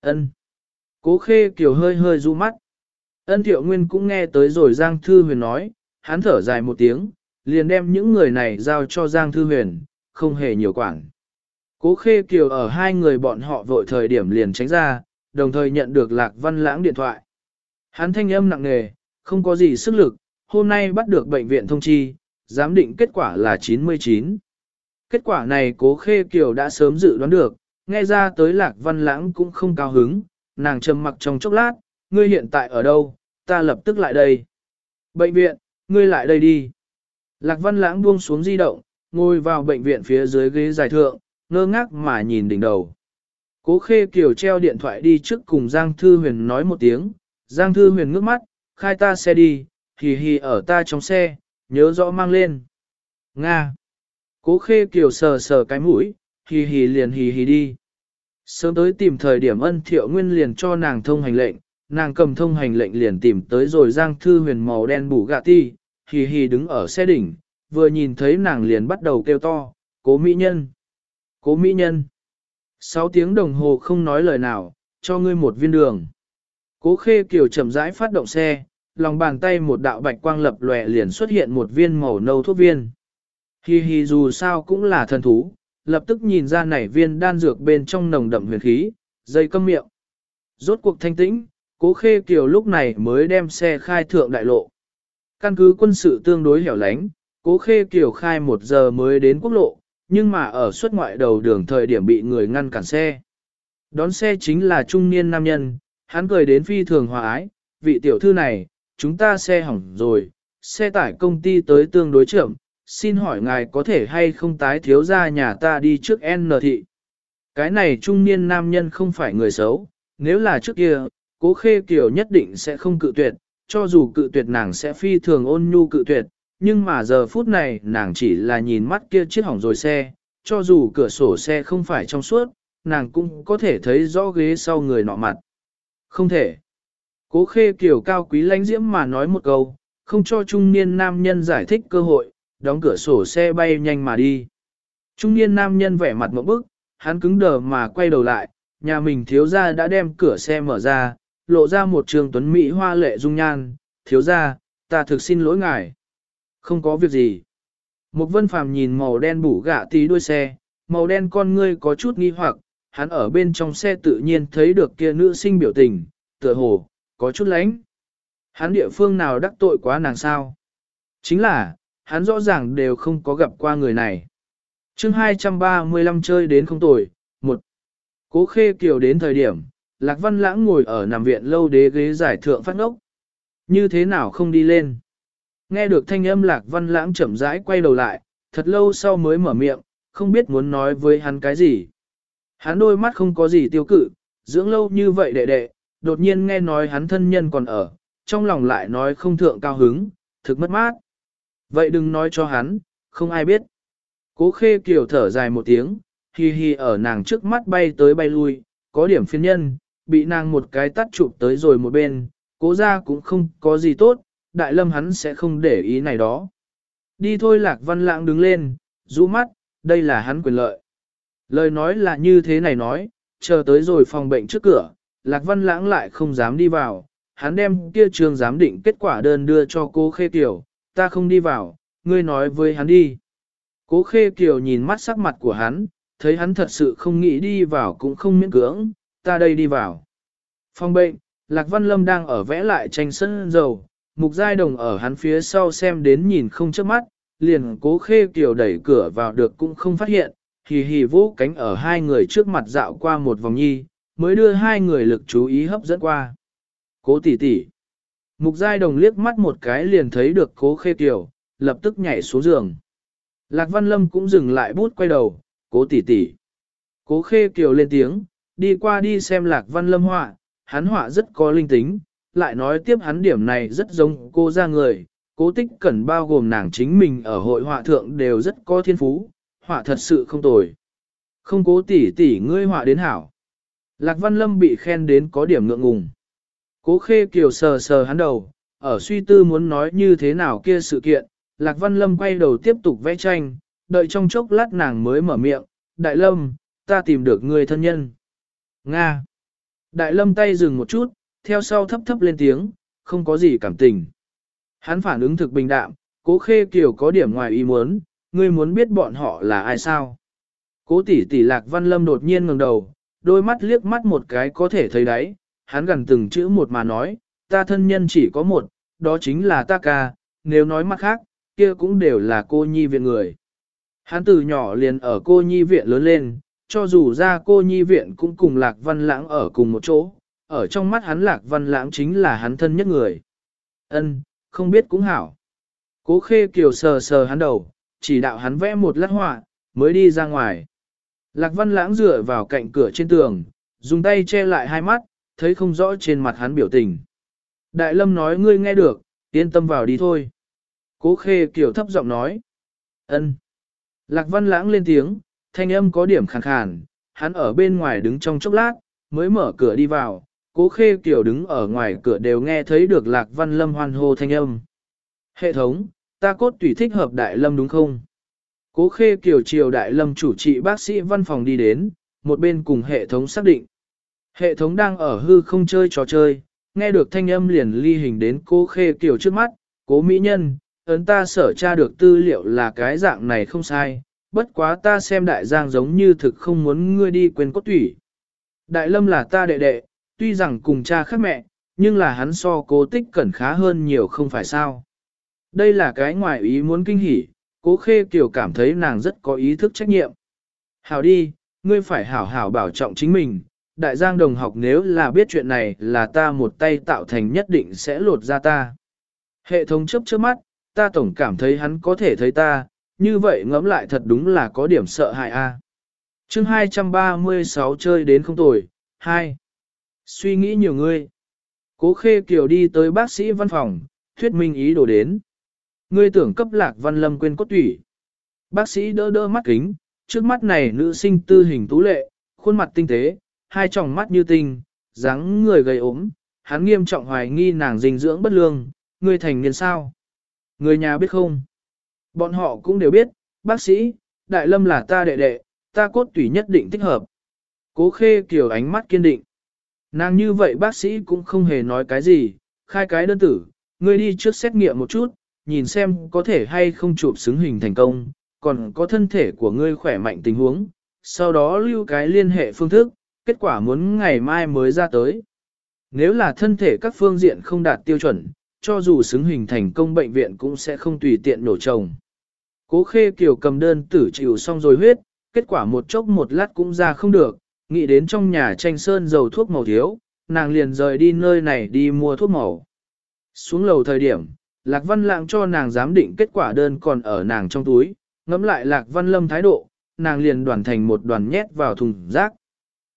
Ân. Cố khê kiều hơi hơi du mắt. Ân thiệu nguyên cũng nghe tới rồi Giang Thư Huyền nói, hắn thở dài một tiếng, liền đem những người này giao cho Giang Thư Huyền, không hề nhiều quản. Cố khê kiều ở hai người bọn họ vội thời điểm liền tránh ra, đồng thời nhận được lạc văn lãng điện thoại. Hắn thanh âm nặng nề, không có gì sức lực, hôm nay bắt được bệnh viện thông chi, giám định kết quả là 99. Kết quả này cố khê kiều đã sớm dự đoán được, nghe ra tới lạc văn lãng cũng không cao hứng, nàng trầm mặc trong chốc lát, ngươi hiện tại ở đâu, ta lập tức lại đây. Bệnh viện, ngươi lại đây đi. Lạc văn lãng buông xuống di động, ngồi vào bệnh viện phía dưới ghế dài thượng, ngơ ngác mà nhìn đỉnh đầu. Cố khê kiều treo điện thoại đi trước cùng Giang Thư Huyền nói một tiếng, Giang Thư Huyền ngước mắt, khai ta xe đi, hì hì ở ta trong xe, nhớ rõ mang lên. Nga. Cố khê kiều sờ sờ cái mũi, hì hì liền hì hì đi. Sớm tới tìm thời điểm ân thiệu nguyên liền cho nàng thông hành lệnh, nàng cầm thông hành lệnh liền tìm tới rồi Giang Thư Huyền màu đen bù gạ ti, hì hì đứng ở xe đỉnh, vừa nhìn thấy nàng liền bắt đầu kêu to, cố mỹ nhân. Cố mỹ nhân. Sáu tiếng đồng hồ không nói lời nào, cho ngươi một viên đường. Cố khê kiều chậm rãi phát động xe, lòng bàn tay một đạo bạch quang lập lòe liền xuất hiện một viên màu nâu thuốc viên. Hi hi dù sao cũng là thần thú, lập tức nhìn ra nảy viên đan dược bên trong nồng đậm huyền khí, dây câm miệng. Rốt cuộc thanh tĩnh, cố khê kiều lúc này mới đem xe khai thượng đại lộ. Căn cứ quân sự tương đối hẻo lánh, cố khê kiều khai một giờ mới đến quốc lộ, nhưng mà ở suốt ngoại đầu đường thời điểm bị người ngăn cản xe. Đón xe chính là trung niên nam nhân, hắn cười đến phi thường hòa ái, vị tiểu thư này, chúng ta xe hỏng rồi, xe tải công ty tới tương đối chậm, xin hỏi ngài có thể hay không tái thiếu ra nhà ta đi trước N thị. Cái này trung niên nam nhân không phải người xấu, nếu là trước kia, cố khê kiểu nhất định sẽ không cự tuyệt, cho dù cự tuyệt nàng sẽ phi thường ôn nhu cự tuyệt, nhưng mà giờ phút này nàng chỉ là nhìn mắt kia chiếc hỏng rồi xe, cho dù cửa sổ xe không phải trong suốt, nàng cũng có thể thấy rõ ghế sau người nọ mặt. Không thể. Cố khê kiểu cao quý lãnh diễm mà nói một câu, không cho trung niên nam nhân giải thích cơ hội, đóng cửa sổ xe bay nhanh mà đi. Trung niên nam nhân vẻ mặt một bức, hắn cứng đờ mà quay đầu lại, nhà mình thiếu gia đã đem cửa xe mở ra, lộ ra một trường tuấn Mỹ hoa lệ dung nhan, thiếu gia, ta thực xin lỗi ngài. Không có việc gì. Một vân phàm nhìn màu đen bủ gạ tí đuôi xe, màu đen con ngươi có chút nghi hoặc, hắn ở bên trong xe tự nhiên thấy được kia nữ sinh biểu tình, tựa hồ, có chút lánh. Hắn địa phương nào đắc tội quá nàng sao? Chính là, hắn rõ ràng đều không có gặp qua người này. chương 235 chơi đến không tồi, một Cố khê kiều đến thời điểm, Lạc Văn Lãng ngồi ở nằm viện lâu đế ghế giải thượng phát ngốc. Như thế nào không đi lên? Nghe được thanh âm lạc văn lãng chậm rãi quay đầu lại, thật lâu sau mới mở miệng, không biết muốn nói với hắn cái gì. Hắn đôi mắt không có gì tiêu cự, dưỡng lâu như vậy đệ đệ, đột nhiên nghe nói hắn thân nhân còn ở, trong lòng lại nói không thượng cao hứng, thực mất mát. Vậy đừng nói cho hắn, không ai biết. Cố khê kiều thở dài một tiếng, hi hi ở nàng trước mắt bay tới bay lui, có điểm phiên nhân, bị nàng một cái tắt chụp tới rồi một bên, cố ra cũng không có gì tốt, đại lâm hắn sẽ không để ý này đó. Đi thôi lạc văn lãng đứng lên, rũ mắt, đây là hắn quyền lợi. Lời nói là như thế này nói, chờ tới rồi phòng bệnh trước cửa, lạc văn lãng lại không dám đi vào, hắn đem kia trường giám định kết quả đơn đưa cho cô Khê Kiều, ta không đi vào, ngươi nói với hắn đi. Cố Khê Kiều nhìn mắt sắc mặt của hắn, thấy hắn thật sự không nghĩ đi vào cũng không miễn cưỡng, ta đây đi vào. Phòng bệnh, Lạc Văn Lâm đang ở vẽ lại tranh sân dầu, mục giai đồng ở hắn phía sau xem đến nhìn không chớp mắt, liền cố khê kiều đẩy cửa vào được cũng không phát hiện, hì hì vũ cánh ở hai người trước mặt dạo qua một vòng nhi, mới đưa hai người lực chú ý hấp dẫn qua. Cố tỷ tỷ. Mục giai đồng liếc mắt một cái liền thấy được cố khê kiều, lập tức nhảy xuống giường. Lạc Văn Lâm cũng dừng lại bút quay đầu, cố tỷ tỷ. Cố khê kiều lên tiếng, đi qua đi xem Lạc Văn Lâm họa, hắn họa rất có linh tính, lại nói tiếp hắn điểm này rất giống cô ra người, cố tích cẩn bao gồm nàng chính mình ở hội họa thượng đều rất có thiên phú, họa thật sự không tồi. Không cố tỉ tỉ ngươi họa đến hảo. Lạc Văn Lâm bị khen đến có điểm ngượng ngùng. Cố khê kiều sờ sờ hắn đầu, ở suy tư muốn nói như thế nào kia sự kiện, Lạc Văn Lâm quay đầu tiếp tục vẽ tranh, đợi trong chốc lát nàng mới mở miệng, Đại Lâm, ta tìm được người thân nhân. Nga. Đại Lâm tay dừng một chút, theo sau thấp thấp lên tiếng, không có gì cảm tình. Hắn phản ứng thực bình đạm, cố khê kiều có điểm ngoài ý muốn, ngươi muốn biết bọn họ là ai sao. Cố tỷ tỷ Lạc Văn Lâm đột nhiên ngẩng đầu, đôi mắt liếc mắt một cái có thể thấy đấy, hắn gần từng chữ một mà nói, ta thân nhân chỉ có một, đó chính là ta ca, nếu nói mắt khác, kia cũng đều là cô nhi viện người. Hắn từ nhỏ liền ở cô nhi viện lớn lên, cho dù ra cô nhi viện cũng cùng Lạc Văn Lãng ở cùng một chỗ, ở trong mắt hắn Lạc Văn Lãng chính là hắn thân nhất người. Ân, không biết cũng hảo. Cố khê kiều sờ sờ hắn đầu, chỉ đạo hắn vẽ một lát họa, mới đi ra ngoài. Lạc Văn Lãng dựa vào cạnh cửa trên tường, dùng tay che lại hai mắt, thấy không rõ trên mặt hắn biểu tình. Đại Lâm nói ngươi nghe được, yên tâm vào đi thôi. Cố khê kiều thấp giọng nói. ân. Lạc văn lãng lên tiếng, thanh âm có điểm khàn khàn, hắn ở bên ngoài đứng trong chốc lát, mới mở cửa đi vào. Cố khê kiểu đứng ở ngoài cửa đều nghe thấy được lạc văn lâm hoan hô thanh âm. Hệ thống, ta cốt tùy thích hợp đại lâm đúng không? Cố khê kiểu chiều đại lâm chủ trị bác sĩ văn phòng đi đến, một bên cùng hệ thống xác định. Hệ thống đang ở hư không chơi trò chơi, nghe được thanh âm liền ly hình đến cố khê kiểu trước mắt, cố mỹ nhân, ấn ta sở tra được tư liệu là cái dạng này không sai, bất quá ta xem đại giang giống như thực không muốn ngươi đi quên cốt tủy. Đại lâm là ta đệ đệ, tuy rằng cùng cha khác mẹ, nhưng là hắn so cố tích cẩn khá hơn nhiều không phải sao. Đây là cái ngoài ý muốn kinh hỉ, cố khê kiểu cảm thấy nàng rất có ý thức trách nhiệm. Hảo đi, ngươi phải hảo hảo bảo trọng chính mình, đại giang đồng học nếu là biết chuyện này là ta một tay tạo thành nhất định sẽ lột ra ta. Hệ thống chấp trước mắt, ta tổng cảm thấy hắn có thể thấy ta, như vậy ngẫm lại thật đúng là có điểm sợ hại a. À. Chương 236 chơi đến không tồi, 2. Suy nghĩ nhiều người. Cố Khê Kiều đi tới bác sĩ văn phòng, thuyết minh ý đồ đến. Ngươi tưởng cấp lạc văn lâm quên cốt tủy. Bác sĩ đỡ đỡ mắt kính, trước mắt này nữ sinh tư hình tú lệ, khuôn mặt tinh tế, hai tròng mắt như tinh, dáng người gầy ốm, hắn nghiêm trọng hoài nghi nàng dinh dưỡng bất lương, ngươi thành niên sao? Người nhà biết không? Bọn họ cũng đều biết, bác sĩ, đại lâm là ta đệ đệ, ta cốt tủy nhất định thích hợp. Cố khê kiểu ánh mắt kiên định. Nàng như vậy bác sĩ cũng không hề nói cái gì, khai cái đơn tử, ngươi đi trước xét nghiệm một chút, nhìn xem có thể hay không chụp xứng hình thành công, còn có thân thể của ngươi khỏe mạnh tình huống, sau đó lưu cái liên hệ phương thức, kết quả muốn ngày mai mới ra tới. Nếu là thân thể các phương diện không đạt tiêu chuẩn, cho dù xứng hình thành công bệnh viện cũng sẽ không tùy tiện nổ chồng. Cố khê kiều cầm đơn tử chịu xong rồi huyết, kết quả một chốc một lát cũng ra không được, nghĩ đến trong nhà tranh sơn dầu thuốc màu thiếu, nàng liền rời đi nơi này đi mua thuốc màu. Xuống lầu thời điểm, Lạc Văn Lạng cho nàng giám định kết quả đơn còn ở nàng trong túi, ngẫm lại Lạc Văn Lâm thái độ, nàng liền đoàn thành một đoàn nhét vào thùng rác.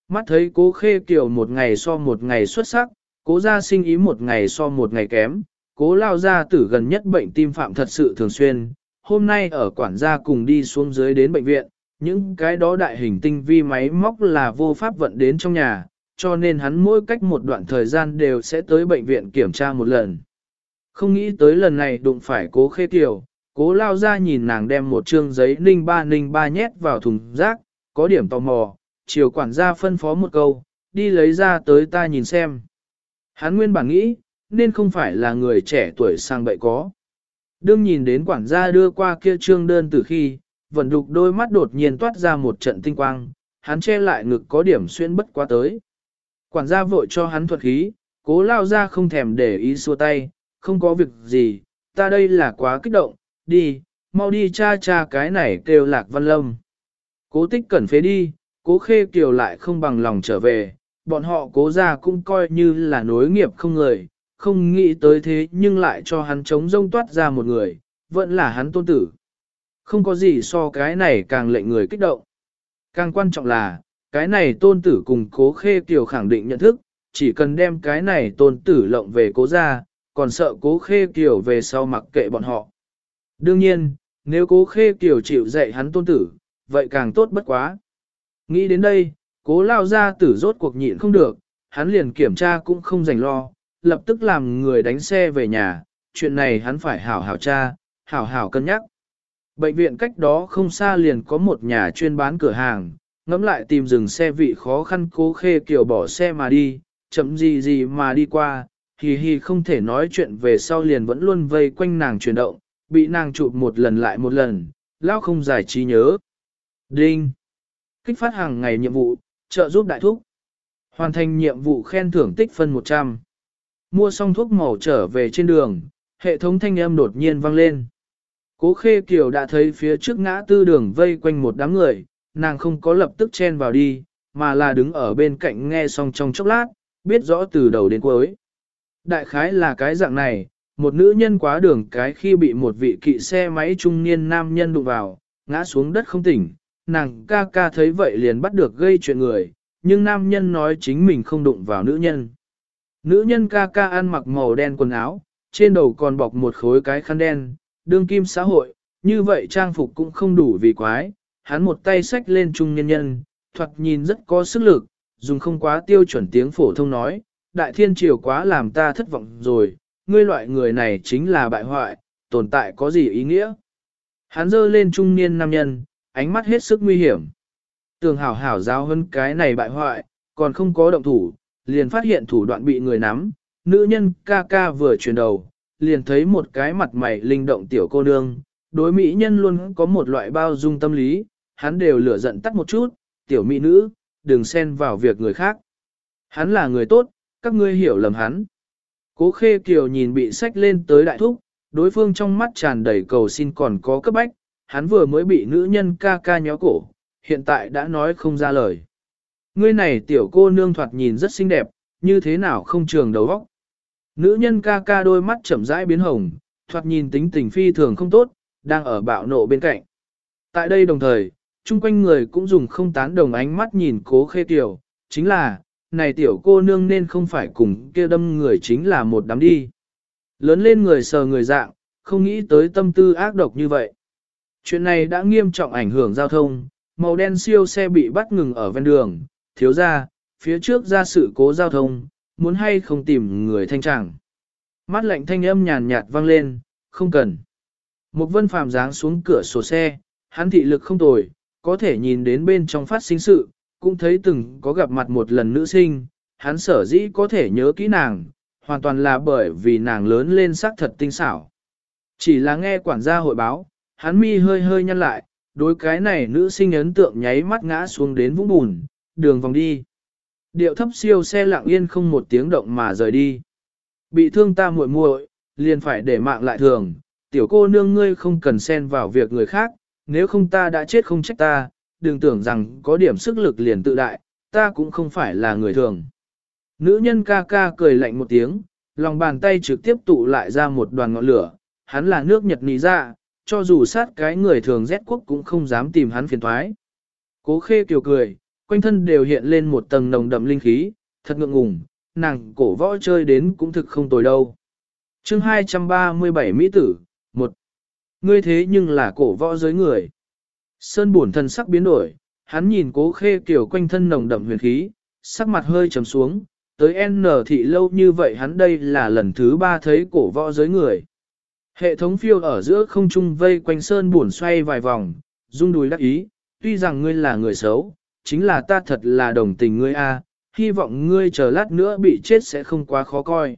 Mắt thấy cố khê kiều một ngày so một ngày xuất sắc, cố gia sinh ý một ngày so một ngày kém, cố lao gia tử gần nhất bệnh tim phạm thật sự thường xuyên, hôm nay ở quản gia cùng đi xuống dưới đến bệnh viện, những cái đó đại hình tinh vi máy móc là vô pháp vận đến trong nhà, cho nên hắn mỗi cách một đoạn thời gian đều sẽ tới bệnh viện kiểm tra một lần. Không nghĩ tới lần này đụng phải cố khê tiểu, cố lao ra nhìn nàng đem một trương giấy ninh ba ninh ba nhét vào thùng rác, có điểm tò mò, chiều quản gia phân phó một câu, đi lấy ra tới ta nhìn xem. Hắn nguyên bản nghĩ, nên không phải là người trẻ tuổi sang bậy có. Đương nhìn đến quản gia đưa qua kia trương đơn từ khi, vẫn đục đôi mắt đột nhiên toát ra một trận tinh quang, hắn che lại ngực có điểm xuyên bất quá tới. Quản gia vội cho hắn thuật khí, cố lao ra không thèm để ý xua tay, không có việc gì, ta đây là quá kích động, đi, mau đi cha cha cái này kêu lạc văn lâm. Cố tích cẩn phế đi, cố khê kiều lại không bằng lòng trở về, bọn họ cố ra cũng coi như là nối nghiệp không người, không nghĩ tới thế nhưng lại cho hắn chống rông toát ra một người, vẫn là hắn tôn tử. Không có gì so cái này càng lệnh người kích động. Càng quan trọng là, cái này tôn tử cùng cố khê kiều khẳng định nhận thức, chỉ cần đem cái này tôn tử lộng về cố ra, còn sợ cố khê kiều về sau mặc kệ bọn họ. Đương nhiên, nếu cố khê kiều chịu dạy hắn tôn tử, vậy càng tốt bất quá. Nghĩ đến đây, cố lao ra tử rốt cuộc nhịn không được, hắn liền kiểm tra cũng không dành lo, lập tức làm người đánh xe về nhà, chuyện này hắn phải hảo hảo tra, hảo hảo cân nhắc. Bệnh viện cách đó không xa liền có một nhà chuyên bán cửa hàng, ngẫm lại tìm dừng xe vị khó khăn cố khê kiểu bỏ xe mà đi, chậm gì gì mà đi qua, hì hì không thể nói chuyện về sau liền vẫn luôn vây quanh nàng chuyển động, bị nàng chụp một lần lại một lần, lao không giải trí nhớ. Đinh! Kích phát hàng ngày nhiệm vụ, trợ giúp đại thúc. Hoàn thành nhiệm vụ khen thưởng tích phân 100. Mua xong thuốc màu trở về trên đường, hệ thống thanh âm đột nhiên vang lên. Cố khê kiều đã thấy phía trước ngã tư đường vây quanh một đám người, nàng không có lập tức chen vào đi, mà là đứng ở bên cạnh nghe xong trong chốc lát, biết rõ từ đầu đến cuối. Đại khái là cái dạng này, một nữ nhân quá đường cái khi bị một vị kỵ xe máy trung niên nam nhân đụng vào, ngã xuống đất không tỉnh, nàng ca ca thấy vậy liền bắt được gây chuyện người, nhưng nam nhân nói chính mình không đụng vào nữ nhân. Nữ nhân ca ca ăn mặc màu đen quần áo, trên đầu còn bọc một khối cái khăn đen, đương kim xã hội, như vậy trang phục cũng không đủ vì quái, hắn một tay xách lên trung nhân nhân, thoạt nhìn rất có sức lực, dùng không quá tiêu chuẩn tiếng phổ thông nói, đại thiên triều quá làm ta thất vọng rồi, ngươi loại người này chính là bại hoại, tồn tại có gì ý nghĩa. Hắn dơ lên trung niên nam nhân, ánh mắt hết sức nguy hiểm. Tường hảo hảo giáo hơn cái này bại hoại, còn không có động thủ, liền phát hiện thủ đoạn bị người nắm, nữ nhân ca ca vừa chuyển đầu, liền thấy một cái mặt mày linh động tiểu cô nương, đối mỹ nhân luôn có một loại bao dung tâm lý, hắn đều lửa giận tắt một chút, tiểu mỹ nữ, đừng xen vào việc người khác. Hắn là người tốt, các ngươi hiểu lầm hắn. Cố khê kiều nhìn bị sách lên tới đại thúc, đối phương trong mắt tràn đầy cầu xin còn có cấp bách, hắn vừa mới bị nữ nhân ca ca nhéo cổ, hiện tại đã nói không ra lời. Ngươi này tiểu cô nương thoạt nhìn rất xinh đẹp, như thế nào không trường đầu óc. Nữ nhân ca ca đôi mắt chậm rãi biến hồng, thoạt nhìn tính tình phi thường không tốt, đang ở bạo nộ bên cạnh. Tại đây đồng thời, chung quanh người cũng dùng không tán đồng ánh mắt nhìn cố khê tiểu, chính là, này tiểu cô nương nên không phải cùng kia đâm người chính là một đám đi. Lớn lên người sờ người dạng, không nghĩ tới tâm tư ác độc như vậy. Chuyện này đã nghiêm trọng ảnh hưởng giao thông, màu đen siêu xe bị bắt ngừng ở ven đường, thiếu ra, phía trước ra sự cố giao thông, muốn hay không tìm người thanh tràng. Mắt lạnh thanh âm nhàn nhạt vang lên, không cần. Một vân phàm dáng xuống cửa sổ xe, hắn thị lực không tồi, có thể nhìn đến bên trong phát sinh sự, cũng thấy từng có gặp mặt một lần nữ sinh, hắn sở dĩ có thể nhớ kỹ nàng, hoàn toàn là bởi vì nàng lớn lên sắc thật tinh xảo. Chỉ là nghe quản gia hội báo, hắn mi hơi hơi nhăn lại, đối cái này nữ sinh ấn tượng nháy mắt ngã xuống đến vũng bùn, đường vòng đi. Điệu thấp siêu xe lặng yên không một tiếng động mà rời đi. Bị thương ta muội muội, liền phải để mạng lại thường, tiểu cô nương ngươi không cần xen vào việc người khác, nếu không ta đã chết không trách ta, đừng tưởng rằng có điểm sức lực liền tự đại, ta cũng không phải là người thường. Nữ nhân ca ca cười lạnh một tiếng, lòng bàn tay trực tiếp tụ lại ra một đoàn ngọn lửa, hắn là nước Nhật nì ra, dạ, cho dù sát cái người thường rét quốc cũng không dám tìm hắn phiền thoái. Cố khê kiều cười, quanh thân đều hiện lên một tầng nồng đậm linh khí, thật ngượng ngùng, nàng cổ võ chơi đến cũng thực không tồi đâu. chương 237 Mỹ tử, một Ngươi thế nhưng là cổ võ giới người. Sơn buồn thân sắc biến đổi, hắn nhìn cố khê kiểu quanh thân nồng đậm huyền khí, sắc mặt hơi trầm xuống, tới N thị lâu như vậy hắn đây là lần thứ ba thấy cổ võ giới người. Hệ thống phiêu ở giữa không trung vây quanh sơn buồn xoay vài vòng, rung đùi đắc ý, tuy rằng ngươi là người xấu, chính là ta thật là đồng tình ngươi a, hy vọng ngươi chờ lát nữa bị chết sẽ không quá khó coi.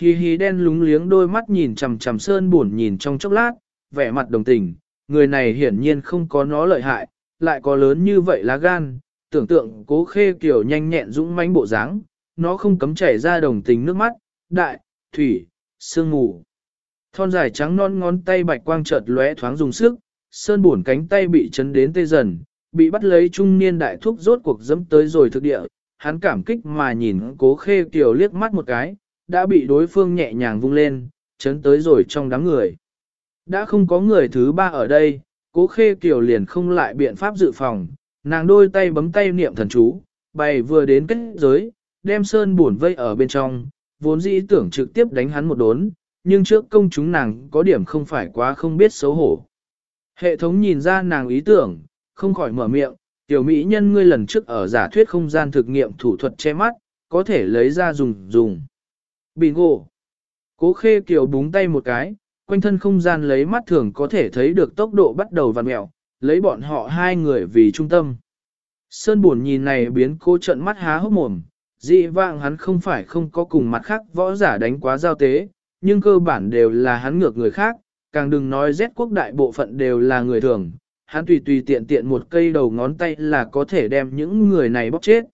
Hi hi đen lúng liếng đôi mắt nhìn chằm chằm sơn buồn nhìn trong chốc lát, vẻ mặt đồng tình, người này hiển nhiên không có nó lợi hại, lại có lớn như vậy lá gan, tưởng tượng cố khê kiểu nhanh nhẹn dũng mãnh bộ dáng, nó không cấm chảy ra đồng tình nước mắt, đại, thủy, sương ngủ Thon dài trắng non ngón tay bạch quang chợt lóe thoáng dùng sức, sơn buồn cánh tay bị chấn đến tê dần, bị bắt lấy trung niên đại thúc rốt cuộc dẫm tới rồi thực địa, hắn cảm kích mà nhìn cố khê kiều liếc mắt một cái, đã bị đối phương nhẹ nhàng vung lên, chấn tới rồi trong đám người. Đã không có người thứ ba ở đây, cố khê kiều liền không lại biện pháp dự phòng, nàng đôi tay bấm tay niệm thần chú, bày vừa đến kết giới, đem sơn buồn vây ở bên trong, vốn dĩ tưởng trực tiếp đánh hắn một đốn, nhưng trước công chúng nàng có điểm không phải quá không biết xấu hổ. Hệ thống nhìn ra nàng ý tưởng, không khỏi mở miệng, tiểu mỹ nhân ngươi lần trước ở giả thuyết không gian thực nghiệm thủ thuật che mắt, có thể lấy ra dùng dùng. Bingo! Cố khê kiều búng tay một cái, quanh thân không gian lấy mắt thường có thể thấy được tốc độ bắt đầu vặn mẹo, lấy bọn họ hai người vì trung tâm. Sơn buồn nhìn này biến cố trận mắt há hốc mồm, dị vạng hắn không phải không có cùng mặt khác võ giả đánh quá giao tế, nhưng cơ bản đều là hắn ngược người khác, càng đừng nói Z quốc đại bộ phận đều là người thường, hắn tùy tùy tiện tiện một cây đầu ngón tay là có thể đem những người này bóc chết.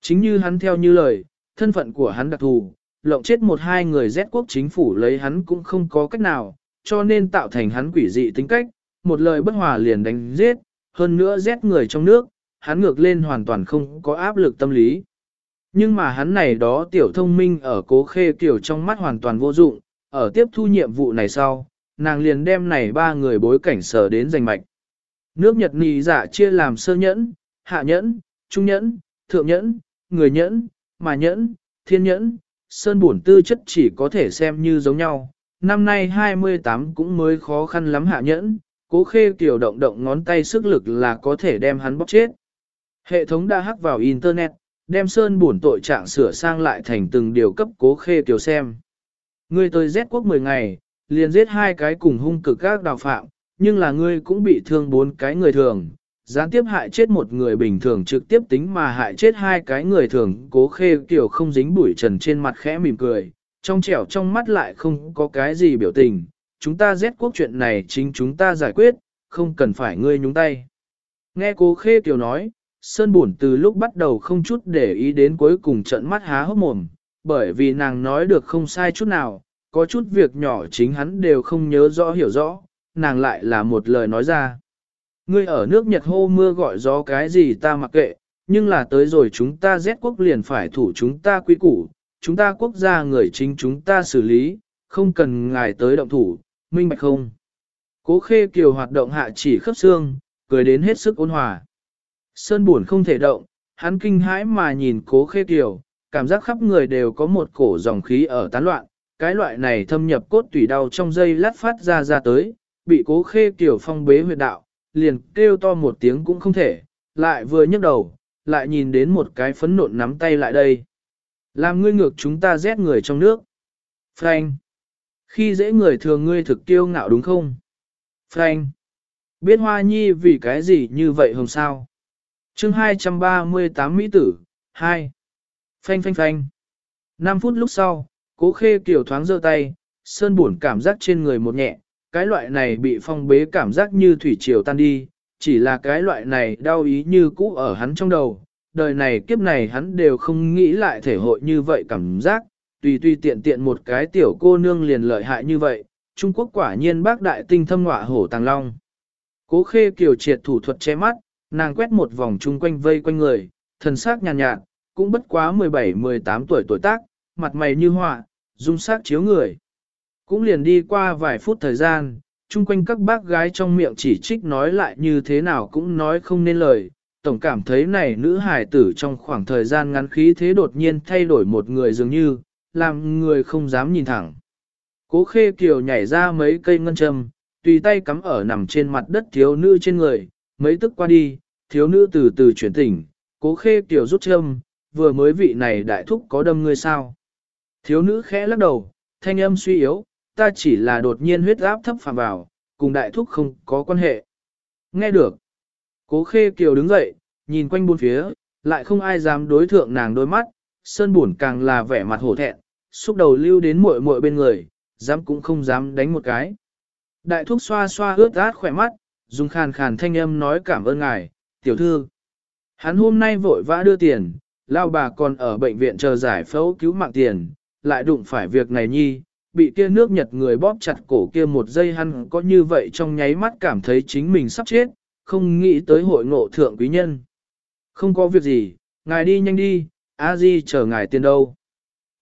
Chính như hắn theo như lời, thân phận của hắn đặc thù, lộng chết một hai người Z quốc chính phủ lấy hắn cũng không có cách nào, cho nên tạo thành hắn quỷ dị tính cách, một lời bất hòa liền đánh giết, hơn nữa Z người trong nước, hắn ngược lên hoàn toàn không có áp lực tâm lý. Nhưng mà hắn này đó tiểu thông minh ở cố khê kiểu trong mắt hoàn toàn vô dụng, ở tiếp thu nhiệm vụ này sau, nàng liền đem này ba người bối cảnh sở đến giành mạch. Nước Nhật nì giả chia làm sơ nhẫn, hạ nhẫn, trung nhẫn, thượng nhẫn, người nhẫn, mà nhẫn, thiên nhẫn, sơn bổn tư chất chỉ có thể xem như giống nhau. Năm nay 28 cũng mới khó khăn lắm hạ nhẫn, cố khê kiểu động động ngón tay sức lực là có thể đem hắn bóc chết. Hệ thống đã hắc vào Internet, đem sơn bổn tội trạng sửa sang lại thành từng điều cấp cố khê kiểu xem. Ngươi tới Z quốc 10 ngày, liền giết hai cái cùng hung cực các đào phạm, nhưng là ngươi cũng bị thương bốn cái người thường, gián tiếp hại chết một người bình thường trực tiếp tính mà hại chết hai cái người thường, cố khê kiểu không dính bụi trần trên mặt khẽ mỉm cười, trong trẻo trong mắt lại không có cái gì biểu tình, chúng ta rét quốc chuyện này chính chúng ta giải quyết, không cần phải ngươi nhúng tay. Nghe cố khê kiểu nói, Sơn Bùn từ lúc bắt đầu không chút để ý đến cuối cùng trận mắt há hốc mồm, bởi vì nàng nói được không sai chút nào, có chút việc nhỏ chính hắn đều không nhớ rõ hiểu rõ, nàng lại là một lời nói ra. Ngươi ở nước Nhật hô mưa gọi gió cái gì ta mặc kệ, nhưng là tới rồi chúng ta rét quốc liền phải thủ chúng ta quý củ, chúng ta quốc gia người chính chúng ta xử lý, không cần ngài tới động thủ, minh bạch không? Cố khê kiều hoạt động hạ chỉ khớp xương, cười đến hết sức ôn hòa. Sơn buồn không thể động, hắn kinh hãi mà nhìn cố khê kiều, cảm giác khắp người đều có một cổ dòng khí ở tán loạn, cái loại này thâm nhập cốt tủy đau trong dây lát phát ra ra tới, bị cố khê kiểu phong bế huyệt đạo, liền kêu to một tiếng cũng không thể, lại vừa nhấc đầu, lại nhìn đến một cái phấn nộn nắm tay lại đây. Làm ngươi ngược chúng ta rét người trong nước. Frank. Khi dễ người thường ngươi thực kiêu ngạo đúng không? Frank. Biết hoa nhi vì cái gì như vậy hôm sao? chương 238 Mỹ tử, 2. Phanh phanh phanh. 5 phút lúc sau, cố khê kiểu thoáng giơ tay, sơn buồn cảm giác trên người một nhẹ, cái loại này bị phong bế cảm giác như thủy triều tan đi, chỉ là cái loại này đau ý như cũ ở hắn trong đầu, đời này kiếp này hắn đều không nghĩ lại thể hội như vậy cảm giác, tùy tùy tiện tiện một cái tiểu cô nương liền lợi hại như vậy, Trung Quốc quả nhiên bác đại tinh thâm ngọa hổ tàng long. Cố khê kiều triệt thủ thuật che mắt, nàng quét một vòng chung quanh vây quanh người, thần sắc nhàn nhạt, nhạt, cũng bất quá 17-18 tuổi tuổi tác, mặt mày như họa, dung sắc chiếu người. Cũng liền đi qua vài phút thời gian, chung quanh các bác gái trong miệng chỉ trích nói lại như thế nào cũng nói không nên lời. Tổng cảm thấy này nữ hải tử trong khoảng thời gian ngắn khí thế đột nhiên thay đổi một người dường như, làm người không dám nhìn thẳng. Cố khê kiều nhảy ra mấy cây ngân châm, tùy tay cắm ở nằm trên mặt đất thiếu nữ trên người, mấy tức qua đi, thiếu nữ từ từ chuyển tỉnh, cố khê kiều rút châm, vừa mới vị này đại thúc có đâm ngươi sao. Thiếu nữ khẽ lắc đầu, thanh âm suy yếu, ta chỉ là đột nhiên huyết áp thấp phạm vào, cùng đại thúc không có quan hệ. Nghe được. Cố khê kiều đứng dậy, nhìn quanh bốn phía, lại không ai dám đối thượng nàng đôi mắt, sơn buồn càng là vẻ mặt hổ thẹn, xúc đầu lưu đến muội muội bên người, dám cũng không dám đánh một cái. Đại thúc xoa xoa ướt át khỏe mắt, dùng khàn khàn thanh âm nói cảm ơn ngài, tiểu thư. Hắn hôm nay vội vã đưa tiền, lao bà còn ở bệnh viện chờ giải phẫu cứu mạng tiền, lại đụng phải việc này nhi, bị kia nước Nhật người bóp chặt cổ kia một giây hắn có như vậy trong nháy mắt cảm thấy chính mình sắp chết, không nghĩ tới hội ngộ thượng quý nhân. Không có việc gì, ngài đi nhanh đi, a di chờ ngài tiền đâu.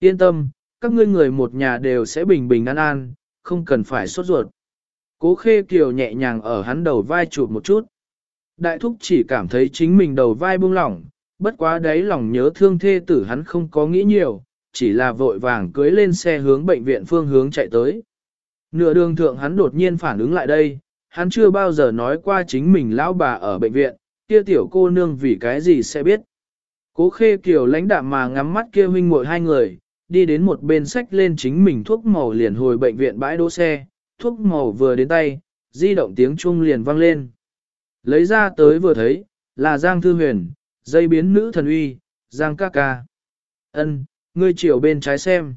Yên tâm, các ngươi người một nhà đều sẽ bình bình an an, không cần phải sốt ruột. Cố khê kiều nhẹ nhàng ở hắn đầu vai chụp một chút. Đại thúc chỉ cảm thấy chính mình đầu vai buông lỏng, bất quá đấy lòng nhớ thương thê tử hắn không có nghĩ nhiều, chỉ là vội vàng cưới lên xe hướng bệnh viện phương hướng chạy tới. Nửa đường thượng hắn đột nhiên phản ứng lại đây, hắn chưa bao giờ nói qua chính mình lão bà ở bệnh viện, kia tiểu cô nương vì cái gì sẽ biết. Cố khê kiểu lãnh đạm mà ngắm mắt kia huynh muội hai người, đi đến một bên sách lên chính mình thuốc màu liền hồi bệnh viện bãi đỗ xe, thuốc màu vừa đến tay, di động tiếng chuông liền vang lên. Lấy ra tới vừa thấy, là Giang Thư Huyền, dây biến nữ thần uy, Giang ca ca. Ân, ngươi chiều bên trái xem.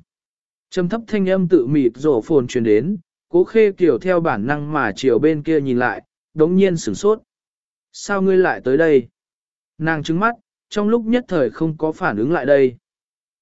Trầm thấp thanh âm tự mịt rổ phồn truyền đến, cố khê kiểu theo bản năng mà chiều bên kia nhìn lại, đống nhiên sửng sốt. Sao ngươi lại tới đây? Nàng trứng mắt, trong lúc nhất thời không có phản ứng lại đây.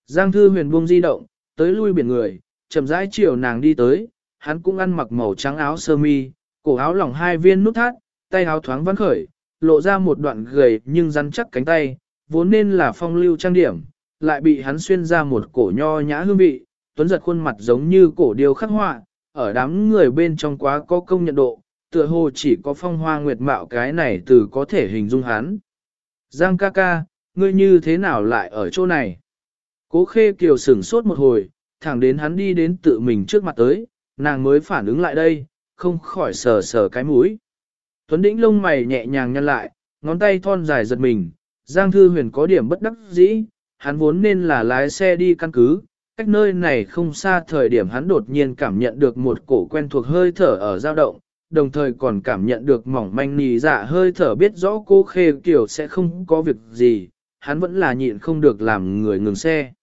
Giang thư huyền buông di động, tới lui biển người, chậm rãi chiều nàng đi tới, hắn cũng ăn mặc màu trắng áo sơ mi, cổ áo lỏng hai viên nút thắt, tay áo thoáng văn khởi, lộ ra một đoạn gầy nhưng rắn chắc cánh tay, vốn nên là phong lưu trang điểm, lại bị hắn xuyên ra một cổ nho nhã hương vị, tuấn giật khuôn mặt giống như cổ điêu khắc họa, ở đám người bên trong quá có công nhận độ, tựa hồ chỉ có phong hoa nguyệt mạo cái này từ có thể hình dung hắn. Giang ca ca, ngươi như thế nào lại ở chỗ này? Cố khê kiều sửng sốt một hồi, thẳng đến hắn đi đến tự mình trước mặt tới, nàng mới phản ứng lại đây, không khỏi sờ sờ cái mũi. Tuấn đĩnh lông mày nhẹ nhàng nhăn lại, ngón tay thon dài giật mình, Giang Thư Huyền có điểm bất đắc dĩ, hắn vốn nên là lái xe đi căn cứ, cách nơi này không xa thời điểm hắn đột nhiên cảm nhận được một cổ quen thuộc hơi thở ở dao động, đồng thời còn cảm nhận được mỏng manh nì dạ hơi thở biết rõ cô khê kiểu sẽ không có việc gì, hắn vẫn là nhịn không được làm người ngừng xe.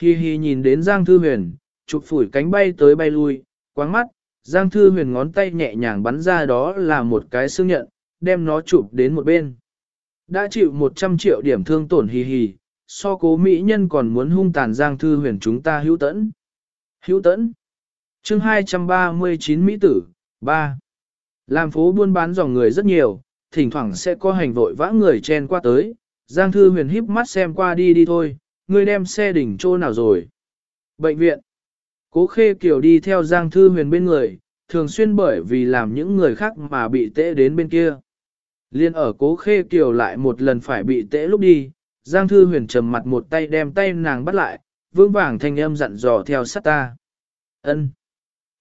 Hi hi nhìn đến Giang Thư Huyền, chụp phủi cánh bay tới bay lui, quáng mắt, Giang Thư Huyền ngón tay nhẹ nhàng bắn ra đó là một cái xương nhận, đem nó chụp đến một bên. Đã chịu 100 triệu điểm thương tổn hì hì, so cố mỹ nhân còn muốn hung tàn Giang Thư Huyền chúng ta hữu tẫn. Hữu tẫn. chương 239 Mỹ tử, 3. Làm phố buôn bán dòng người rất nhiều, thỉnh thoảng sẽ có hành vội vã người chen qua tới. Giang Thư Huyền híp mắt xem qua đi đi thôi, người đem xe đỉnh chỗ nào rồi. Bệnh viện. Cố Khê Kiều đi theo Giang Thư Huyền bên người, thường xuyên bởi vì làm những người khác mà bị tệ đến bên kia. Liên ở Cố Khê Kiều lại một lần phải bị tễ lúc đi, Giang Thư Huyền trầm mặt một tay đem tay nàng bắt lại, vương vàng thanh âm dặn dò theo sát ta. Ân.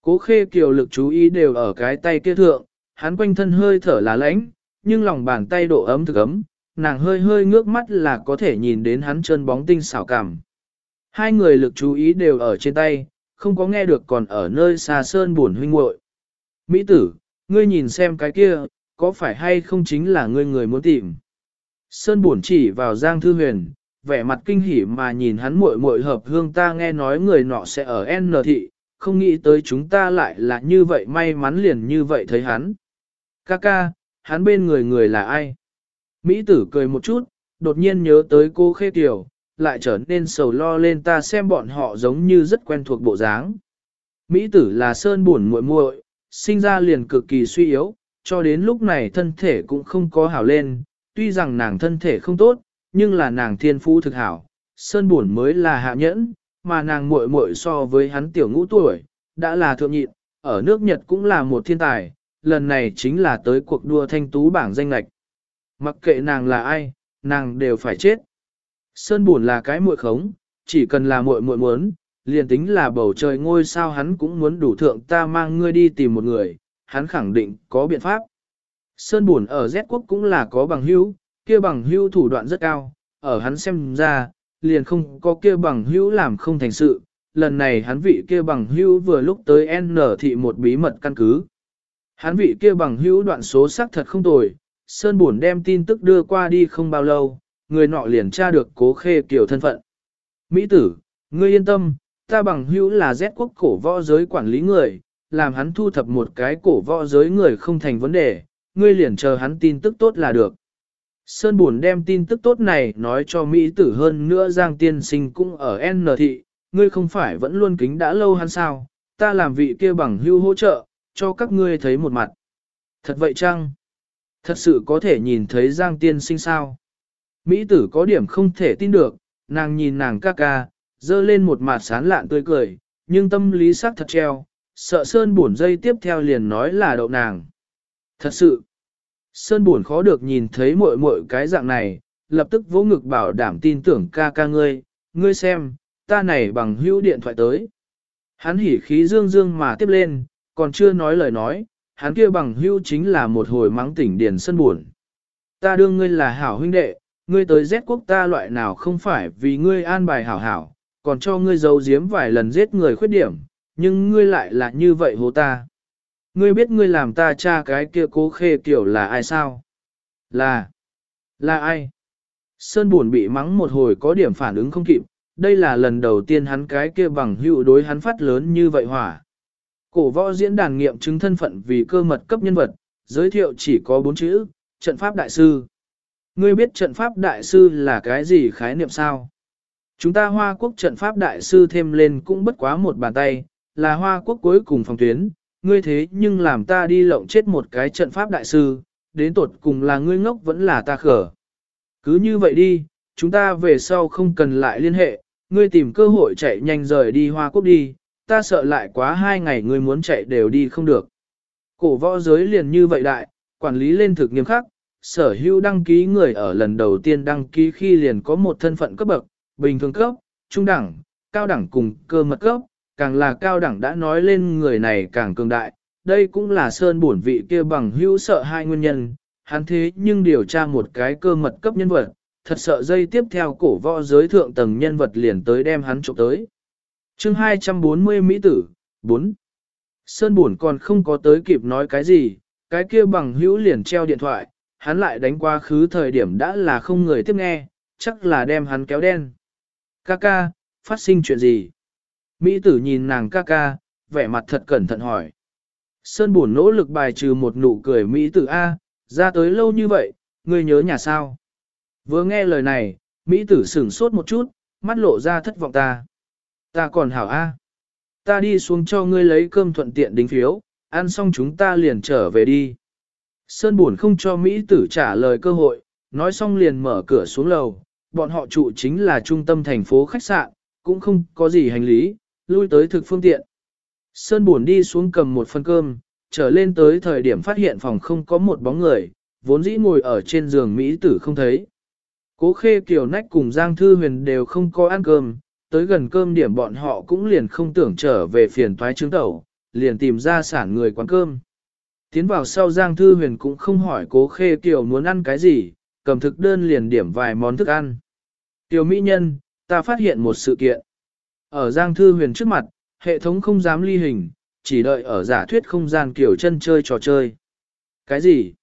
Cố Khê Kiều lực chú ý đều ở cái tay kia thượng, hắn quanh thân hơi thở là lãnh, nhưng lòng bàn tay độ ấm thực ấm, nàng hơi hơi ngước mắt là có thể nhìn đến hắn chân bóng tinh xảo cảm. Hai người lực chú ý đều ở trên tay, không có nghe được còn ở nơi xa sơn buồn huynh muội. Mỹ tử, ngươi nhìn xem cái kia, có phải hay không chính là ngươi người muốn tìm. Sơn buồn chỉ vào Giang Thư Huyền, vẻ mặt kinh hỉ mà nhìn hắn muội muội hợp hương ta nghe nói người nọ sẽ ở N thị, không nghĩ tới chúng ta lại là như vậy may mắn liền như vậy thấy hắn. Ca ca, hắn bên người người là ai? Mỹ tử cười một chút, đột nhiên nhớ tới cô Khê Kiều, lại trở nên sầu lo lên ta xem bọn họ giống như rất quen thuộc bộ dáng. Mỹ tử là sơn buồn muội muội, sinh ra liền cực kỳ suy yếu, cho đến lúc này thân thể cũng không có hảo lên, tuy rằng nàng thân thể không tốt, nhưng là nàng thiên phú thực hảo, sơn buồn mới là hạ nhẫn, mà nàng muội muội so với hắn tiểu ngũ tuổi, đã là thượng nhịn, ở nước Nhật cũng là một thiên tài, lần này chính là tới cuộc đua thanh tú bảng danh lạch. Mặc kệ nàng là ai, nàng đều phải chết. Sơn buồn là cái muội khống, chỉ cần là muội muội muốn, liền tính là bầu trời ngôi sao hắn cũng muốn đủ thượng ta mang ngươi đi tìm một người, hắn khẳng định có biện pháp. Sơn buồn ở Z quốc cũng là có bằng hữu, kia bằng hữu thủ đoạn rất cao, ở hắn xem ra, liền không có kia bằng hữu làm không thành sự. Lần này hắn vị kia bằng hữu vừa lúc tới N thị một bí mật căn cứ. Hắn vị kia bằng hữu đoạn số xác thật không tồi, Sơn buồn đem tin tức đưa qua đi không bao lâu, người nọ liền tra được cố khê kiểu thân phận. Mỹ tử, ngươi yên tâm, ta bằng hữu là Z quốc cổ võ giới quản lý người, làm hắn thu thập một cái cổ võ giới người không thành vấn đề, ngươi liền chờ hắn tin tức tốt là được. Sơn buồn đem tin tức tốt này nói cho Mỹ tử hơn nữa Giang tiên sinh cũng ở N thị, ngươi không phải vẫn luôn kính đã lâu hắn sao, ta làm vị kia bằng hưu hỗ trợ, cho các ngươi thấy một mặt. Thật vậy chăng? Thật sự có thể nhìn thấy Giang tiên sinh sao? Mỹ tử có điểm không thể tin được, nàng nhìn nàng ca ca, dơ lên một mặt sán lạn tươi cười, nhưng tâm lý sắc thật treo, sợ Sơn buồn dây tiếp theo liền nói là đậu nàng. Thật sự, Sơn buồn khó được nhìn thấy muội muội cái dạng này, lập tức vỗ ngực bảo đảm tin tưởng ca ca ngươi, ngươi xem, ta này bằng hữu điện thoại tới. Hắn hỉ khí dương dương mà tiếp lên, còn chưa nói lời nói, hắn kia bằng hữu chính là một hồi mắng tỉnh điền Sơn buồn. Ta đương ngươi là hảo huynh đệ, ngươi tới giết quốc ta loại nào không phải vì ngươi an bài hảo hảo, còn cho ngươi giấu giếm vài lần giết người khuyết điểm, nhưng ngươi lại là như vậy hồ ta. Ngươi biết ngươi làm ta cha cái kia cố khê kiểu là ai sao? Là, là ai? Sơn buồn bị mắng một hồi có điểm phản ứng không kịp, đây là lần đầu tiên hắn cái kia bằng hữu đối hắn phát lớn như vậy hỏa. Cổ võ diễn đàn nghiệm chứng thân phận vì cơ mật cấp nhân vật, giới thiệu chỉ có bốn chữ, trận pháp đại sư. Ngươi biết trận pháp đại sư là cái gì khái niệm sao? Chúng ta Hoa Quốc trận pháp đại sư thêm lên cũng bất quá một bàn tay, là Hoa Quốc cuối cùng phòng tuyến, ngươi thế nhưng làm ta đi lộng chết một cái trận pháp đại sư, đến tột cùng là ngươi ngốc vẫn là ta khở. Cứ như vậy đi, chúng ta về sau không cần lại liên hệ, ngươi tìm cơ hội chạy nhanh rời đi Hoa Quốc đi, ta sợ lại quá hai ngày ngươi muốn chạy đều đi không được. Cổ võ giới liền như vậy đại, quản lý lên thực nghiêm khắc, sở hữu đăng ký người ở lần đầu tiên đăng ký khi liền có một thân phận cấp bậc, bình thường cấp, trung đẳng, cao đẳng cùng cơ mật cấp, càng là cao đẳng đã nói lên người này càng cường đại, đây cũng là sơn bổn vị kia bằng hữu sợ hai nguyên nhân, hắn thế nhưng điều tra một cái cơ mật cấp nhân vật, thật sợ dây tiếp theo cổ võ giới thượng tầng nhân vật liền tới đem hắn trộm tới. chương 240 Mỹ tử, 4. Sơn bổn còn không có tới kịp nói cái gì, cái kia bằng hữu liền treo điện thoại, hắn lại đánh qua khứ thời điểm đã là không người tiếp nghe, chắc là đem hắn kéo đen. kaka phát sinh chuyện gì? Mỹ tử nhìn nàng ca ca, vẻ mặt thật cẩn thận hỏi. Sơn buồn nỗ lực bài trừ một nụ cười Mỹ tử A, ra tới lâu như vậy, ngươi nhớ nhà sao? Vừa nghe lời này, Mỹ tử sửng sốt một chút, mắt lộ ra thất vọng ta. Ta còn hảo A. Ta đi xuống cho ngươi lấy cơm thuận tiện đính phiếu, ăn xong chúng ta liền trở về đi. Sơn buồn không cho Mỹ tử trả lời cơ hội, nói xong liền mở cửa xuống lầu, bọn họ trụ chính là trung tâm thành phố khách sạn, cũng không có gì hành lý, lui tới thực phương tiện. Sơn buồn đi xuống cầm một phần cơm, trở lên tới thời điểm phát hiện phòng không có một bóng người, vốn dĩ ngồi ở trên giường Mỹ tử không thấy. Cố khê kiều nách cùng Giang Thư Huyền đều không có ăn cơm, tới gần cơm điểm bọn họ cũng liền không tưởng trở về phiền toái trứng tẩu, liền tìm ra sản người quán cơm. Tiến vào sau Giang Thư Huyền cũng không hỏi cố khê kiều muốn ăn cái gì, cầm thực đơn liền điểm vài món thức ăn. Tiểu mỹ nhân, ta phát hiện một sự kiện. Ở Giang Thư Huyền trước mặt, hệ thống không dám ly hình, chỉ đợi ở giả thuyết không gian kiểu chân chơi trò chơi. Cái gì?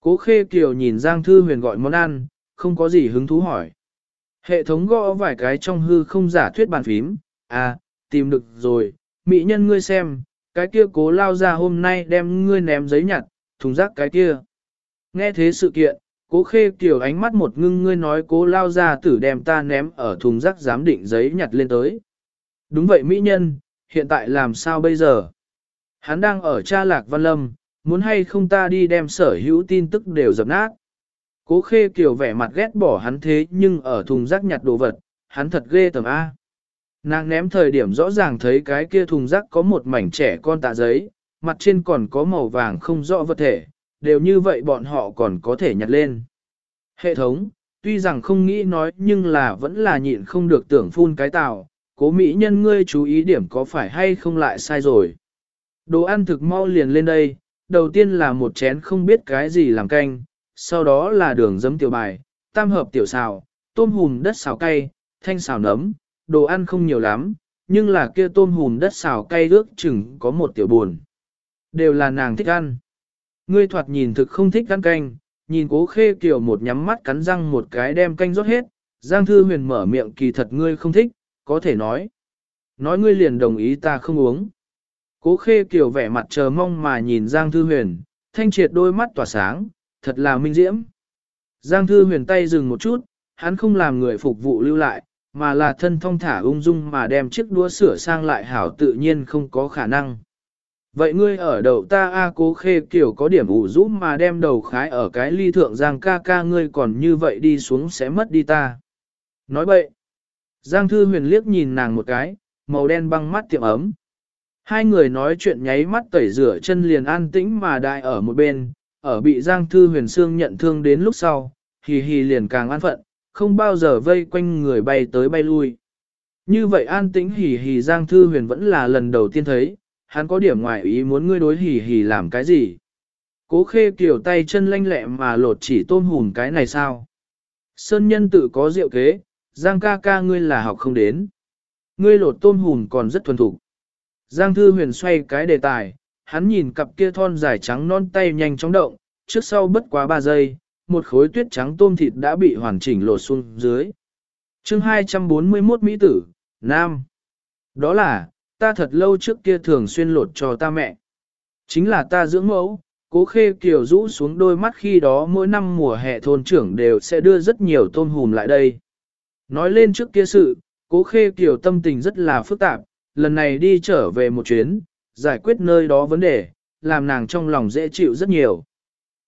Cố Khê Kiều nhìn Giang Thư Huyền gọi món ăn, không có gì hứng thú hỏi. Hệ thống gõ vài cái trong hư không giả thuyết bàn phím, à, tìm được rồi, mỹ nhân ngươi xem, cái kia cố lao ra hôm nay đem ngươi ném giấy nhặt, thùng rác cái kia. Nghe thế sự kiện, Cố khê kiểu ánh mắt một ngưng ngươi nói cố lao ra tử đem ta ném ở thùng rác giám định giấy nhặt lên tới. Đúng vậy mỹ nhân, hiện tại làm sao bây giờ? Hắn đang ở cha lạc văn lâm, muốn hay không ta đi đem sở hữu tin tức đều dập nát. Cố khê kiểu vẻ mặt ghét bỏ hắn thế nhưng ở thùng rác nhặt đồ vật, hắn thật ghê tầm A. Nàng ném thời điểm rõ ràng thấy cái kia thùng rác có một mảnh trẻ con tạ giấy, mặt trên còn có màu vàng không rõ vật thể, đều như vậy bọn họ còn có thể nhặt lên. Hệ thống, tuy rằng không nghĩ nói nhưng là vẫn là nhịn không được tưởng phun cái tào, cố mỹ nhân ngươi chú ý điểm có phải hay không lại sai rồi. Đồ ăn thực mau liền lên đây, đầu tiên là một chén không biết cái gì làm canh, sau đó là đường giấm tiểu bài, tam hợp tiểu xào, tôm hùm đất xào cay, thanh xào nấm, đồ ăn không nhiều lắm, nhưng là kia tôm hùm đất xào cay ước chừng có một tiểu buồn. Đều là nàng thích ăn. Ngươi thoạt nhìn thực không thích ăn canh, nhìn cố khê kiểu một nhắm mắt cắn răng một cái đem canh rót hết, Giang Thư Huyền mở miệng kỳ thật ngươi không thích, có thể nói. Nói ngươi liền đồng ý ta không uống. Cố khê kiều vẻ mặt chờ mong mà nhìn Giang Thư Huyền, thanh triệt đôi mắt tỏa sáng, thật là minh diễm. Giang Thư huyền tay dừng một chút, hắn không làm người phục vụ lưu lại, mà là thân thông thả ung dung mà đem chiếc đũa sửa sang lại hảo tự nhiên không có khả năng. Vậy ngươi ở đầu ta A cố khê kiểu có điểm ủ rũ mà đem đầu khái ở cái ly thượng Giang ca ca ngươi còn như vậy đi xuống sẽ mất đi ta. Nói bậy. Giang Thư huyền liếc nhìn nàng một cái, màu đen băng mắt tiệm ấm. Hai người nói chuyện nháy mắt tẩy rửa chân liền an tĩnh mà đại ở một bên, ở bị Giang Thư huyền sương nhận thương đến lúc sau, hì hì liền càng an phận, không bao giờ vây quanh người bay tới bay lui. Như vậy an tĩnh hì hì Giang Thư huyền vẫn là lần đầu tiên thấy, hắn có điểm ngoài ý muốn ngươi đối hì hì làm cái gì. Cố khê kiểu tay chân lanh lẹ mà lột chỉ tôm hùm cái này sao. Sơn nhân tự có diệu kế, Giang ca ca ngươi là học không đến. Ngươi lột tôm hùm còn rất thuần thục. Giang Thư Huyền xoay cái đề tài, hắn nhìn cặp kia thon dài trắng non tay nhanh chóng động, trước sau bất quá 3 giây, một khối tuyết trắng tôm thịt đã bị hoàn chỉnh lột xuống dưới. chương 241 Mỹ tử, Nam. Đó là, ta thật lâu trước kia thường xuyên lột cho ta mẹ. Chính là ta dưỡng mẫu, cố khê kiều rũ xuống đôi mắt khi đó mỗi năm mùa hè thôn trưởng đều sẽ đưa rất nhiều tôm hùm lại đây. Nói lên trước kia sự, cố khê kiểu tâm tình rất là phức tạp, lần này đi trở về một chuyến, giải quyết nơi đó vấn đề, làm nàng trong lòng dễ chịu rất nhiều.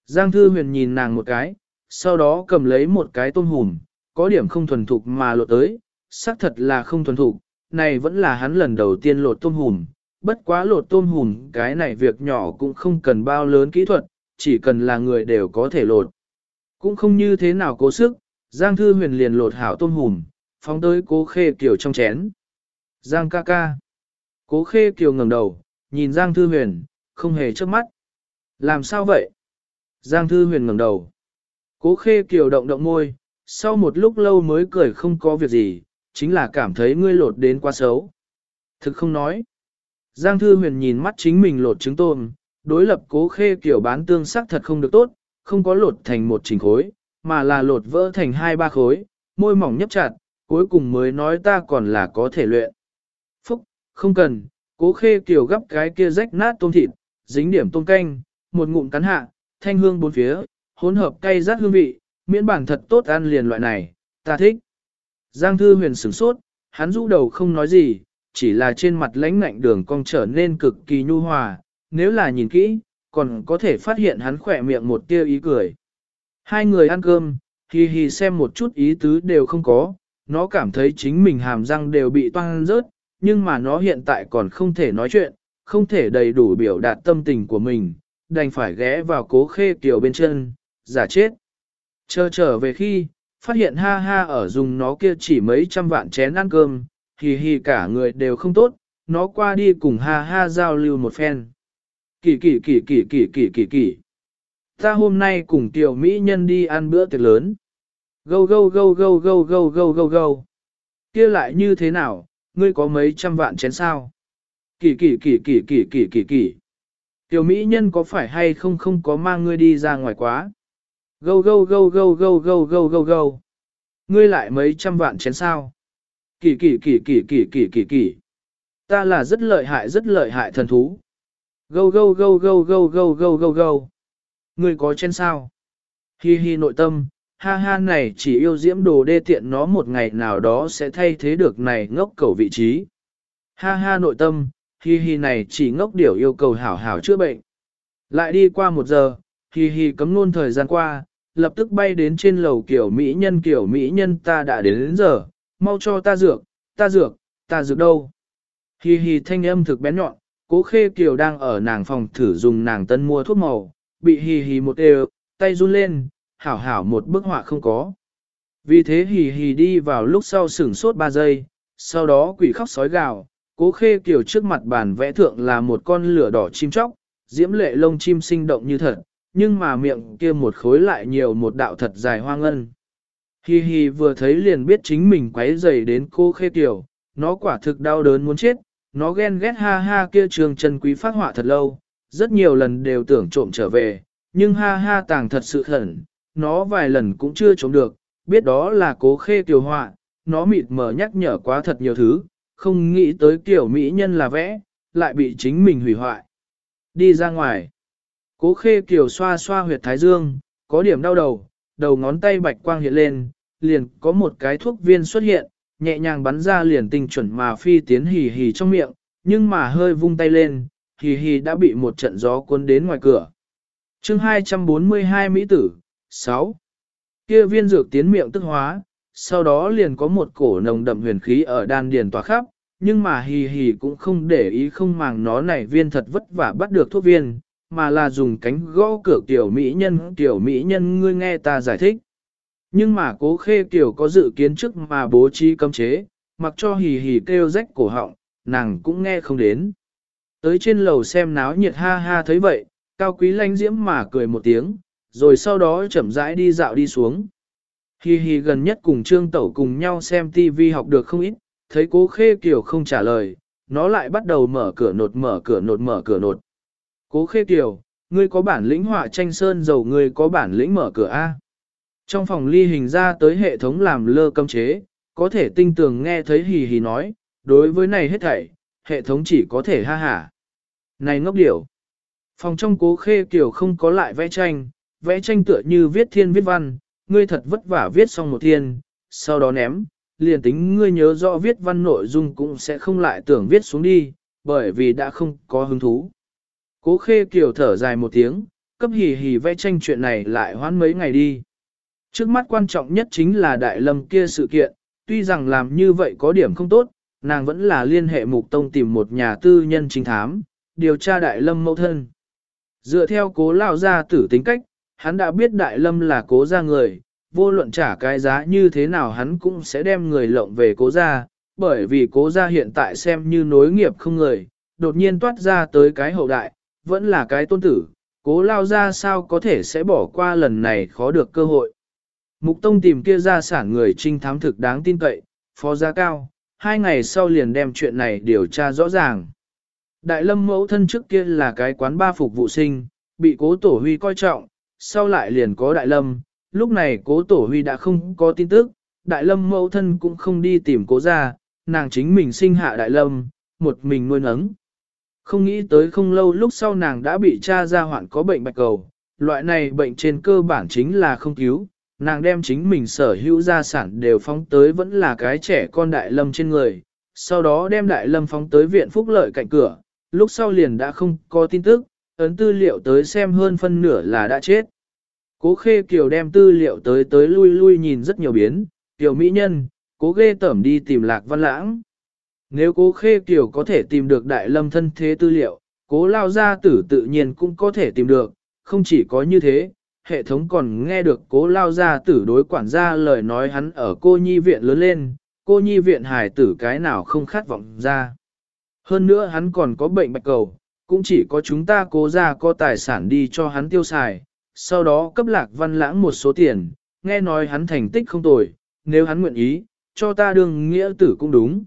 Giang Thư Huyền nhìn nàng một cái, sau đó cầm lấy một cái tôm hùm, có điểm không thuần thục mà lột tới, xác thật là không thuần thục, này vẫn là hắn lần đầu tiên lột tôm hùm, bất quá lột tôm hùm cái này việc nhỏ cũng không cần bao lớn kỹ thuật, chỉ cần là người đều có thể lột. Cũng không như thế nào cố sức, Giang Thư Huyền liền lột hảo tôm hùm, phóng tới cố khê kiều trong chén. Giang ca ca. Cố khê kiều ngẩng đầu, nhìn Giang Thư Huyền, không hề chớp mắt. Làm sao vậy? Giang Thư Huyền ngẩng đầu. Cố khê kiều động động môi, sau một lúc lâu mới cười không có việc gì, chính là cảm thấy ngươi lột đến quá xấu. Thực không nói. Giang Thư Huyền nhìn mắt chính mình lột trứng tôm, đối lập cố khê kiểu bán tương sắc thật không được tốt, không có lột thành một trình khối, mà là lột vỡ thành hai ba khối, môi mỏng nhấp chặt, cuối cùng mới nói ta còn là có thể luyện. Phúc, không cần, cố khê kiểu gấp cái kia rách nát tôm thịt, dính điểm tôm canh, một ngụm cắn hạ, thanh hương bốn phía, hỗn hợp cay rát hương vị, miễn bản thật tốt ăn liền loại này, ta thích. Giang Thư Huyền sửng sốt, hắn rũ đầu không nói gì, chỉ là trên mặt lãnh ngạnh đường cong trở nên cực kỳ nhu hòa, nếu là nhìn kỹ, còn có thể phát hiện hắn khỏe miệng một tia ý cười. Hai người ăn cơm, hì hi xem một chút ý tứ đều không có, nó cảm thấy chính mình hàm răng đều bị toan rớt, nhưng mà nó hiện tại còn không thể nói chuyện, không thể đầy đủ biểu đạt tâm tình của mình, đành phải ghé vào cố khê kiều bên chân, giả chết. Chờ trở về khi, phát hiện ha ha ở dùng nó kia chỉ mấy trăm vạn chén ăn cơm, hì hì cả người đều không tốt, nó qua đi cùng ha ha giao lưu một phen. Kỳ kỳ kỳ kỳ kỳ kỳ kỳ kỳ. Ta hôm nay cùng tiểu mỹ nhân đi ăn bữa tiệc lớn. Gâu gâu gâu gâu gâu gâu gâu gâu gâu. Kia lại như thế nào, ngươi có mấy trăm vạn chén sao? Kỳ kỳ kỳ kỳ kỳ kỳ kỳ kỳ. Tiểu mỹ nhân có phải hay không không có mang ngươi đi ra ngoài quá? Gâu gâu gâu gâu gâu gâu gâu gâu gâu. Ngươi lại mấy trăm vạn chén sao? Kỳ kỳ kỳ kỳ kỳ kỳ kỳ kỳ. Ta là rất lợi hại rất lợi hại thần thú. Gâu gâu gâu gâu gâu gâu gâu gâu gâu. Ngươi có trên sao? Hi hi nội tâm, ha ha này chỉ yêu diễm đồ đê tiện nó một ngày nào đó sẽ thay thế được này ngốc cầu vị trí. Ha ha nội tâm, hi hi này chỉ ngốc điểu yêu cầu hảo hảo chữa bệnh. Lại đi qua một giờ, hi hi cấm luôn thời gian qua, lập tức bay đến trên lầu kiểu mỹ nhân kiểu mỹ nhân ta đã đến đến giờ, mau cho ta dược, ta dược, ta dược đâu. Hi hi thanh âm thực bén nhọn, cố khê kiều đang ở nàng phòng thử dùng nàng tân mua thuốc màu, bị hì hì một đều, tay run lên, hảo hảo một bức họa không có. Vì thế hì hì đi vào lúc sau sửng sốt 3 giây, sau đó quỷ khóc sói gào, cố khê kiểu trước mặt bàn vẽ thượng là một con lửa đỏ chim chóc, diễm lệ lông chim sinh động như thật, nhưng mà miệng kia một khối lại nhiều một đạo thật dài hoang ngân. Hi hi vừa thấy liền biết chính mình quấy rầy đến cô khê tiểu, nó quả thực đau đớn muốn chết, nó ghen ghét ha ha kia trường chân quý phát họa thật lâu, rất nhiều lần đều tưởng trộm trở về, nhưng ha ha tàng thật sự khẩn, nó vài lần cũng chưa trộm được, biết đó là cố khê tiểu họa, nó mịt mờ nhắc nhở quá thật nhiều thứ, không nghĩ tới kiểu mỹ nhân là vẽ, lại bị chính mình hủy hoại. Đi ra ngoài, cố khê kiều xoa xoa huyệt thái dương, có điểm đau đầu, đầu ngón tay bạch quang hiện lên, liền có một cái thuốc viên xuất hiện, nhẹ nhàng bắn ra liền tinh chuẩn mà phi tiến hì hì trong miệng, nhưng mà hơi vung tay lên, hì hì đã bị một trận gió cuốn đến ngoài cửa. chương 242 Mỹ tử, 6. Kia viên dược tiến miệng tức hóa, sau đó liền có một cổ nồng đậm huyền khí ở đan điền tỏa khắp, nhưng mà hì hì cũng không để ý không màng nó này viên thật vất vả bắt được thuốc viên, mà là dùng cánh gõ cửa tiểu mỹ nhân, tiểu mỹ nhân ngươi nghe ta giải thích. Nhưng mà cố khê tiểu có dự kiến trước mà bố trí cấm chế, mặc cho hì hì kêu rách cổ họng, nàng cũng nghe không đến. Tới trên lầu xem náo nhiệt ha ha thấy vậy, cao quý lanh diễm mà cười một tiếng, rồi sau đó chậm rãi đi dạo đi xuống. Hì hì gần nhất cùng trương tẩu cùng nhau xem tivi học được không ít, thấy cố khê kiểu không trả lời, nó lại bắt đầu mở cửa nột mở cửa nột mở cửa nột. Cố khê kiểu, ngươi có bản lĩnh họa tranh sơn dầu ngươi có bản lĩnh mở cửa A. Trong phòng ly hình ra tới hệ thống làm lơ cấm chế, có thể tinh tường nghe thấy hì hì nói, đối với này hết thảy, hệ thống chỉ có thể ha hả. Này ngốc điểu! Phòng trong cố khê kiểu không có lại vẽ tranh, vẽ tranh tựa như viết thiên viết văn, ngươi thật vất vả viết xong một thiên, sau đó ném, liền tính ngươi nhớ rõ viết văn nội dung cũng sẽ không lại tưởng viết xuống đi, bởi vì đã không có hứng thú. Cố khê kiểu thở dài một tiếng, cấp hì hì vẽ tranh chuyện này lại hoãn mấy ngày đi. Trước mắt quan trọng nhất chính là đại lâm kia sự kiện, tuy rằng làm như vậy có điểm không tốt, nàng vẫn là liên hệ mục tông tìm một nhà tư nhân chính thám, điều tra đại lâm mẫu thân. Dựa theo cố lao ra tử tính cách, hắn đã biết đại lâm là cố gia người, vô luận trả cái giá như thế nào hắn cũng sẽ đem người lộng về cố gia bởi vì cố gia hiện tại xem như nối nghiệp không người, đột nhiên toát ra tới cái hậu đại, vẫn là cái tôn tử, cố lao ra sao có thể sẽ bỏ qua lần này khó được cơ hội. Mục Tông tìm kia ra sản người trinh thám thực đáng tin cậy, phó giá cao, hai ngày sau liền đem chuyện này điều tra rõ ràng. Đại lâm mẫu thân trước kia là cái quán ba phục vụ sinh, bị cố tổ huy coi trọng, sau lại liền có đại lâm, lúc này cố tổ huy đã không có tin tức, đại lâm mẫu thân cũng không đi tìm cố ra, nàng chính mình sinh hạ đại lâm, một mình nuôi nấng. Không nghĩ tới không lâu lúc sau nàng đã bị cha ra hoạn có bệnh bạch cầu, loại này bệnh trên cơ bản chính là không cứu, nàng đem chính mình sở hữu gia sản đều phóng tới vẫn là cái trẻ con đại lâm trên người, sau đó đem đại lâm phóng tới viện phúc lợi cạnh cửa, lúc sau liền đã không có tin tức, ấn tư liệu tới xem hơn phân nửa là đã chết. Cố khê kiều đem tư liệu tới tới lui lui nhìn rất nhiều biến, tiểu mỹ nhân, cố ghê tẩm đi tìm lạc văn lãng. Nếu cố khê kiều có thể tìm được đại lâm thân thế tư liệu, cố lao gia tử tự nhiên cũng có thể tìm được, không chỉ có như thế, hệ thống còn nghe được cố lao gia tử đối quản gia lời nói hắn ở cô nhi viện lớn lên, cô nhi viện hài tử cái nào không khát vọng ra. Hơn nữa hắn còn có bệnh bạch cầu, cũng chỉ có chúng ta cố ra có tài sản đi cho hắn tiêu xài, sau đó cấp lạc văn lãng một số tiền, nghe nói hắn thành tích không tồi, nếu hắn nguyện ý, cho ta đương nghĩa tử cũng đúng.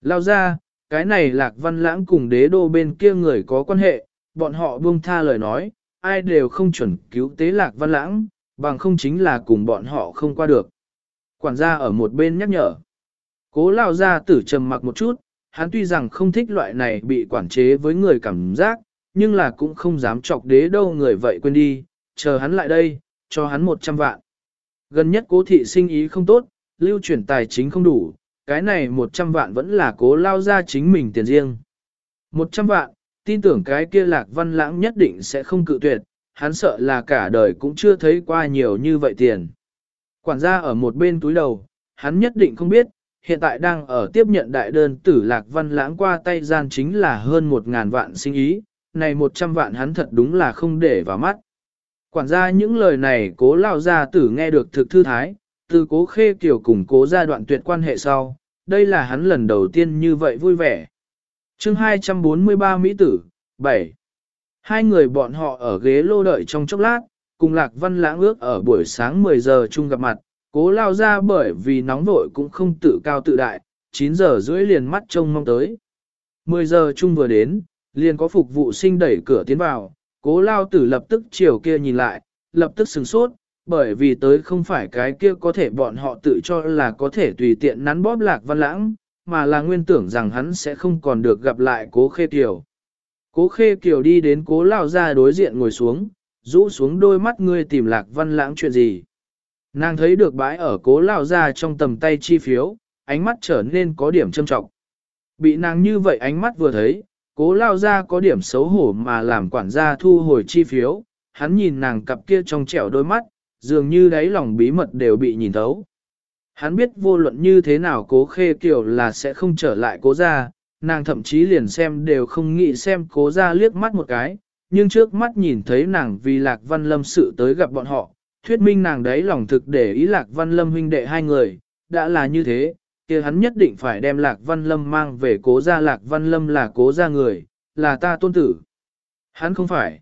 Lao ra, cái này lạc văn lãng cùng đế đô bên kia người có quan hệ, bọn họ buông tha lời nói, ai đều không chuẩn cứu tế lạc văn lãng, bằng không chính là cùng bọn họ không qua được. Quản gia ở một bên nhắc nhở. Cố lao ra tử trầm mặc một chút, hắn tuy rằng không thích loại này bị quản chế với người cảm giác, nhưng là cũng không dám chọc đế đâu người vậy quên đi, chờ hắn lại đây, cho hắn 100 vạn. Gần nhất cố thị sinh ý không tốt, lưu chuyển tài chính không đủ, cái này 100 vạn vẫn là cố lao ra chính mình tiền riêng. 100 vạn, tin tưởng cái kia lạc văn lãng nhất định sẽ không cự tuyệt, hắn sợ là cả đời cũng chưa thấy qua nhiều như vậy tiền. Quản gia ở một bên túi đầu, hắn nhất định không biết, hiện tại đang ở tiếp nhận đại đơn tử lạc văn lãng qua tay gian chính là hơn một ngàn vạn sinh ý, này một trăm vạn hắn thật đúng là không để vào mắt. Quản gia những lời này cố lao gia tử nghe được thực thư thái, từ cố khê kiểu cùng cố gia đoạn tuyệt quan hệ sau, đây là hắn lần đầu tiên như vậy vui vẻ. chương 243 Mỹ tử, 7. Hai người bọn họ ở ghế lô đợi trong chốc lát, cùng Lạc Văn Lãng ước ở buổi sáng 10 giờ chung gặp mặt, cố lao ra bởi vì nóng vội cũng không tự cao tự đại, 9 giờ rưỡi liền mắt trông mong tới. 10 giờ chung vừa đến, liền có phục vụ sinh đẩy cửa tiến vào, cố lao tử lập tức chiều kia nhìn lại, lập tức sừng sốt, bởi vì tới không phải cái kia có thể bọn họ tự cho là có thể tùy tiện nắn bóp lạc văn lãng, mà là nguyên tưởng rằng hắn sẽ không còn được gặp lại cố khê kiều. Cố khê kiều đi đến cố lao ra đối diện ngồi xuống, rũ xuống đôi mắt ngươi tìm lạc văn lãng chuyện gì. Nàng thấy được bãi ở cố lao ra trong tầm tay chi phiếu, ánh mắt trở nên có điểm châm trọng. Bị nàng như vậy ánh mắt vừa thấy, cố lao ra có điểm xấu hổ mà làm quản gia thu hồi chi phiếu, hắn nhìn nàng cặp kia trong trẻo đôi mắt, dường như đáy lòng bí mật đều bị nhìn thấu. Hắn biết vô luận như thế nào cố khê kiểu là sẽ không trở lại cố gia, nàng thậm chí liền xem đều không nghĩ xem cố gia liếc mắt một cái, nhưng trước mắt nhìn thấy nàng vì lạc văn lâm sự tới gặp bọn họ, thuyết minh nàng đấy lòng thực để ý lạc văn lâm huynh đệ hai người, đã là như thế, kia hắn nhất định phải đem lạc văn lâm mang về cố gia lạc văn lâm là cố gia người, là ta tôn tử. Hắn không phải.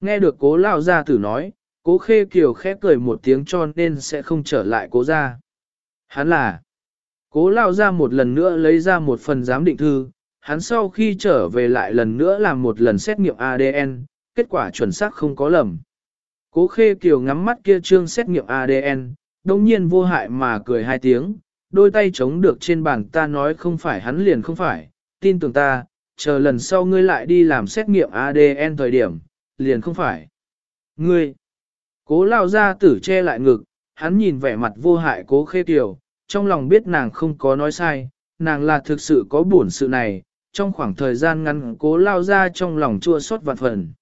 Nghe được cố lao gia tử nói, cố khê kiều khẽ cười một tiếng cho nên sẽ không trở lại cố gia. Hắn là. Cố lao gia một lần nữa lấy ra một phần giám định thư, hắn sau khi trở về lại lần nữa làm một lần xét nghiệm ADN, kết quả chuẩn xác không có lầm. Cố khê kiều ngắm mắt kia trương xét nghiệm ADN, đồng nhiên vô hại mà cười hai tiếng, đôi tay chống được trên bàn ta nói không phải hắn liền không phải, tin tưởng ta, chờ lần sau ngươi lại đi làm xét nghiệm ADN thời điểm, liền không phải. Ngươi, cố lao ra tử che lại ngực, hắn nhìn vẻ mặt vô hại cố khê kiều, trong lòng biết nàng không có nói sai, nàng là thực sự có buồn sự này, trong khoảng thời gian ngắn cố lao ra trong lòng chua xót vạn phần.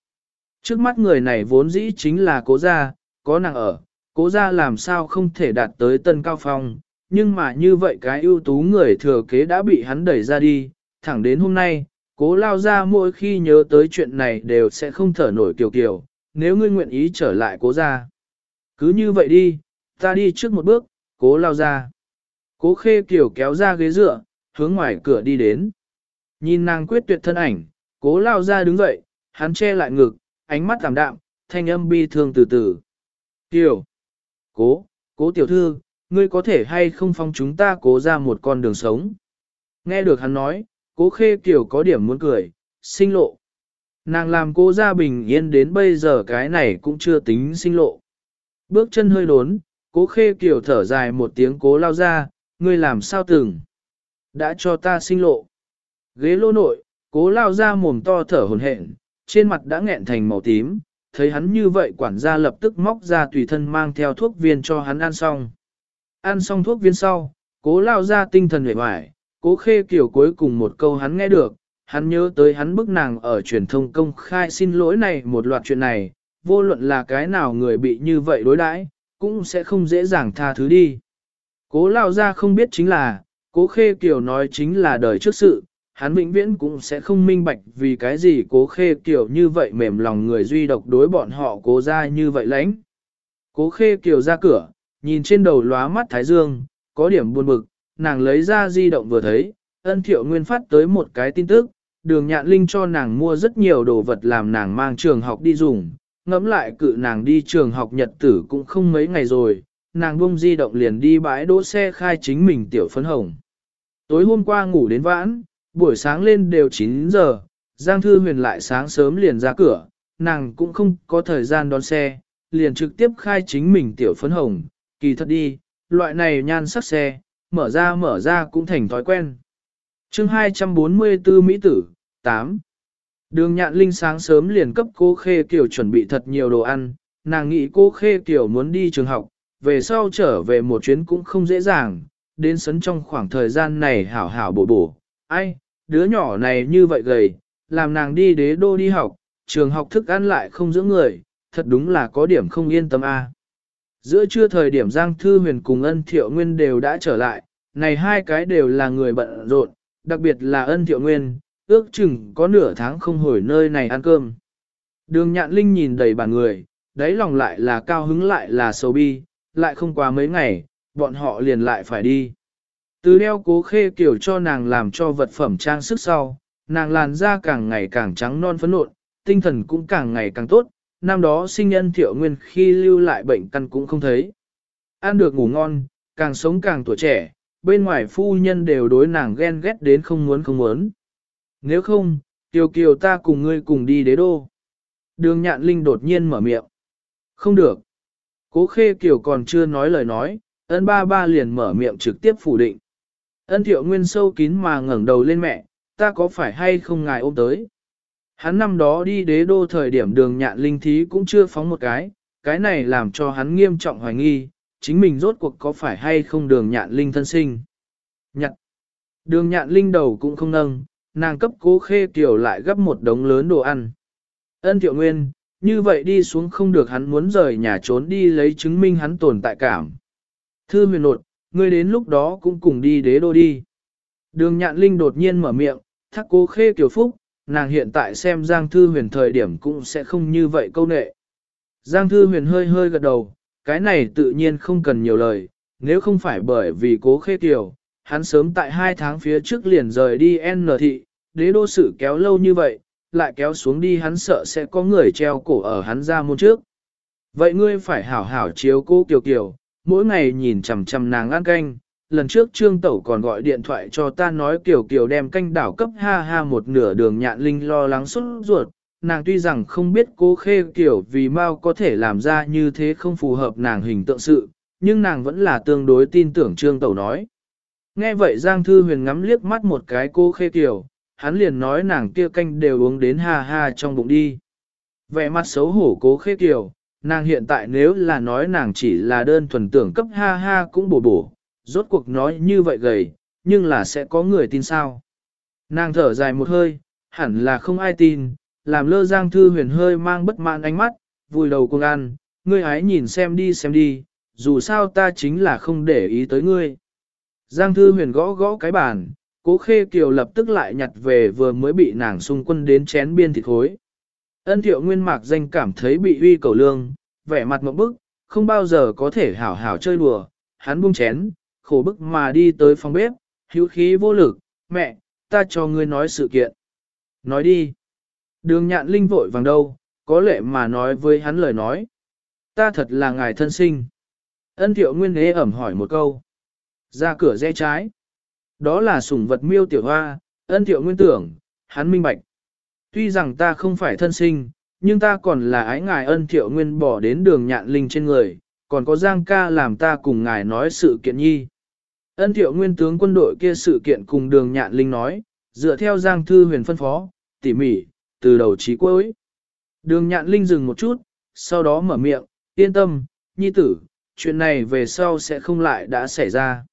Trước mắt người này vốn dĩ chính là cố gia, có nàng ở, cố gia làm sao không thể đạt tới tân cao phong, nhưng mà như vậy cái ưu tú người thừa kế đã bị hắn đẩy ra đi, thẳng đến hôm nay, cố lao ra mỗi khi nhớ tới chuyện này đều sẽ không thở nổi kiều kiều, nếu ngươi nguyện ý trở lại cố gia. Cứ như vậy đi, ta đi trước một bước, cố lao ra. Cố khê kiều kéo ra ghế dựa, hướng ngoài cửa đi đến. Nhìn nàng quyết tuyệt thân ảnh, cố lao ra đứng dậy, hắn che lại ngực, ánh mắt tạm đạm, thanh âm bi thương từ từ. Tiểu, Cố! Cố tiểu thư, ngươi có thể hay không phong chúng ta cố ra một con đường sống? Nghe được hắn nói, cố khê tiểu có điểm muốn cười, sinh lộ. Nàng làm cố gia bình yên đến bây giờ cái này cũng chưa tính sinh lộ. Bước chân hơi đốn, cố khê kiểu thở dài một tiếng cố lao ra, ngươi làm sao từng? Đã cho ta sinh lộ. Ghế lô nội, cố lao ra mồm to thở hồn hển, trên mặt đã nghẹn thành màu tím, thấy hắn như vậy quản gia lập tức móc ra tùy thân mang theo thuốc viên cho hắn ăn xong. Ăn xong thuốc viên sau, cố lao ra tinh thần hề hoài, cố khê kiểu cuối cùng một câu hắn nghe được, hắn nhớ tới hắn bức nàng ở truyền thông công khai xin lỗi này một loạt chuyện này, vô luận là cái nào người bị như vậy đối đãi, cũng sẽ không dễ dàng tha thứ đi. Cố lao ra không biết chính là, cố khê kiểu nói chính là đời trước sự, hắn vĩnh viễn cũng sẽ không minh bạch vì cái gì cố khê kiểu như vậy mềm lòng người duy độc đối bọn họ cố ra như vậy lãnh. Cố khê kiểu ra cửa, nhìn trên đầu lóa mắt thái dương, có điểm buồn bực, nàng lấy ra di động vừa thấy, ân thiệu nguyên phát tới một cái tin tức, đường nhạn linh cho nàng mua rất nhiều đồ vật làm nàng mang trường học đi dùng, ngẫm lại cự nàng đi trường học nhật tử cũng không mấy ngày rồi, nàng bông di động liền đi bãi đỗ xe khai chính mình tiểu phấn hồng. Tối hôm qua ngủ đến vãn, buổi sáng lên đều 9 giờ, Giang Thư Huyền lại sáng sớm liền ra cửa, nàng cũng không có thời gian đón xe, liền trực tiếp khai chính mình tiểu phấn hồng, kỳ thật đi, loại này nhan sắc xe, mở ra mở ra cũng thành thói quen. chương 244 Mỹ tử, 8. Đường nhạn linh sáng sớm liền cấp cô Khê Kiều chuẩn bị thật nhiều đồ ăn, nàng nghĩ cô Khê Kiều muốn đi trường học, về sau trở về một chuyến cũng không dễ dàng, đến sấn trong khoảng thời gian này hảo hảo bổ bổ. Ai, đứa nhỏ này như vậy gầy, làm nàng đi đế đô đi học, trường học thức ăn lại không giữ người, thật đúng là có điểm không yên tâm a. Giữa trưa thời điểm Giang Thư Huyền cùng ân thiệu nguyên đều đã trở lại, này hai cái đều là người bận rộn, đặc biệt là ân thiệu nguyên, ước chừng có nửa tháng không hồi nơi này ăn cơm. Đường nhạn linh nhìn đầy bàn người, đáy lòng lại là cao hứng lại là sầu bi, lại không qua mấy ngày, bọn họ liền lại phải đi. Từ đeo cố khê kiểu cho nàng làm cho vật phẩm trang sức sau, nàng làn da càng ngày càng trắng non phấn nộn, tinh thần cũng càng ngày càng tốt, năm đó sinh nhân thiệu nguyên khi lưu lại bệnh căn cũng không thấy. Ăn được ngủ ngon, càng sống càng tuổi trẻ, bên ngoài phu nhân đều đối nàng ghen ghét đến không muốn không muốn. Nếu không, Kiều Kiều ta cùng ngươi cùng đi đế đô. Đường nhạn linh đột nhiên mở miệng. Không được. Cố khê Kiều còn chưa nói lời nói, ấn ba ba liền mở miệng trực tiếp phủ định. Ân thiệu nguyên sâu kín mà ngẩng đầu lên mẹ, ta có phải hay không ngài ôm tới. Hắn năm đó đi đế đô thời điểm đường nhạn linh thí cũng chưa phóng một cái, cái này làm cho hắn nghiêm trọng hoài nghi, chính mình rốt cuộc có phải hay không đường nhạn linh thân sinh. Nhặt. Đường nhạn linh đầu cũng không nâng, nàng cấp cố khê kiểu lại gấp một đống lớn đồ ăn. Ân thiệu nguyên, như vậy đi xuống không được hắn muốn rời nhà trốn đi lấy chứng minh hắn tồn tại cảm. Thư huyền nột, ngươi đến lúc đó cũng cùng đi đế đô đi. Đường nhạn linh đột nhiên mở miệng, thắc cố khê kiểu phúc, nàng hiện tại xem Giang Thư huyền thời điểm cũng sẽ không như vậy câu nệ. Giang Thư huyền hơi hơi gật đầu, cái này tự nhiên không cần nhiều lời, nếu không phải bởi vì cố khê kiểu, hắn sớm tại hai tháng phía trước liền rời đi N thị, đế đô sự kéo lâu như vậy, lại kéo xuống đi hắn sợ sẽ có người treo cổ ở hắn ra môn trước. Vậy ngươi phải hảo hảo chiếu cố Kiều Kiều, mỗi ngày nhìn chằm chằm nàng ăn canh, lần trước Trương Tẩu còn gọi điện thoại cho ta nói Kiều Kiều đem canh đảo cấp ha ha một nửa đường nhạn linh lo lắng xuất ruột, nàng tuy rằng không biết cố khê Kiều vì mau có thể làm ra như thế không phù hợp nàng hình tượng sự, nhưng nàng vẫn là tương đối tin tưởng Trương Tẩu nói. Nghe vậy Giang Thư Huyền ngắm liếc mắt một cái cô khê kiểu, hắn liền nói nàng kia canh đều uống đến ha ha trong bụng đi. Vẻ mặt xấu hổ cố khê kiểu, nàng hiện tại nếu là nói nàng chỉ là đơn thuần tưởng cấp ha ha cũng bổ bổ, rốt cuộc nói như vậy gầy, nhưng là sẽ có người tin sao. Nàng thở dài một hơi, hẳn là không ai tin, làm lơ giang thư huyền hơi mang bất mãn ánh mắt, vùi đầu cùng ăn, ngươi ấy nhìn xem đi xem đi, dù sao ta chính là không để ý tới ngươi. Giang thư huyền gõ gõ cái bàn, cố khê kiều lập tức lại nhặt về vừa mới bị nàng xung quân đến chén biên thịt khối. Ân thiệu nguyên mạc danh cảm thấy bị uy cầu lương, vẻ mặt một bức, không bao giờ có thể hảo hảo chơi đùa, hắn buông chén, khổ bức mà đi tới phòng bếp, hữu khí vô lực, mẹ, ta cho ngươi nói sự kiện. Nói đi. Đường nhạn linh vội vàng đâu, có lệ mà nói với hắn lời nói. Ta thật là ngài thân sinh. Ân thiệu nguyên ế ẩm hỏi một câu. Ra cửa rẽ trái. Đó là sủng vật miêu tiểu hoa, ân thiệu nguyên tưởng, hắn minh bạch. Tuy rằng ta không phải thân sinh, nhưng ta còn là ái ngài ân thiệu nguyên bỏ đến đường nhạn linh trên người, còn có giang ca làm ta cùng ngài nói sự kiện nhi. Ân thiệu nguyên tướng quân đội kia sự kiện cùng đường nhạn linh nói, dựa theo giang thư huyền phân phó, tỉ mỉ, từ đầu chí cuối. Đường nhạn linh dừng một chút, sau đó mở miệng, yên tâm, nhi tử, chuyện này về sau sẽ không lại đã xảy ra.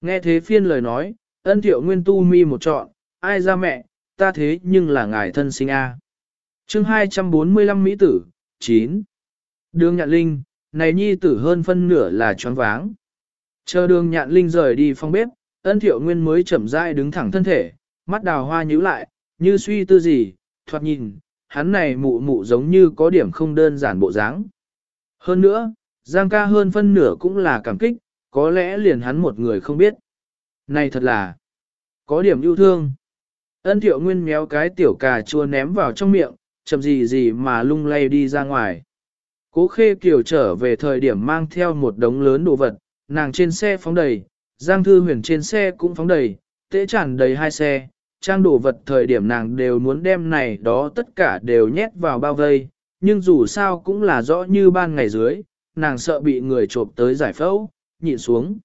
Nghe thế phiên lời nói, ân thiệu nguyên tu mi một trọn, ai ra mẹ, ta thế nhưng là ngài thân sinh A. chương 245 Mỹ tử, 9. Đường nhạn linh, này nhi tử hơn phân nửa là choáng váng. Chờ đường nhạn linh rời đi phòng bếp, ân thiệu nguyên mới chậm rãi đứng thẳng thân thể, mắt đào hoa nhíu lại, như suy tư gì, thoạt nhìn, hắn này mụ mụ giống như có điểm không đơn giản bộ dáng. Hơn nữa, Giang ca hơn phân nửa cũng là cảm kích, có lẽ liền hắn một người không biết. Này thật là, có điểm yêu thương. Ân thiệu nguyên méo cái tiểu cà chua ném vào trong miệng, chậm gì gì mà lung lay đi ra ngoài. Cố khê kiều trở về thời điểm mang theo một đống lớn đồ vật, nàng trên xe phóng đầy, Giang Thư Huyền trên xe cũng phóng đầy, tế tràn đầy hai xe, trang đồ vật thời điểm nàng đều muốn đem này đó tất cả đều nhét vào bao vây, nhưng dù sao cũng là rõ như ban ngày dưới, nàng sợ bị người trộm tới giải phẫu, nhịn xuống.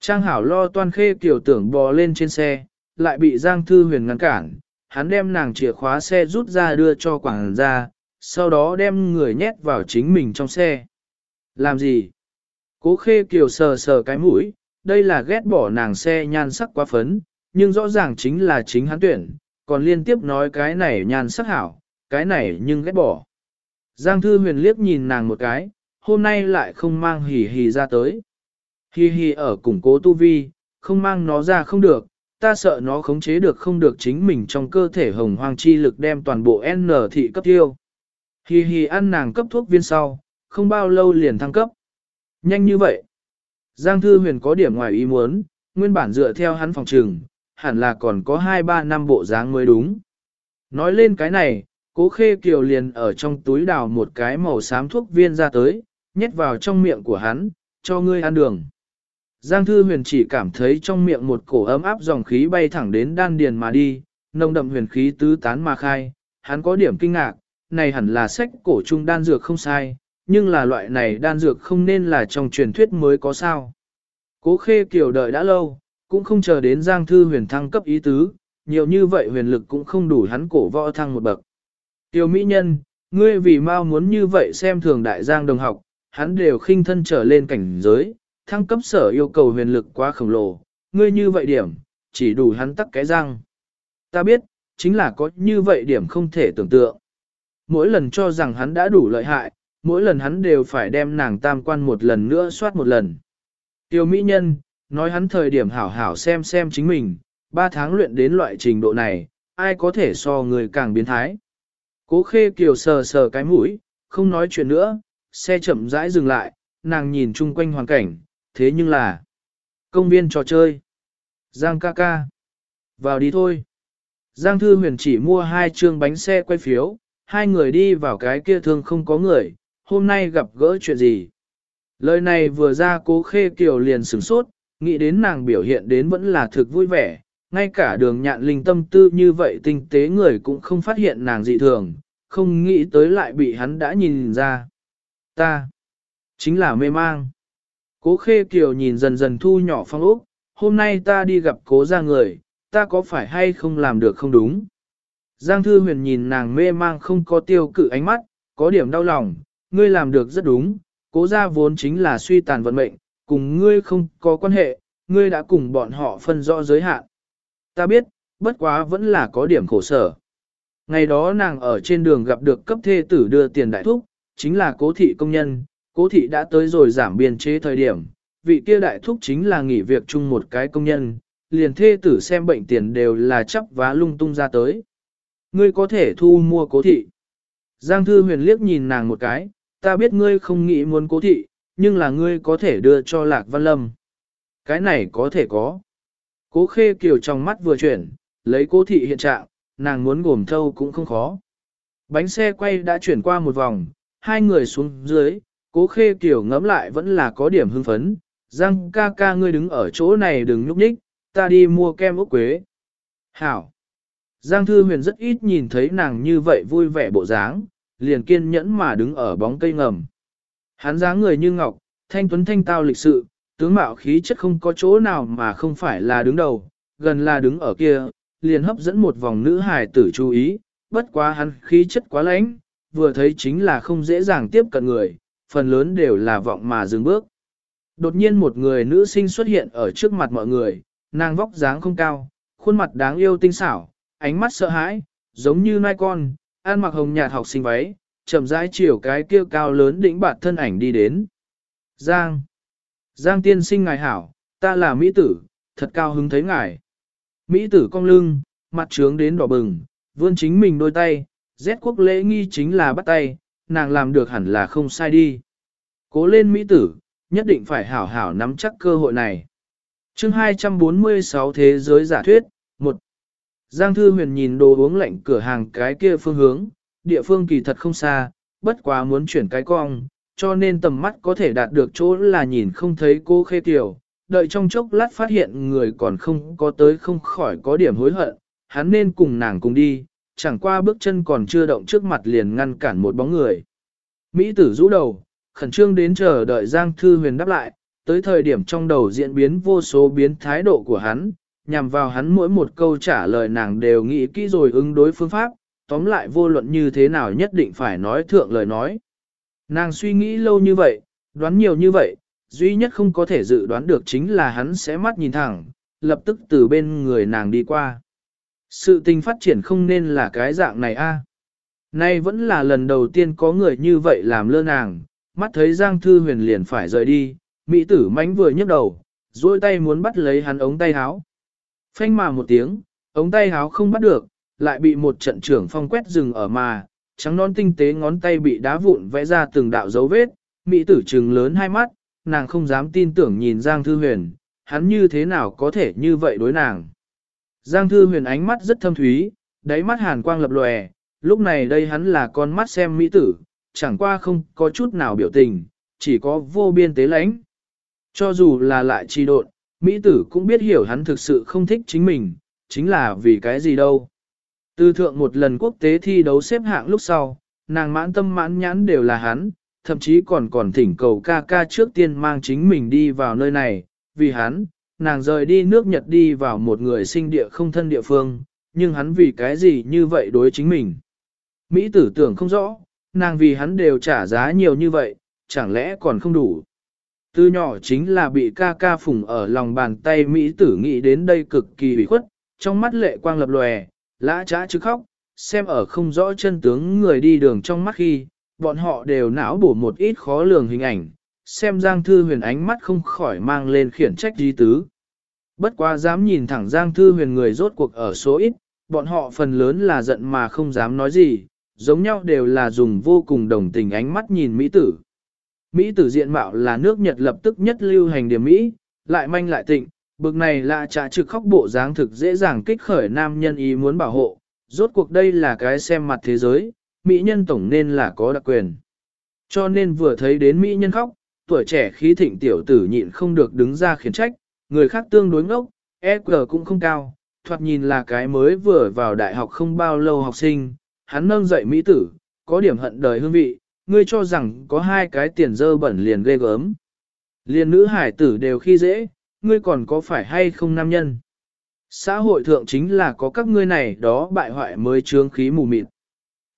Trang hảo lo toan khê kiều tưởng bò lên trên xe, lại bị Giang Thư Huyền ngăn cản, hắn đem nàng chìa khóa xe rút ra đưa cho quảng ra, sau đó đem người nhét vào chính mình trong xe. Làm gì? Cố khê kiều sờ sờ cái mũi, đây là ghét bỏ nàng xe nhan sắc quá phấn, nhưng rõ ràng chính là chính hắn tuyển, còn liên tiếp nói cái này nhan sắc hảo, cái này nhưng ghét bỏ. Giang Thư Huyền liếc nhìn nàng một cái, hôm nay lại không mang hì hì ra tới. Hì hì ở củng cố tu vi, không mang nó ra không được, ta sợ nó khống chế được không được chính mình trong cơ thể hồng hoang chi lực đem toàn bộ N thị cấp tiêu. Hì hì ăn nàng cấp thuốc viên sau, không bao lâu liền thăng cấp. Nhanh như vậy. Giang Thư Huyền có điểm ngoài ý muốn, nguyên bản dựa theo hắn phòng trừng, hẳn là còn có 2-3 năm bộ dáng mới đúng. Nói lên cái này, cố khê kiều liền ở trong túi đào một cái màu xám thuốc viên ra tới, nhét vào trong miệng của hắn, cho ngươi ăn đường. Giang Thư Huyền chỉ cảm thấy trong miệng một cổ ấm áp dòng khí bay thẳng đến đan điền mà đi, nồng đậm huyền khí tứ tán mà khai, hắn có điểm kinh ngạc, này hẳn là sách cổ trung đan dược không sai, nhưng là loại này đan dược không nên là trong truyền thuyết mới có sao. Cố khê kiều đợi đã lâu, cũng không chờ đến Giang Thư huyền thăng cấp ý tứ, nhiều như vậy huyền lực cũng không đủ hắn cổ võ thăng một bậc. Tiểu mỹ nhân, ngươi vì mau muốn như vậy xem thường đại giang đồng học, hắn đều khinh thân trở lên cảnh giới, thăng cấp sở yêu cầu huyền lực quá khổng lồ, ngươi như vậy điểm, chỉ đủ hắn tắc cái răng. Ta biết, chính là có như vậy điểm không thể tưởng tượng. Mỗi lần cho rằng hắn đã đủ lợi hại, mỗi lần hắn đều phải đem nàng tam quan một lần nữa soát một lần. Tiêu mỹ nhân, nói hắn thời điểm hảo hảo xem xem chính mình, ba tháng luyện đến loại trình độ này, ai có thể so người càng biến thái. Cố khê kiều sờ sờ cái mũi, không nói chuyện nữa, xe chậm rãi dừng lại, nàng nhìn chung quanh hoàn cảnh, thế nhưng là công viên trò chơi. Giang ca ca. Vào đi thôi. Giang Thư Huyền chỉ mua hai chương bánh xe quay phiếu, hai người đi vào cái kia thường không có người, hôm nay gặp gỡ chuyện gì. Lời này vừa ra cố khê kiều liền sửng sốt, nghĩ đến nàng biểu hiện đến vẫn là thực vui vẻ, ngay cả đường nhạn linh tâm tư như vậy tinh tế người cũng không phát hiện nàng dị thường, không nghĩ tới lại bị hắn đã nhìn ra. Ta, chính là mê mang. Cố khê kiều nhìn dần dần thu nhỏ phong ốc, hôm nay ta đi gặp cố ra người, ta có phải hay không làm được không đúng? Giang Thư Huyền nhìn nàng mê mang không có tiêu cự ánh mắt, có điểm đau lòng, ngươi làm được rất đúng, cố ra vốn chính là suy tàn vận mệnh, cùng ngươi không có quan hệ, ngươi đã cùng bọn họ phân rõ giới hạn. Ta biết, bất quá vẫn là có điểm khổ sở. Ngày đó nàng ở trên đường gặp được cấp thê tử đưa tiền đại thúc, chính là cố thị công nhân, cố thị đã tới rồi giảm biên chế thời điểm, vị kia đại thúc chính là nghỉ việc chung một cái công nhân, liền thê tử xem bệnh tiền đều là chấp vá lung tung ra tới. Ngươi có thể thu mua cố thị. Giang Thư Huyền liếc nhìn nàng một cái, ta biết ngươi không nghĩ muốn cố thị, nhưng là ngươi có thể đưa cho Lạc Văn Lâm. Cái này có thể có. Cố khê kiều trong mắt vừa chuyển, lấy cố thị hiện trạng, nàng muốn gồm thâu cũng không khó. Bánh xe quay đã chuyển qua một vòng, hai người xuống dưới, cố khê kiểu ngẫm lại vẫn là có điểm hưng phấn. Giang ca ca ngươi đứng ở chỗ này đừng nhúc nhích, ta đi mua kem ốc quế. Hảo! Giang Thư Huyền rất ít nhìn thấy nàng như vậy vui vẻ bộ dáng, liền kiên nhẫn mà đứng ở bóng cây ngầm. Hắn dáng người như ngọc, thanh tuấn thanh tao lịch sự, tướng mạo khí chất không có chỗ nào mà không phải là đứng đầu, gần là đứng ở kia, liền hấp dẫn một vòng nữ hài tử chú ý, bất quá hắn khí chất quá lãnh, vừa thấy chính là không dễ dàng tiếp cận người, phần lớn đều là vọng mà dừng bước. Đột nhiên một người nữ sinh xuất hiện ở trước mặt mọi người, nàng vóc dáng không cao, khuôn mặt đáng yêu tinh xảo, ánh mắt sợ hãi, giống như nai con, ăn mặc hồng nhạt học sinh váy, chậm rãi chiều cái kia cao lớn đỉnh bạt thân ảnh đi đến. Giang. Giang tiên sinh ngài hảo, ta là Mỹ tử, thật cao hứng thấy ngài. Mỹ tử cong lưng, mặt trướng đến đỏ bừng, vươn chính mình đôi tay, rét quốc lễ nghi chính là bắt tay, nàng làm được hẳn là không sai đi. Cố lên Mỹ tử, nhất định phải hảo hảo nắm chắc cơ hội này. chương 246 Thế giới giả thuyết, 1. Giang Thư Huyền nhìn đồ uống lạnh cửa hàng cái kia phương hướng, địa phương kỳ thật không xa, bất quá muốn chuyển cái cong, cho nên tầm mắt có thể đạt được chỗ là nhìn không thấy cô khê tiểu, đợi trong chốc lát phát hiện người còn không có tới không khỏi có điểm hối hận, hắn nên cùng nàng cùng đi, chẳng qua bước chân còn chưa động trước mặt liền ngăn cản một bóng người. Mỹ tử rũ đầu, khẩn trương đến chờ đợi Giang Thư Huyền đáp lại, tới thời điểm trong đầu diễn biến vô số biến thái độ của hắn, nhằm vào hắn mỗi một câu trả lời nàng đều nghĩ kỹ rồi ứng đối phương pháp, tóm lại vô luận như thế nào nhất định phải nói thượng lời nói. Nàng suy nghĩ lâu như vậy, đoán nhiều như vậy, duy nhất không có thể dự đoán được chính là hắn sẽ mắt nhìn thẳng, lập tức từ bên người nàng đi qua. Sự tình phát triển không nên là cái dạng này a. Nay vẫn là lần đầu tiên có người như vậy làm lơ nàng, mắt thấy Giang Thư Huyền liền phải rời đi, Mỹ tử mánh vừa nhấc đầu, duỗi tay muốn bắt lấy hắn ống tay háo. Phanh mà một tiếng, ống tay háo không bắt được, lại bị một trận trưởng phong quét rừng ở mà, trắng non tinh tế ngón tay bị đá vụn vẽ ra từng đạo dấu vết, Mỹ tử trừng lớn hai mắt, nàng không dám tin tưởng nhìn Giang Thư Huyền, hắn như thế nào có thể như vậy đối nàng. Giang Thư Huyền ánh mắt rất thâm thúy, đáy mắt hàn quang lập lòe, lúc này đây hắn là con mắt xem Mỹ tử, chẳng qua không có chút nào biểu tình, chỉ có vô biên tế lãnh. Cho dù là lại trì độn, Mỹ tử cũng biết hiểu hắn thực sự không thích chính mình, chính là vì cái gì đâu. Từ thượng một lần quốc tế thi đấu xếp hạng lúc sau, nàng mãn tâm mãn nhãn đều là hắn, thậm chí còn còn thỉnh cầu ca ca trước tiên mang chính mình đi vào nơi này, vì hắn, nàng rời đi nước Nhật đi vào một người sinh địa không thân địa phương, nhưng hắn vì cái gì như vậy đối chính mình. Mỹ tử tưởng không rõ, nàng vì hắn đều trả giá nhiều như vậy, chẳng lẽ còn không đủ. Từ nhỏ chính là bị ca ca phùng ở lòng bàn tay Mỹ tử nghĩ đến đây cực kỳ bị khuất, trong mắt lệ quang lập lòe, lã trá chứ khóc, xem ở không rõ chân tướng người đi đường trong mắt khi, bọn họ đều não bổ một ít khó lường hình ảnh, xem Giang Thư Huyền ánh mắt không khỏi mang lên khiển trách di tứ. Bất quá dám nhìn thẳng Giang Thư Huyền người rốt cuộc ở số ít, bọn họ phần lớn là giận mà không dám nói gì, giống nhau đều là dùng vô cùng đồng tình ánh mắt nhìn Mỹ tử. Mỹ tử diện mạo là nước Nhật lập tức nhất lưu hành điểm Mỹ, lại manh lại tịnh, bực này là trả trực khóc bộ dáng thực dễ dàng kích khởi nam nhân ý muốn bảo hộ, rốt cuộc đây là cái xem mặt thế giới, Mỹ nhân tổng nên là có đặc quyền. Cho nên vừa thấy đến Mỹ nhân khóc, tuổi trẻ khí thịnh tiểu tử nhịn không được đứng ra khiển trách, người khác tương đối ngốc, EQ cũng không cao, thoạt nhìn là cái mới vừa vào đại học không bao lâu học sinh, hắn nâng dậy Mỹ tử, có điểm hận đời hương vị, ngươi cho rằng có hai cái tiền dơ bẩn liền ghê gớm. Liền nữ hải tử đều khi dễ, ngươi còn có phải hay không nam nhân? Xã hội thượng chính là có các ngươi này đó bại hoại mới trướng khí mù mịt.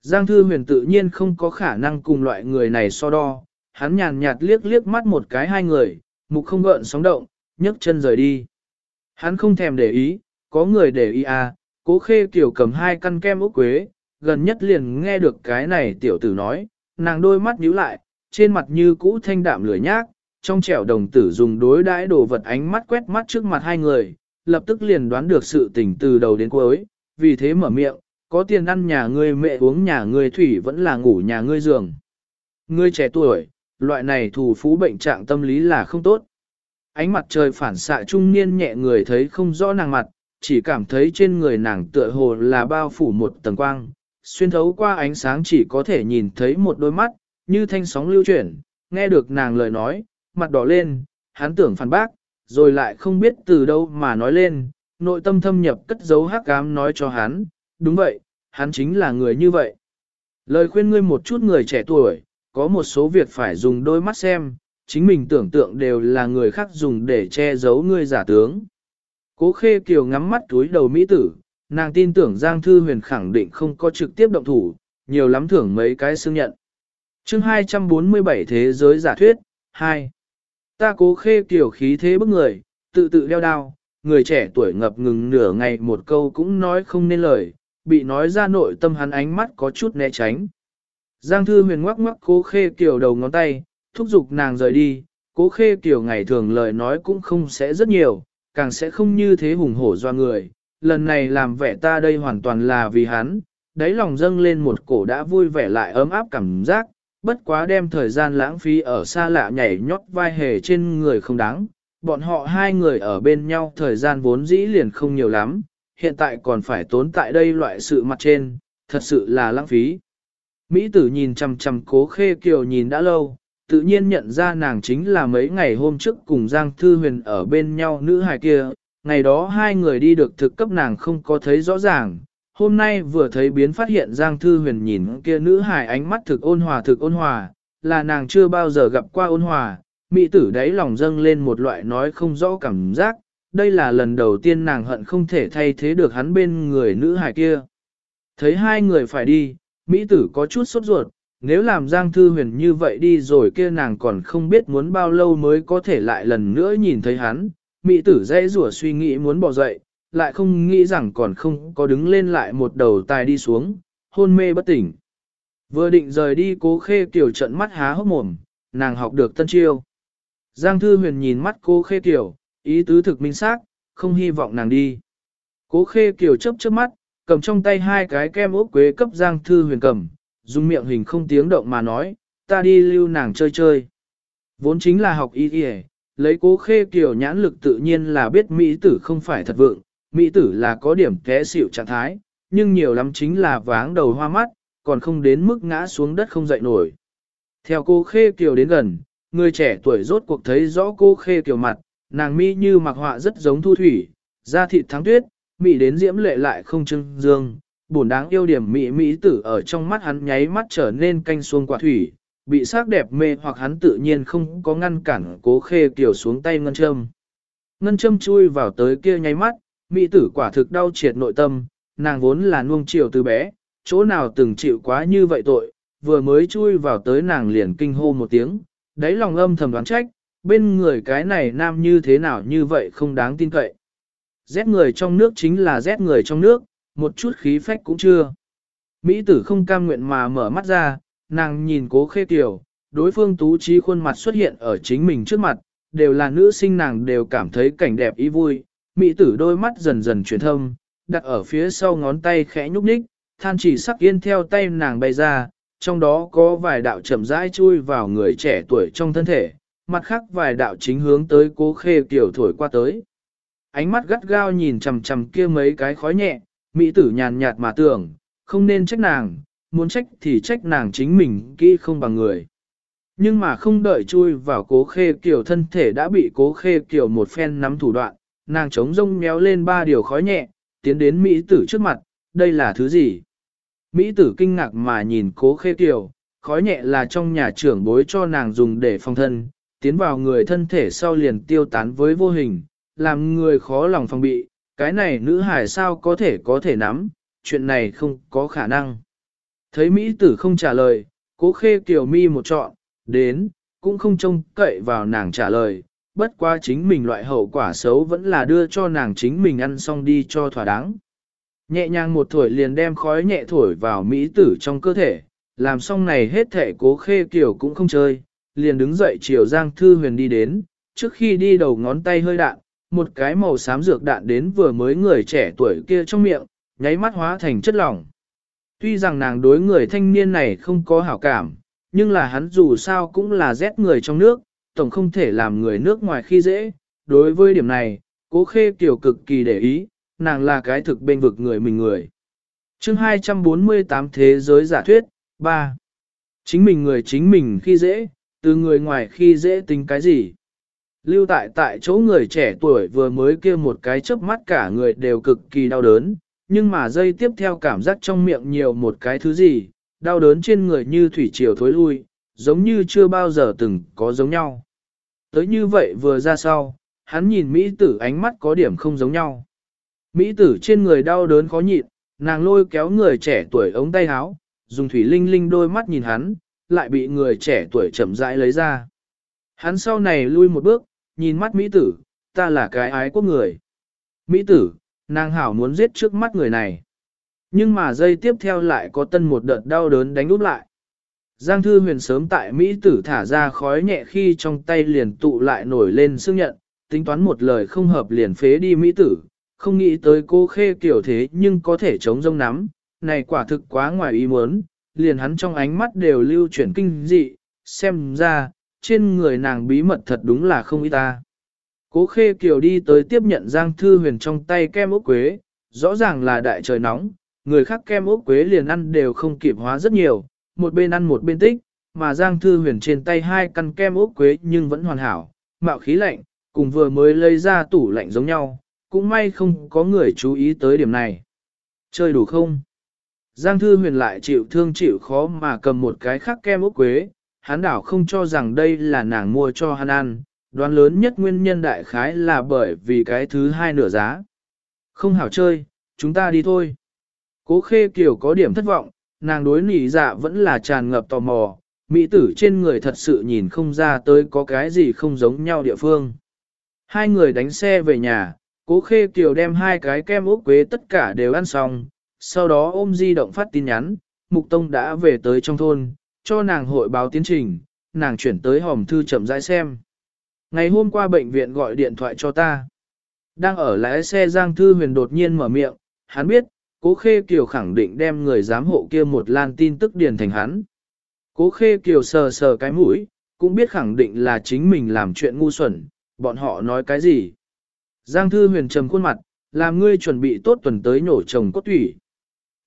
Giang Thư Huyền tự nhiên không có khả năng cùng loại người này so đo, hắn nhàn nhạt liếc liếc mắt một cái hai người, mục không gợn sóng động, nhấc chân rời đi. Hắn không thèm để ý, có người để ý à, cố khê kiểu cầm hai căn kem ốc quế, gần nhất liền nghe được cái này tiểu tử nói, nàng đôi mắt nhíu lại, trên mặt như cũ thanh đạm lửa nhác, trong trẻo đồng tử dùng đối đãi đồ vật ánh mắt quét mắt trước mặt hai người, lập tức liền đoán được sự tình từ đầu đến cuối, vì thế mở miệng, có tiền ăn nhà ngươi mẹ uống nhà ngươi thủy vẫn là ngủ nhà ngươi giường. Ngươi trẻ tuổi, loại này thủ phú bệnh trạng tâm lý là không tốt. Ánh mặt trời phản xạ trung niên nhẹ người thấy không rõ nàng mặt, chỉ cảm thấy trên người nàng tựa hồ là bao phủ một tầng quang, xuyên thấu qua ánh sáng chỉ có thể nhìn thấy một đôi mắt, như thanh sóng lưu chuyển, nghe được nàng lời nói, mặt đỏ lên, hắn tưởng phản bác, rồi lại không biết từ đâu mà nói lên, nội tâm thâm nhập cất giấu hắc ám nói cho hắn, đúng vậy, hắn chính là người như vậy. Lời khuyên ngươi một chút người trẻ tuổi, có một số việc phải dùng đôi mắt xem, chính mình tưởng tượng đều là người khác dùng để che giấu ngươi giả tướng. Cố khê kiều ngắm mắt túi đầu mỹ tử, nàng tin tưởng Giang Thư Huyền khẳng định không có trực tiếp động thủ, nhiều lắm thưởng mấy cái xương nhận. chương 247 Thế giới giả thuyết, 2. Ta cố khê kiều khí thế bức người, tự tự đeo đao, người trẻ tuổi ngập ngừng nửa ngày một câu cũng nói không nên lời, bị nói ra nội tâm hắn ánh mắt có chút né tránh. Giang Thư Huyền ngoắc ngoắc cố khê kiều đầu ngón tay, thúc giục nàng rời đi, cố khê kiều ngày thường lời nói cũng không sẽ rất nhiều, càng sẽ không như thế hùng hổ doa người. Lần này làm vẻ ta đây hoàn toàn là vì hắn, đáy lòng dâng lên một cổ đã vui vẻ lại ấm áp cảm giác, bất quá đem thời gian lãng phí ở xa lạ nhảy nhót vai hề trên người không đáng. Bọn họ hai người ở bên nhau thời gian vốn dĩ liền không nhiều lắm, hiện tại còn phải tốn tại đây loại sự mặt trên, thật sự là lãng phí. Mỹ tử nhìn chằm chằm cố khê kiều nhìn đã lâu, tự nhiên nhận ra nàng chính là mấy ngày hôm trước cùng Giang Thư Huyền ở bên nhau nữ hài kia, ngày đó hai người đi được thực cấp nàng không có thấy rõ ràng, hôm nay vừa thấy biến phát hiện Giang Thư Huyền nhìn kia nữ hài ánh mắt thực ôn hòa thực ôn hòa, là nàng chưa bao giờ gặp qua ôn hòa, mỹ tử đáy lòng dâng lên một loại nói không rõ cảm giác, đây là lần đầu tiên nàng hận không thể thay thế được hắn bên người nữ hài kia. Thấy hai người phải đi, Mỹ tử có chút sốt ruột, nếu làm Giang Thư Huyền như vậy đi rồi kia nàng còn không biết muốn bao lâu mới có thể lại lần nữa nhìn thấy hắn. Mỹ tử dễ rủa suy nghĩ muốn bỏ dậy, lại không nghĩ rằng còn không có đứng lên lại một đầu tài đi xuống, hôn mê bất tỉnh. Vừa định rời đi cố khê tiểu trận mắt há hốc mồm, nàng học được tân chiêu. Giang Thư Huyền nhìn mắt cố khê tiểu, ý tứ thực minh xác, không hy vọng nàng đi. Cố khê tiểu chớp chớp mắt, cầm trong tay hai cái kem ốc quế cấp Giang Thư Huyền cầm, dùng miệng hình không tiếng động mà nói, ta đi lưu nàng chơi chơi. Vốn chính là học y y lấy cố khê kiểu nhãn lực tự nhiên là biết Mỹ tử không phải thật vượng, Mỹ tử là có điểm té xỉu trạng thái, nhưng nhiều lắm chính là váng đầu hoa mắt, còn không đến mức ngã xuống đất không dậy nổi. Theo cô khê kiều đến gần, người trẻ tuổi rốt cuộc thấy rõ cô khê kiều mặt, nàng mi như mặc họa rất giống thu thủy, da thịt thắng tuyết, mỹ đến diễm lệ lại không trưng dương, bổn đáng yêu điểm mỹ mỹ tử ở trong mắt hắn nháy mắt trở nên canh xuông quả thủy, bị sắc đẹp mê hoặc hắn tự nhiên không có ngăn cản cố khê kiểu xuống tay ngân châm. Ngân châm chui vào tới kia nháy mắt, mỹ tử quả thực đau triệt nội tâm, nàng vốn là nuông chiều từ bé, chỗ nào từng chịu quá như vậy tội, vừa mới chui vào tới nàng liền kinh hô một tiếng, đáy lòng âm thầm đoán trách, bên người cái này nam như thế nào như vậy không đáng tin cậy. Rét người trong nước chính là rét người trong nước, một chút khí phách cũng chưa. Mỹ tử không cam nguyện mà mở mắt ra, nàng nhìn cố khê tiểu, đối phương tú trí khuôn mặt xuất hiện ở chính mình trước mặt, đều là nữ sinh nàng đều cảm thấy cảnh đẹp ý vui. Mỹ tử đôi mắt dần dần chuyển thâm, đặt ở phía sau ngón tay khẽ nhúc nhích, than chỉ sắc yên theo tay nàng bay ra, trong đó có vài đạo chậm rãi chui vào người trẻ tuổi trong thân thể, mặt khác vài đạo chính hướng tới cố khê kiểu thổi qua tới. Ánh mắt gắt gao nhìn chằm chằm kia mấy cái khói nhẹ, mỹ tử nhàn nhạt mà tưởng, không nên trách nàng, muốn trách thì trách nàng chính mình kỹ không bằng người. Nhưng mà không đợi chui vào cố khê kiểu thân thể đã bị cố khê kiểu một phen nắm thủ đoạn, nàng chống rông méo lên ba điều khói nhẹ, tiến đến Mỹ tử trước mặt, đây là thứ gì? Mỹ tử kinh ngạc mà nhìn cố khê kiểu, khói nhẹ là trong nhà trưởng bối cho nàng dùng để phòng thân, tiến vào người thân thể sau liền tiêu tán với vô hình, làm người khó lòng phòng bị, cái này nữ hải sao có thể có thể nắm, chuyện này không có khả năng. Thấy Mỹ tử không trả lời, cố khê kiều mi một trọn, đến, cũng không trông cậy vào nàng trả lời, bất quá chính mình loại hậu quả xấu vẫn là đưa cho nàng chính mình ăn xong đi cho thỏa đáng. Nhẹ nhàng một thổi liền đem khói nhẹ thổi vào Mỹ tử trong cơ thể, làm xong này hết thể cố khê kiều cũng không chơi, liền đứng dậy chiều Giang Thư Huyền đi đến, trước khi đi đầu ngón tay hơi đạn, một cái màu xám dược đạn đến vừa mới người trẻ tuổi kia trong miệng, nháy mắt hóa thành chất lỏng. Tuy rằng nàng đối người thanh niên này không có hảo cảm, nhưng là hắn dù sao cũng là rét người trong nước, tổng không thể làm người nước ngoài khi dễ. Đối với điểm này, cố khê kiểu cực kỳ để ý, nàng là cái thực bên vực người mình người. chương 248 Thế giới giả thuyết, 3. Chính mình người chính mình khi dễ, từ người ngoài khi dễ tính cái gì. Lưu tại tại chỗ người trẻ tuổi vừa mới kia một cái chớp mắt cả người đều cực kỳ đau đớn, nhưng mà dây tiếp theo cảm giác trong miệng nhiều một cái thứ gì, đau đớn trên người như thủy triều thối lui, giống như chưa bao giờ từng có giống nhau. Tới như vậy vừa ra sau, hắn nhìn Mỹ tử ánh mắt có điểm không giống nhau. Mỹ tử trên người đau đớn khó nhịn, nàng lôi kéo người trẻ tuổi ống tay áo, dùng thủy linh linh đôi mắt nhìn hắn, lại bị người trẻ tuổi chậm rãi lấy ra. Hắn sau này lui một bước, nhìn mắt Mỹ tử, ta là cái ái quốc người. Mỹ tử, nàng hảo muốn giết trước mắt người này. Nhưng mà giây tiếp theo lại có tân một đợt đau đớn đánh úp lại. Giang Thư Huyền sớm tại Mỹ tử thả ra khói nhẹ khi trong tay liền tụ lại nổi lên xương nhận, tính toán một lời không hợp liền phế đi Mỹ tử, không nghĩ tới cô khê kiểu thế nhưng có thể chống rông nắm, này quả thực quá ngoài ý muốn, liền hắn trong ánh mắt đều lưu chuyển kinh dị, xem ra, trên người nàng bí mật thật đúng là không ý ta. Cố khê kiều đi tới tiếp nhận Giang Thư Huyền trong tay kem ốc quế, rõ ràng là đại trời nóng, người khác kem ốc quế liền ăn đều không kịp hóa rất nhiều, một bên ăn một bên tích, mà Giang Thư Huyền trên tay hai căn kem ốc quế nhưng vẫn hoàn hảo, mạo khí lạnh, cùng vừa mới lấy ra tủ lạnh giống nhau, cũng may không có người chú ý tới điểm này. Chơi đủ không? Giang Thư Huyền lại chịu thương chịu khó mà cầm một cái khác kem ốc quế, hắn đảo không cho rằng đây là nàng mua cho hắn ăn, đoán lớn nhất nguyên nhân đại khái là bởi vì cái thứ hai nửa giá. Không hảo chơi, chúng ta đi thôi. Cố khê kiều có điểm thất vọng, nàng đối nỉ dạ vẫn là tràn ngập tò mò, mỹ tử trên người thật sự nhìn không ra tới có cái gì không giống nhau địa phương. Hai người đánh xe về nhà, cố khê kiều đem hai cái kem ốc quế tất cả đều ăn xong, sau đó ôm di động phát tin nhắn, Mục Tông đã về tới trong thôn, cho nàng hội báo tiến trình, nàng chuyển tới hòm thư chậm rãi xem. Ngày hôm qua bệnh viện gọi điện thoại cho ta. Đang ở lái xe Giang Thư Huyền đột nhiên mở miệng, hắn biết, Cố Khê Kiều khẳng định đem người giám hộ kia một lan tin tức điền thành hắn. Cố Khê Kiều sờ sờ cái mũi, cũng biết khẳng định là chính mình làm chuyện ngu xuẩn, bọn họ nói cái gì. Giang Thư Huyền trầm khuôn mặt, làm ngươi chuẩn bị tốt tuần tới nhổ chồng cốt thủy.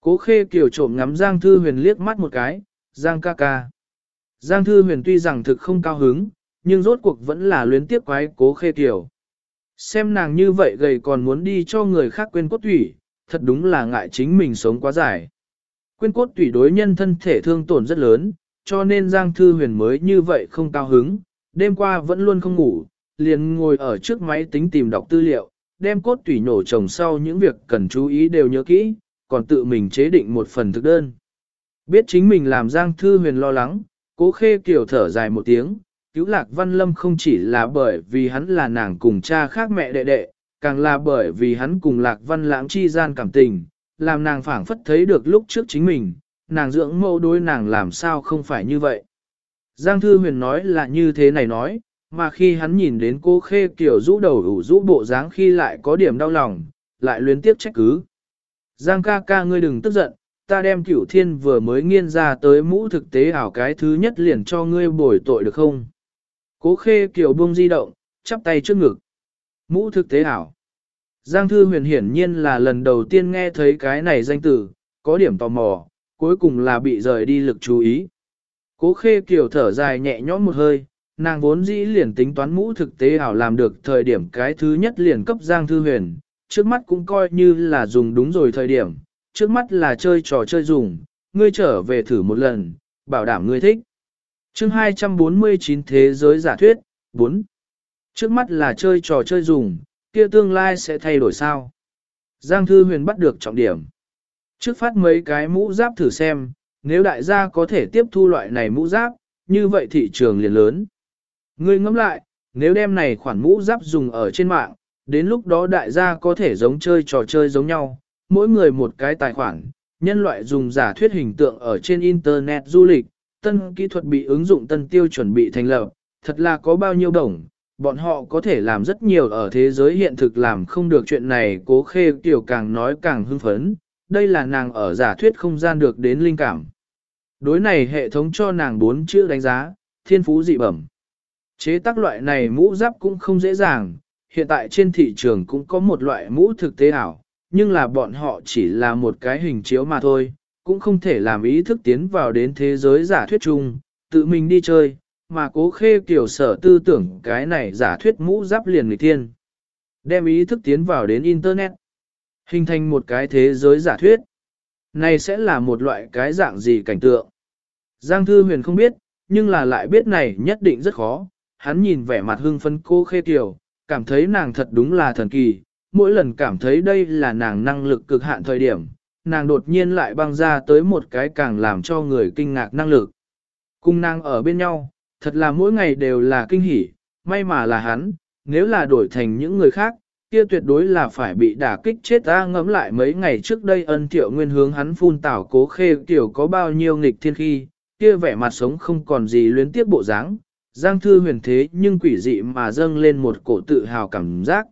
Cố Khê Kiều trộm ngắm Giang Thư Huyền liếc mắt một cái, Giang ca ca. Giang Thư Huyền tuy rằng thực không cao hứng, nhưng rốt cuộc vẫn là luyến tiếc quái Cố Khê tiểu. Xem nàng như vậy gầy còn muốn đi cho người khác quên cốt thủy, thật đúng là ngại chính mình sống quá dài. Quên cốt thủy đối nhân thân thể thương tổn rất lớn, cho nên Giang Thư Huyền mới như vậy không cao hứng, đêm qua vẫn luôn không ngủ, liền ngồi ở trước máy tính tìm đọc tư liệu, đem cốt thủy nổ trồng sau những việc cần chú ý đều nhớ kỹ, còn tự mình chế định một phần thực đơn. Biết chính mình làm Giang Thư Huyền lo lắng, cố khê kiểu thở dài một tiếng, cứu lạc văn lâm không chỉ là bởi vì hắn là nàng cùng cha khác mẹ đệ đệ, càng là bởi vì hắn cùng lạc văn lãng chi gian cảm tình, làm nàng phảng phất thấy được lúc trước chính mình, nàng dưỡng mẫu đối nàng làm sao không phải như vậy. Giang Thư Huyền nói là như thế này nói, mà khi hắn nhìn đến cô khê kiểu rũ đầu ủ rũ bộ dáng khi lại có điểm đau lòng, lại luyến tiếp trách cứ. Giang ca ca ngươi đừng tức giận, ta đem cửu thiên vừa mới nghiên ra tới mũ thực tế ảo cái thứ nhất liền cho ngươi bồi tội được không? Cố khê kiểu buông di động, chắp tay trước ngực. Mũ thực tế ảo. Giang thư huyền hiển nhiên là lần đầu tiên nghe thấy cái này danh từ, có điểm tò mò, cuối cùng là bị rời đi lực chú ý. Cố khê kiểu thở dài nhẹ nhõm một hơi, nàng vốn dĩ liền tính toán mũ thực tế ảo làm được thời điểm cái thứ nhất liền cấp Giang Thư Huyền, trước mắt cũng coi như là dùng đúng rồi thời điểm, trước mắt là chơi trò chơi dùng, ngươi trở về thử một lần, bảo đảm ngươi thích. chương 249 Thế giới giả thuyết, 4. Trước mắt là chơi trò chơi dùng, kia tương lai sẽ thay đổi sao? Giang Thư Huyền bắt được trọng điểm. Trước phát mấy cái mũ giáp thử xem, nếu đại gia có thể tiếp thu loại này mũ giáp, như vậy thị trường liền lớn. Ngươi ngẫm lại, nếu đem này khoản mũ giáp dùng ở trên mạng, đến lúc đó đại gia có thể giống chơi trò chơi giống nhau, mỗi người một cái tài khoản, nhân loại dùng giả thuyết hình tượng ở trên Internet du lịch, tân kỹ thuật bị ứng dụng tân tiêu chuẩn bị thành lập, thật là có bao nhiêu đồng, bọn họ có thể làm rất nhiều ở thế giới hiện thực làm không được chuyện này cố khê tiểu càng nói càng hưng phấn, đây là nàng ở giả thuyết không gian được đến linh cảm. Đối này hệ thống cho nàng bốn chữ đánh giá, thiên phú dị bẩm. Chế tác loại này mũ giáp cũng không dễ dàng, hiện tại trên thị trường cũng có một loại mũ thực tế ảo, nhưng là bọn họ chỉ là một cái hình chiếu mà thôi, cũng không thể làm ý thức tiến vào đến thế giới giả thuyết chung, tự mình đi chơi, mà cố khê kiểu sở tư tưởng cái này giả thuyết mũ giáp liền người thiên. Đem ý thức tiến vào đến Internet, hình thành một cái thế giới giả thuyết. Này sẽ là một loại cái dạng gì cảnh tượng. Giang Thư Huyền không biết, nhưng là lại biết này nhất định rất khó. Hắn nhìn vẻ mặt hưng phấn cô khê kiểu, cảm thấy nàng thật đúng là thần kỳ, mỗi lần cảm thấy đây là nàng năng lực cực hạn thời điểm, nàng đột nhiên lại băng ra tới một cái càng làm cho người kinh ngạc năng lực. Cùng nàng ở bên nhau, thật là mỗi ngày đều là kinh hỉ, may mà là hắn, nếu là đổi thành những người khác, kia tuyệt đối là phải bị đả kích chết ta ngẫm lại mấy ngày trước đây ân thiệu nguyên hướng hắn phun tảo cố khê tiểu có bao nhiêu nghịch thiên khi, kia vẻ mặt sống không còn gì luyến tiếp bộ dáng, Giang Thư huyền thế nhưng quỷ dị mà dâng lên một cổ tự hào cảm giác.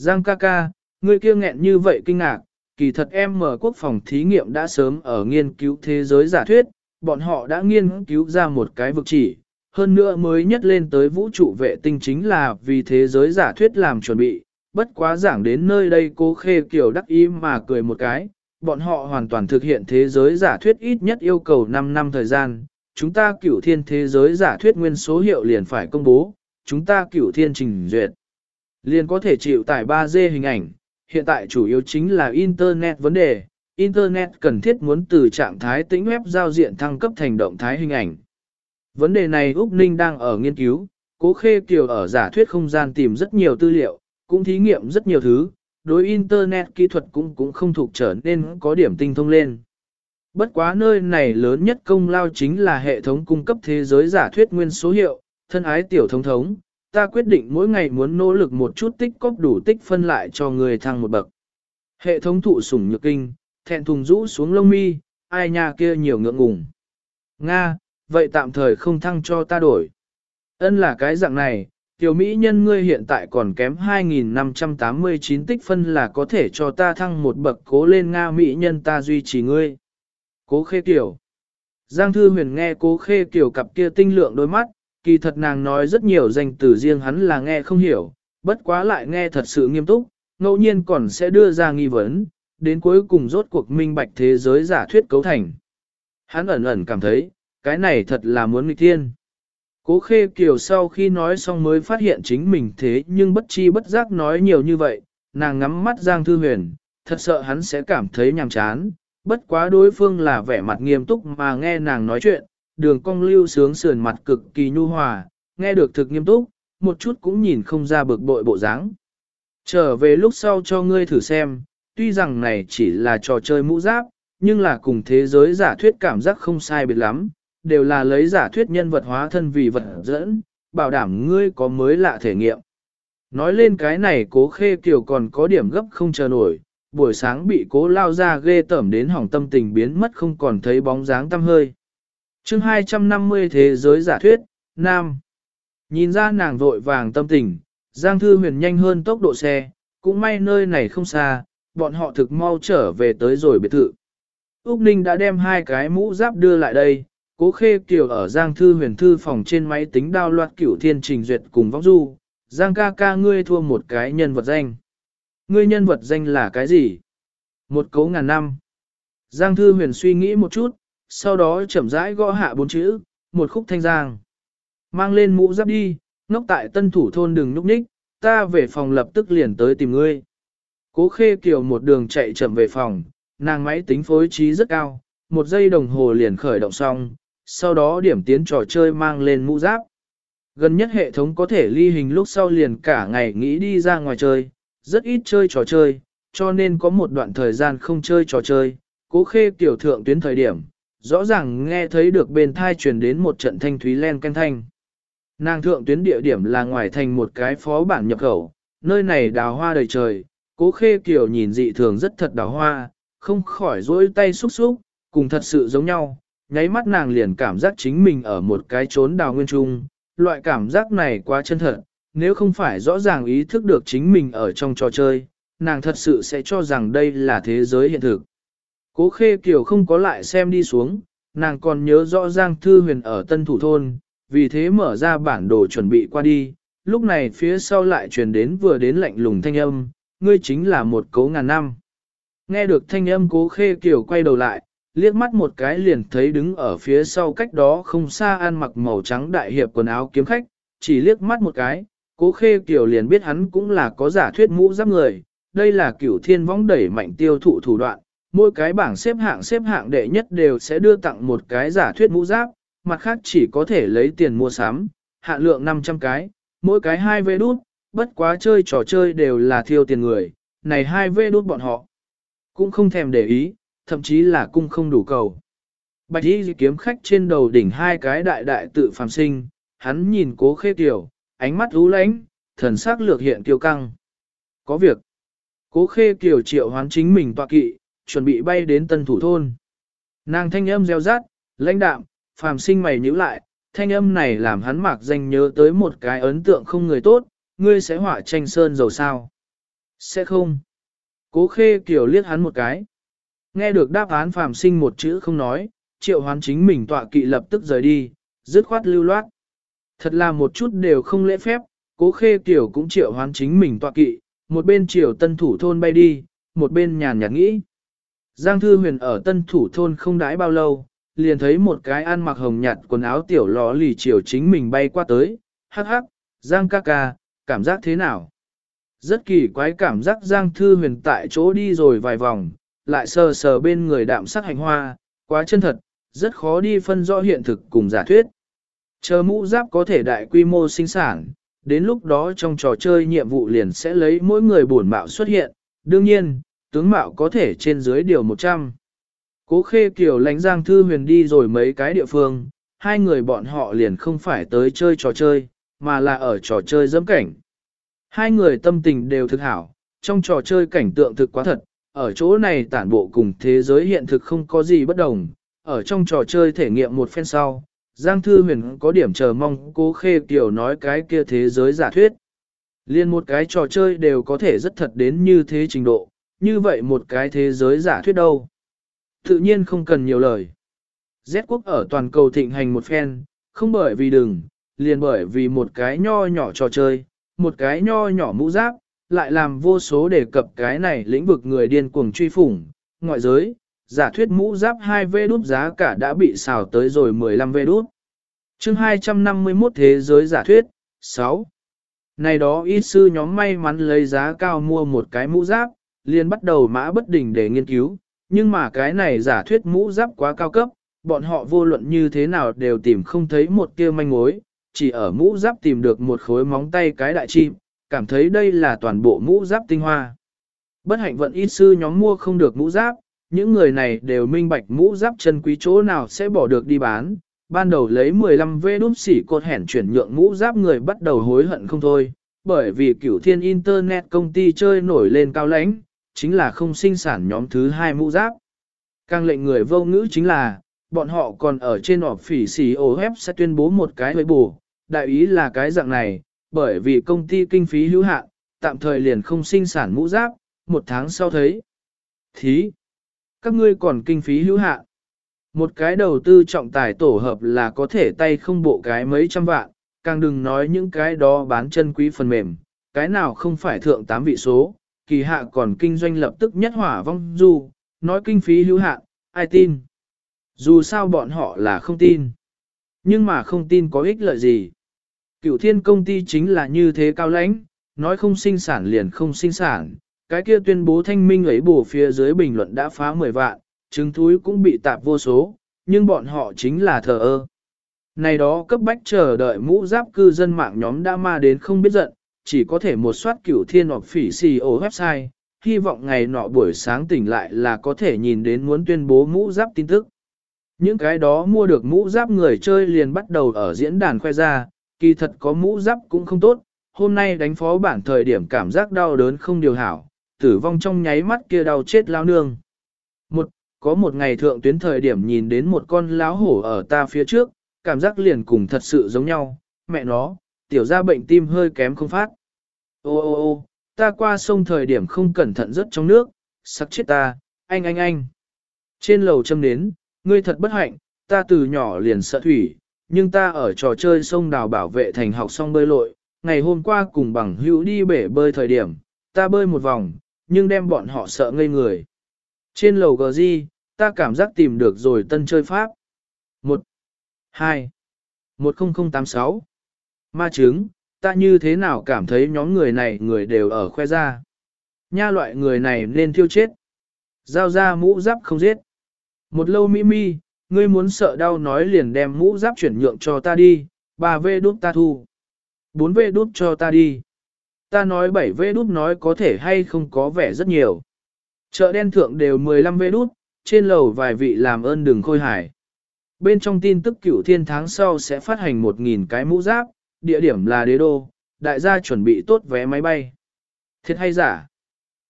Giang ca ca, người kia nghẹn như vậy kinh ngạc, kỳ thật em mở quốc phòng thí nghiệm đã sớm ở nghiên cứu thế giới giả thuyết, bọn họ đã nghiên cứu ra một cái vực chỉ, hơn nữa mới nhất lên tới vũ trụ vệ tinh chính là vì thế giới giả thuyết làm chuẩn bị, bất quá giảng đến nơi đây cô khê kiểu đắc ý mà cười một cái, bọn họ hoàn toàn thực hiện thế giới giả thuyết ít nhất yêu cầu 5 năm thời gian, chúng ta cửu thiên thế giới giả thuyết nguyên số hiệu liền phải công bố, chúng ta cửu thiên trình duyệt. Liền có thể chịu tải 3D hình ảnh, hiện tại chủ yếu chính là Internet vấn đề. Internet cần thiết muốn từ trạng thái tĩnh web giao diện thăng cấp thành động thái hình ảnh. Vấn đề này Úc Ninh đang ở nghiên cứu, cố khê kiều ở giả thuyết không gian tìm rất nhiều tư liệu, cũng thí nghiệm rất nhiều thứ, đối Internet kỹ thuật cũng cũng không thuộc trở nên có điểm tinh thông lên. Bất quá nơi này lớn nhất công lao chính là hệ thống cung cấp thế giới giả thuyết nguyên số hiệu, thân ái tiểu thống thống, ta quyết định mỗi ngày muốn nỗ lực một chút tích cóp đủ tích phân lại cho người thăng một bậc. Hệ thống thụ sủng nhược kinh, thẹn thùng rũ xuống lông mi, ai nhà kia nhiều ngượng ngùng. Nga, vậy tạm thời không thăng cho ta đổi. Ân là cái dạng này, tiểu mỹ nhân ngươi hiện tại còn kém 2.589 tích phân là có thể cho ta thăng một bậc cố lên Nga mỹ nhân ta duy trì ngươi. Cố khê tiểu. Giang Thư Huyền nghe cố khê tiểu cặp kia tinh lượng đôi mắt, kỳ thật nàng nói rất nhiều danh từ riêng hắn là nghe không hiểu, bất quá lại nghe thật sự nghiêm túc, ngẫu nhiên còn sẽ đưa ra nghi vấn, đến cuối cùng rốt cuộc minh bạch thế giới giả thuyết cấu thành. Hắn ẩn ẩn cảm thấy, cái này thật là muốn nghịch thiên. Cố khê kiều sau khi nói xong mới phát hiện chính mình thế nhưng bất chi bất giác nói nhiều như vậy, nàng ngắm mắt Giang Thư Huyền, thật sợ hắn sẽ cảm thấy nhàm chán, bất quá đối phương là vẻ mặt nghiêm túc mà nghe nàng nói chuyện, đường cong lưu sướng sườn mặt cực kỳ nhu hòa, nghe được thực nghiêm túc, một chút cũng nhìn không ra bực bội bộ dáng. Trở về lúc sau cho ngươi thử xem, tuy rằng này chỉ là trò chơi mũ giáp, nhưng là cùng thế giới giả thuyết cảm giác không sai biệt lắm, đều là lấy giả thuyết nhân vật hóa thân vì vật dẫn, bảo đảm ngươi có mới lạ thể nghiệm. Nói lên cái này cố khê kiều còn có điểm gấp không chờ nổi, buổi sáng bị cố lao ra ghê tẩm đến hỏng tâm tình biến mất không còn thấy bóng dáng tăm hơi chương 250 Thế giới giả thuyết, Nam. Nhìn ra nàng vội vàng tâm tình, Giang Thư Huyền nhanh hơn tốc độ xe, cũng may nơi này không xa, bọn họ thực mau trở về tới rồi biệt thự. Úc Ninh đã đem hai cái mũ giáp đưa lại đây, cố khê kiều ở Giang Thư Huyền thư phòng trên máy tính đao loạt cửu thiên trình duyệt cùng vóc du, Giang ca ca ngươi thua một cái nhân vật danh. Ngươi nhân vật danh là cái gì? Một cấu ngàn năm. Giang Thư Huyền suy nghĩ một chút, sau đó chậm rãi gõ hạ bốn chữ, một khúc thanh giang. Mang lên mũ giáp đi, ngốc tại tân thủ thôn đừng núp ních, ta về phòng lập tức liền tới tìm ngươi. Cố khê kiều một đường chạy chậm về phòng, nàng máy tính phối trí rất cao, một giây đồng hồ liền khởi động xong, sau đó điểm tiến trò chơi mang lên mũ giáp. Gần nhất hệ thống có thể ly hình lúc sau liền cả ngày nghĩ đi ra ngoài chơi, rất ít chơi trò chơi, cho nên có một đoạn thời gian không chơi trò chơi, cố khê tiểu thượng tuyến thời điểm, rõ ràng nghe thấy được bên thai truyền đến một trận thanh thúy len canh thanh. Nàng thượng tuyến địa điểm là ngoài thành một cái phó bản nhập khẩu, nơi này đào hoa đầy trời, cố khê kiểu nhìn dị thường rất thật đào hoa, không khỏi rối tay xúc xúc, cùng thật sự giống nhau, nháy mắt nàng liền cảm giác chính mình ở một cái trốn đào nguyên trung, loại cảm giác này quá chân thật, nếu không phải rõ ràng ý thức được chính mình ở trong trò chơi, nàng thật sự sẽ cho rằng đây là thế giới hiện thực. Cố khê kiều không có lại xem đi xuống, nàng còn nhớ rõ Giang Thư Huyền ở Tân Thủ Thôn, vì thế mở ra bản đồ chuẩn bị qua đi, lúc này phía sau lại truyền đến vừa đến lạnh lùng thanh âm, ngươi chính là một cố ngàn năm. Nghe được thanh âm cố khê kiều quay đầu lại, liếc mắt một cái liền thấy đứng ở phía sau cách đó không xa ăn mặc màu trắng đại hiệp quần áo kiếm khách, chỉ liếc mắt một cái, cố khê kiều liền biết hắn cũng là có giả thuyết mũ giáp người, đây là cửu thiên võng đẩy mạnh tiêu thụ thủ đoạn, mỗi cái bảng xếp hạng xếp hạng đệ nhất đều sẽ đưa tặng một cái giả thuyết mũ giáp, mặt khác chỉ có thể lấy tiền mua sắm, hạn lượng 500 cái, mỗi cái 2 vê đút, bất quá chơi trò chơi đều là thiêu tiền người, này 2 vê đút bọn họ cũng không thèm để ý, thậm chí là cung không đủ cầu. Bạch y kiếm khách trên đầu đỉnh hai cái đại đại tự phàm sinh, hắn nhìn cố khê tiểu, ánh mắt ú lãnh, thần sắc lược hiện tiêu căng. Có việc. Cố khê kiều triệu hoán chính mình tọa kỵ, chuẩn bị bay đến tân thủ thôn. Nàng thanh âm reo rát, lãnh đạm, phàm sinh mày nhíu lại, thanh âm này làm hắn mạc danh nhớ tới một cái ấn tượng không người tốt, ngươi sẽ hỏa tranh sơn dầu sao. Sẽ không. Cố khê kiểu liếc hắn một cái. Nghe được đáp án phàm sinh một chữ không nói, triệu hoán chính mình tọa kỵ lập tức rời đi, dứt khoát lưu loát. Thật là một chút đều không lễ phép, cố khê kiểu cũng triệu hoán chính mình tọa kỵ, một bên triệu tân thủ thôn bay đi, một bên nhàn nhạt nghĩ. Giang Thư Huyền ở tân thủ thôn không đãi bao lâu, liền thấy một cái ăn mặc hồng nhạt quần áo tiểu lò lì chiều chính mình bay qua tới, hắc hắc, Giang ca ca, cảm giác thế nào? Rất kỳ quái cảm giác Giang Thư Huyền tại chỗ đi rồi vài vòng, lại sờ sờ bên người đạm sắc hành hoa, quá chân thật, rất khó đi phân rõ hiện thực cùng giả thuyết. Chờ mũ giáp có thể đại quy mô sinh sản, đến lúc đó trong trò chơi nhiệm vụ liền sẽ lấy mỗi người bổn mạo xuất hiện, đương nhiên, tướng mạo có thể trên dưới điều 100. Cố khê kiều lánh giang thư huyền đi rồi mấy cái địa phương, hai người bọn họ liền không phải tới chơi trò chơi, mà là ở trò chơi dẫm cảnh. Hai người tâm tình đều thực hảo, trong trò chơi cảnh tượng thực quá thật, ở chỗ này tản bộ cùng thế giới hiện thực không có gì bất đồng, ở trong trò chơi thể nghiệm một phen sau, Giang Thư Huyền có điểm chờ mong cố khê tiểu nói cái kia thế giới giả thuyết. Liên một cái trò chơi đều có thể rất thật đến như thế trình độ, như vậy một cái thế giới giả thuyết đâu. Tự nhiên không cần nhiều lời. Z quốc ở toàn cầu thịnh hành một phen, không bởi vì đừng, liền bởi vì một cái nho nhỏ trò chơi, một cái nho nhỏ mũ giáp, lại làm vô số đề cập cái này lĩnh vực người điên cuồng truy phủng, ngoại giới, giả thuyết mũ giáp 2 v đút giá cả đã bị xào tới rồi 15 v đút. chương 251 Thế giới giả thuyết, 6. Này đó ít sư nhóm may mắn lấy giá cao mua một cái mũ giáp, liền bắt đầu mã bất đình để nghiên cứu, nhưng mà cái này giả thuyết mũ giáp quá cao cấp, bọn họ vô luận như thế nào đều tìm không thấy một kia manh mối, chỉ ở mũ giáp tìm được một khối móng tay cái đại chim, cảm thấy đây là toàn bộ mũ giáp tinh hoa. Bất hạnh vận ít sư nhóm mua không được mũ giáp, những người này đều minh bạch mũ giáp chân quý chỗ nào sẽ bỏ được đi bán, ban đầu lấy 15 vê đút xỉ cột hẻn chuyển nhượng mũ giáp người bắt đầu hối hận không thôi, bởi vì cửu thiên Internet công ty chơi nổi lên cao lãnh, chính là không sinh sản nhóm thứ hai mũ giáp. Càng lệnh người vô ngữ chính là, bọn họ còn ở trên họp phỉ xì OF sẽ tuyên bố một cái hơi bù, đại ý là cái dạng này, bởi vì công ty kinh phí hữu hạn, tạm thời liền không sinh sản mũ giáp, một tháng sau thấy. Thí, các ngươi còn kinh phí hữu hạn. Một cái đầu tư trọng tài tổ hợp là có thể tay không bộ cái mấy trăm vạn, càng đừng nói những cái đó bán chân quý phần mềm, cái nào không phải thượng tám vị số, kỳ hạ còn kinh doanh lập tức nhất hỏa vong du, nói kinh phí hữu hạn, ai tin. Dù sao bọn họ là không tin. Nhưng mà không tin có ích lợi gì. Cựu thiên công ty chính là như thế cao lãnh, nói không sinh sản liền không sinh sản. Cái kia tuyên bố thanh minh ấy bổ phía dưới bình luận đã phá 10 vạn, trứng thúi cũng bị tạp vô số, nhưng bọn họ chính là thờ ơ. Này đó cấp bách chờ đợi mũ giáp cư dân mạng nhóm đã ma đến không biết giận, chỉ có thể một soát cửu thiên hoặc phỉ CEO website, hy vọng ngày nọ buổi sáng tỉnh lại là có thể nhìn đến muốn tuyên bố mũ giáp tin tức. Những cái đó mua được mũ giáp người chơi liền bắt đầu ở diễn đàn khoe ra, kỳ thật có mũ giáp cũng không tốt, hôm nay đánh phó bản thời điểm cảm giác đau đớn không điều hảo, tử vong trong nháy mắt kia đau chết lao nương. Một, có một ngày thượng tuyến thời điểm nhìn đến một con láo hổ ở ta phía trước, cảm giác liền cùng thật sự giống nhau, mẹ nó, tiểu ra bệnh tim hơi kém không phát. Ô ô ô, ta qua sông thời điểm không cẩn thận rớt trong nước, sắc chết ta, anh anh anh. Trên lầu châm nến, ngươi thật bất hạnh, ta từ nhỏ liền sợ thủy, nhưng ta ở trò chơi sông đào bảo vệ thành học xong bơi lội, ngày hôm qua cùng bằng hữu đi bể bơi thời điểm, ta bơi một vòng, nhưng đem bọn họ sợ ngây người. Trên lầu gờ di, ta cảm giác tìm được rồi tân chơi pháp. 1, 2, 10086. Ma chứng, ta như thế nào cảm thấy nhóm người này người đều ở khoe ra. Nha loại người này nên thiêu chết. Giao ra mũ giáp không giết. Một lâu mỹ mi, ngươi muốn sợ đau nói liền đem mũ giáp chuyển nhượng cho ta đi, Ba vê đút ta thu. Bốn vê đút cho ta đi. Ta nói bảy vê đút nói có thể hay không có vẻ rất nhiều. Chợ đen thượng đều 15 vê đút, trên lầu vài vị làm ơn đừng khôi hải. Bên trong tin tức cửu thiên tháng sau sẽ phát hành 1.000 cái mũ giáp, địa điểm là đế đô, đại gia chuẩn bị tốt vé máy bay. Thiệt hay giả?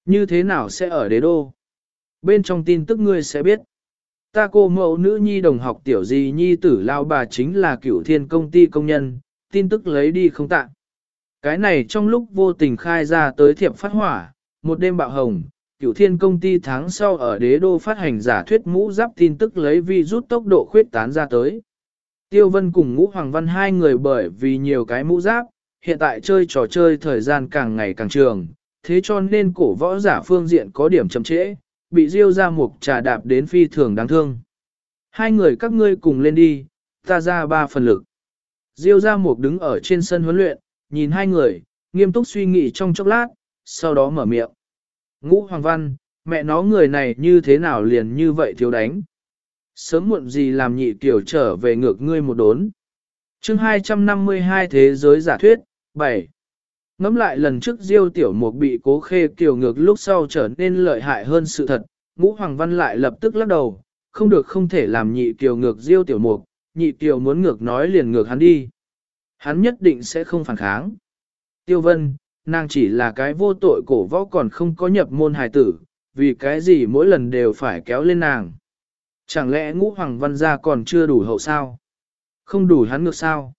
Như thế nào sẽ ở đế đô? Bên trong tin tức ngươi sẽ biết. Ta cô mẫu nữ nhi đồng học tiểu gì nhi tử lao bà chính là cửu thiên công ty công nhân, tin tức lấy đi không tạ. Cái này trong lúc vô tình khai ra tới thiệp phát hỏa, một đêm bạo hồng, cửu thiên công ty tháng sau ở đế đô phát hành giả thuyết mũ giáp tin tức lấy vi rút tốc độ khuyết tán ra tới. Tiêu Vân cùng Ngũ Hoàng Văn hai người bởi vì nhiều cái mũ giáp, hiện tại chơi trò chơi thời gian càng ngày càng trường, thế cho nên cổ võ giả phương diện có điểm chậm trễ, bị Diêu ra Mục trà đạp đến phi thường đáng thương. Hai người các ngươi cùng lên đi, ta ra ba phần lực. Diêu ra Mục đứng ở trên sân huấn luyện, nhìn hai người, nghiêm túc suy nghĩ trong chốc lát, sau đó mở miệng. Ngũ Hoàng Văn, mẹ nó người này như thế nào liền như vậy thiếu đánh. Sớm muộn gì làm nhị tiểu trở về ngược ngươi một đốn. chương 252 Thế giới giả thuyết, 7. Ngắm lại lần trước Diêu tiểu mục bị cố khê kiều ngược lúc sau trở nên lợi hại hơn sự thật, ngũ hoàng văn lại lập tức lắc đầu, không được không thể làm nhị kiều ngược Diêu tiểu mục, nhị kiều muốn ngược nói liền ngược hắn đi. Hắn nhất định sẽ không phản kháng. Tiêu vân, nàng chỉ là cái vô tội cổ võ còn không có nhập môn hài tử, vì cái gì mỗi lần đều phải kéo lên nàng. Chẳng lẽ ngũ hoàng văn gia còn chưa đủ hậu sao? Không đủ hắn ngược sao?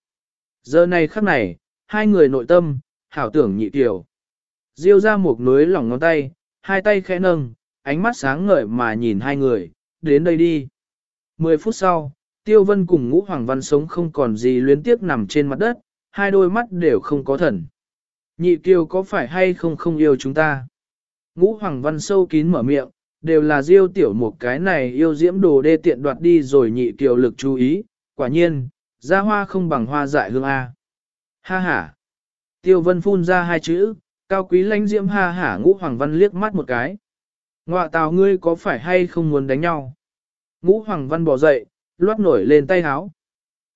Giờ này khắc này, hai người nội tâm, hảo tưởng nhị tiểu. Diêu ra một núi lỏng ngón tay, hai tay khẽ nâng, ánh mắt sáng ngời mà nhìn hai người, đến đây đi. Mười phút sau, Tiêu Vân cùng ngũ hoàng văn sống không còn gì luyến tiếc nằm trên mặt đất, hai đôi mắt đều không có thần. Nhị kiều có phải hay không không yêu chúng ta? Ngũ hoàng văn sâu kín mở miệng, đều là diêu tiểu một cái này yêu diễm đồ đê tiện đoạt đi rồi nhị tiểu lực chú ý, quả nhiên, ra hoa không bằng hoa dại hương A. Ha ha! Tiêu vân phun ra hai chữ, cao quý lãnh diễm ha hả ngũ hoàng văn liếc mắt một cái. Ngoạ tào ngươi có phải hay không muốn đánh nhau? Ngũ hoàng văn bỏ dậy, loát nổi lên tay háo.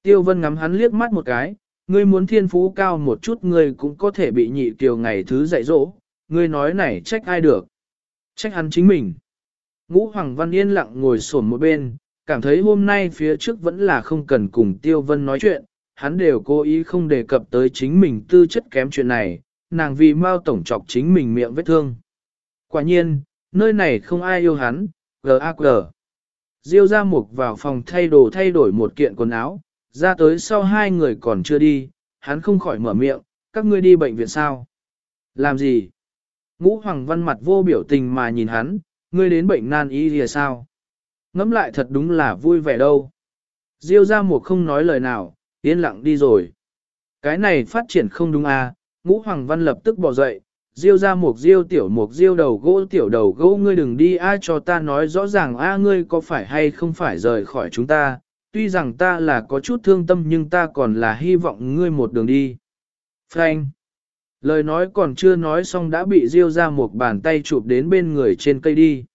Tiêu vân ngắm hắn liếc mắt một cái, ngươi muốn thiên phú cao một chút ngươi cũng có thể bị nhị tiểu ngày thứ dạy dỗ, ngươi nói này trách ai được? Trách hắn chính mình. Ngũ Hoàng Văn yên lặng ngồi sổn một bên, cảm thấy hôm nay phía trước vẫn là không cần cùng Tiêu Vân nói chuyện, hắn đều cố ý không đề cập tới chính mình tư chất kém chuyện này, nàng vì mau tổng trọc chính mình miệng vết thương. Quả nhiên, nơi này không ai yêu hắn, G.A.Q. Diêu ra mục vào phòng thay đồ thay đổi một kiện quần áo, ra tới sau hai người còn chưa đi, hắn không khỏi mở miệng, các ngươi đi bệnh viện sao? Làm gì? Ngũ Hoàng Văn mặt vô biểu tình mà nhìn hắn, ngươi đến bệnh nan y thì sao? Ngắm lại thật đúng là vui vẻ đâu. Diêu ra một không nói lời nào, yên lặng đi rồi. Cái này phát triển không đúng à, ngũ hoàng văn lập tức bỏ dậy, diêu ra một diêu tiểu một diêu đầu gỗ tiểu đầu gỗ ngươi đừng đi ai cho ta nói rõ ràng a ngươi có phải hay không phải rời khỏi chúng ta, tuy rằng ta là có chút thương tâm nhưng ta còn là hy vọng ngươi một đường đi. Frank Lời nói còn chưa nói xong đã bị diêu ra một bàn tay chụp đến bên người trên cây đi.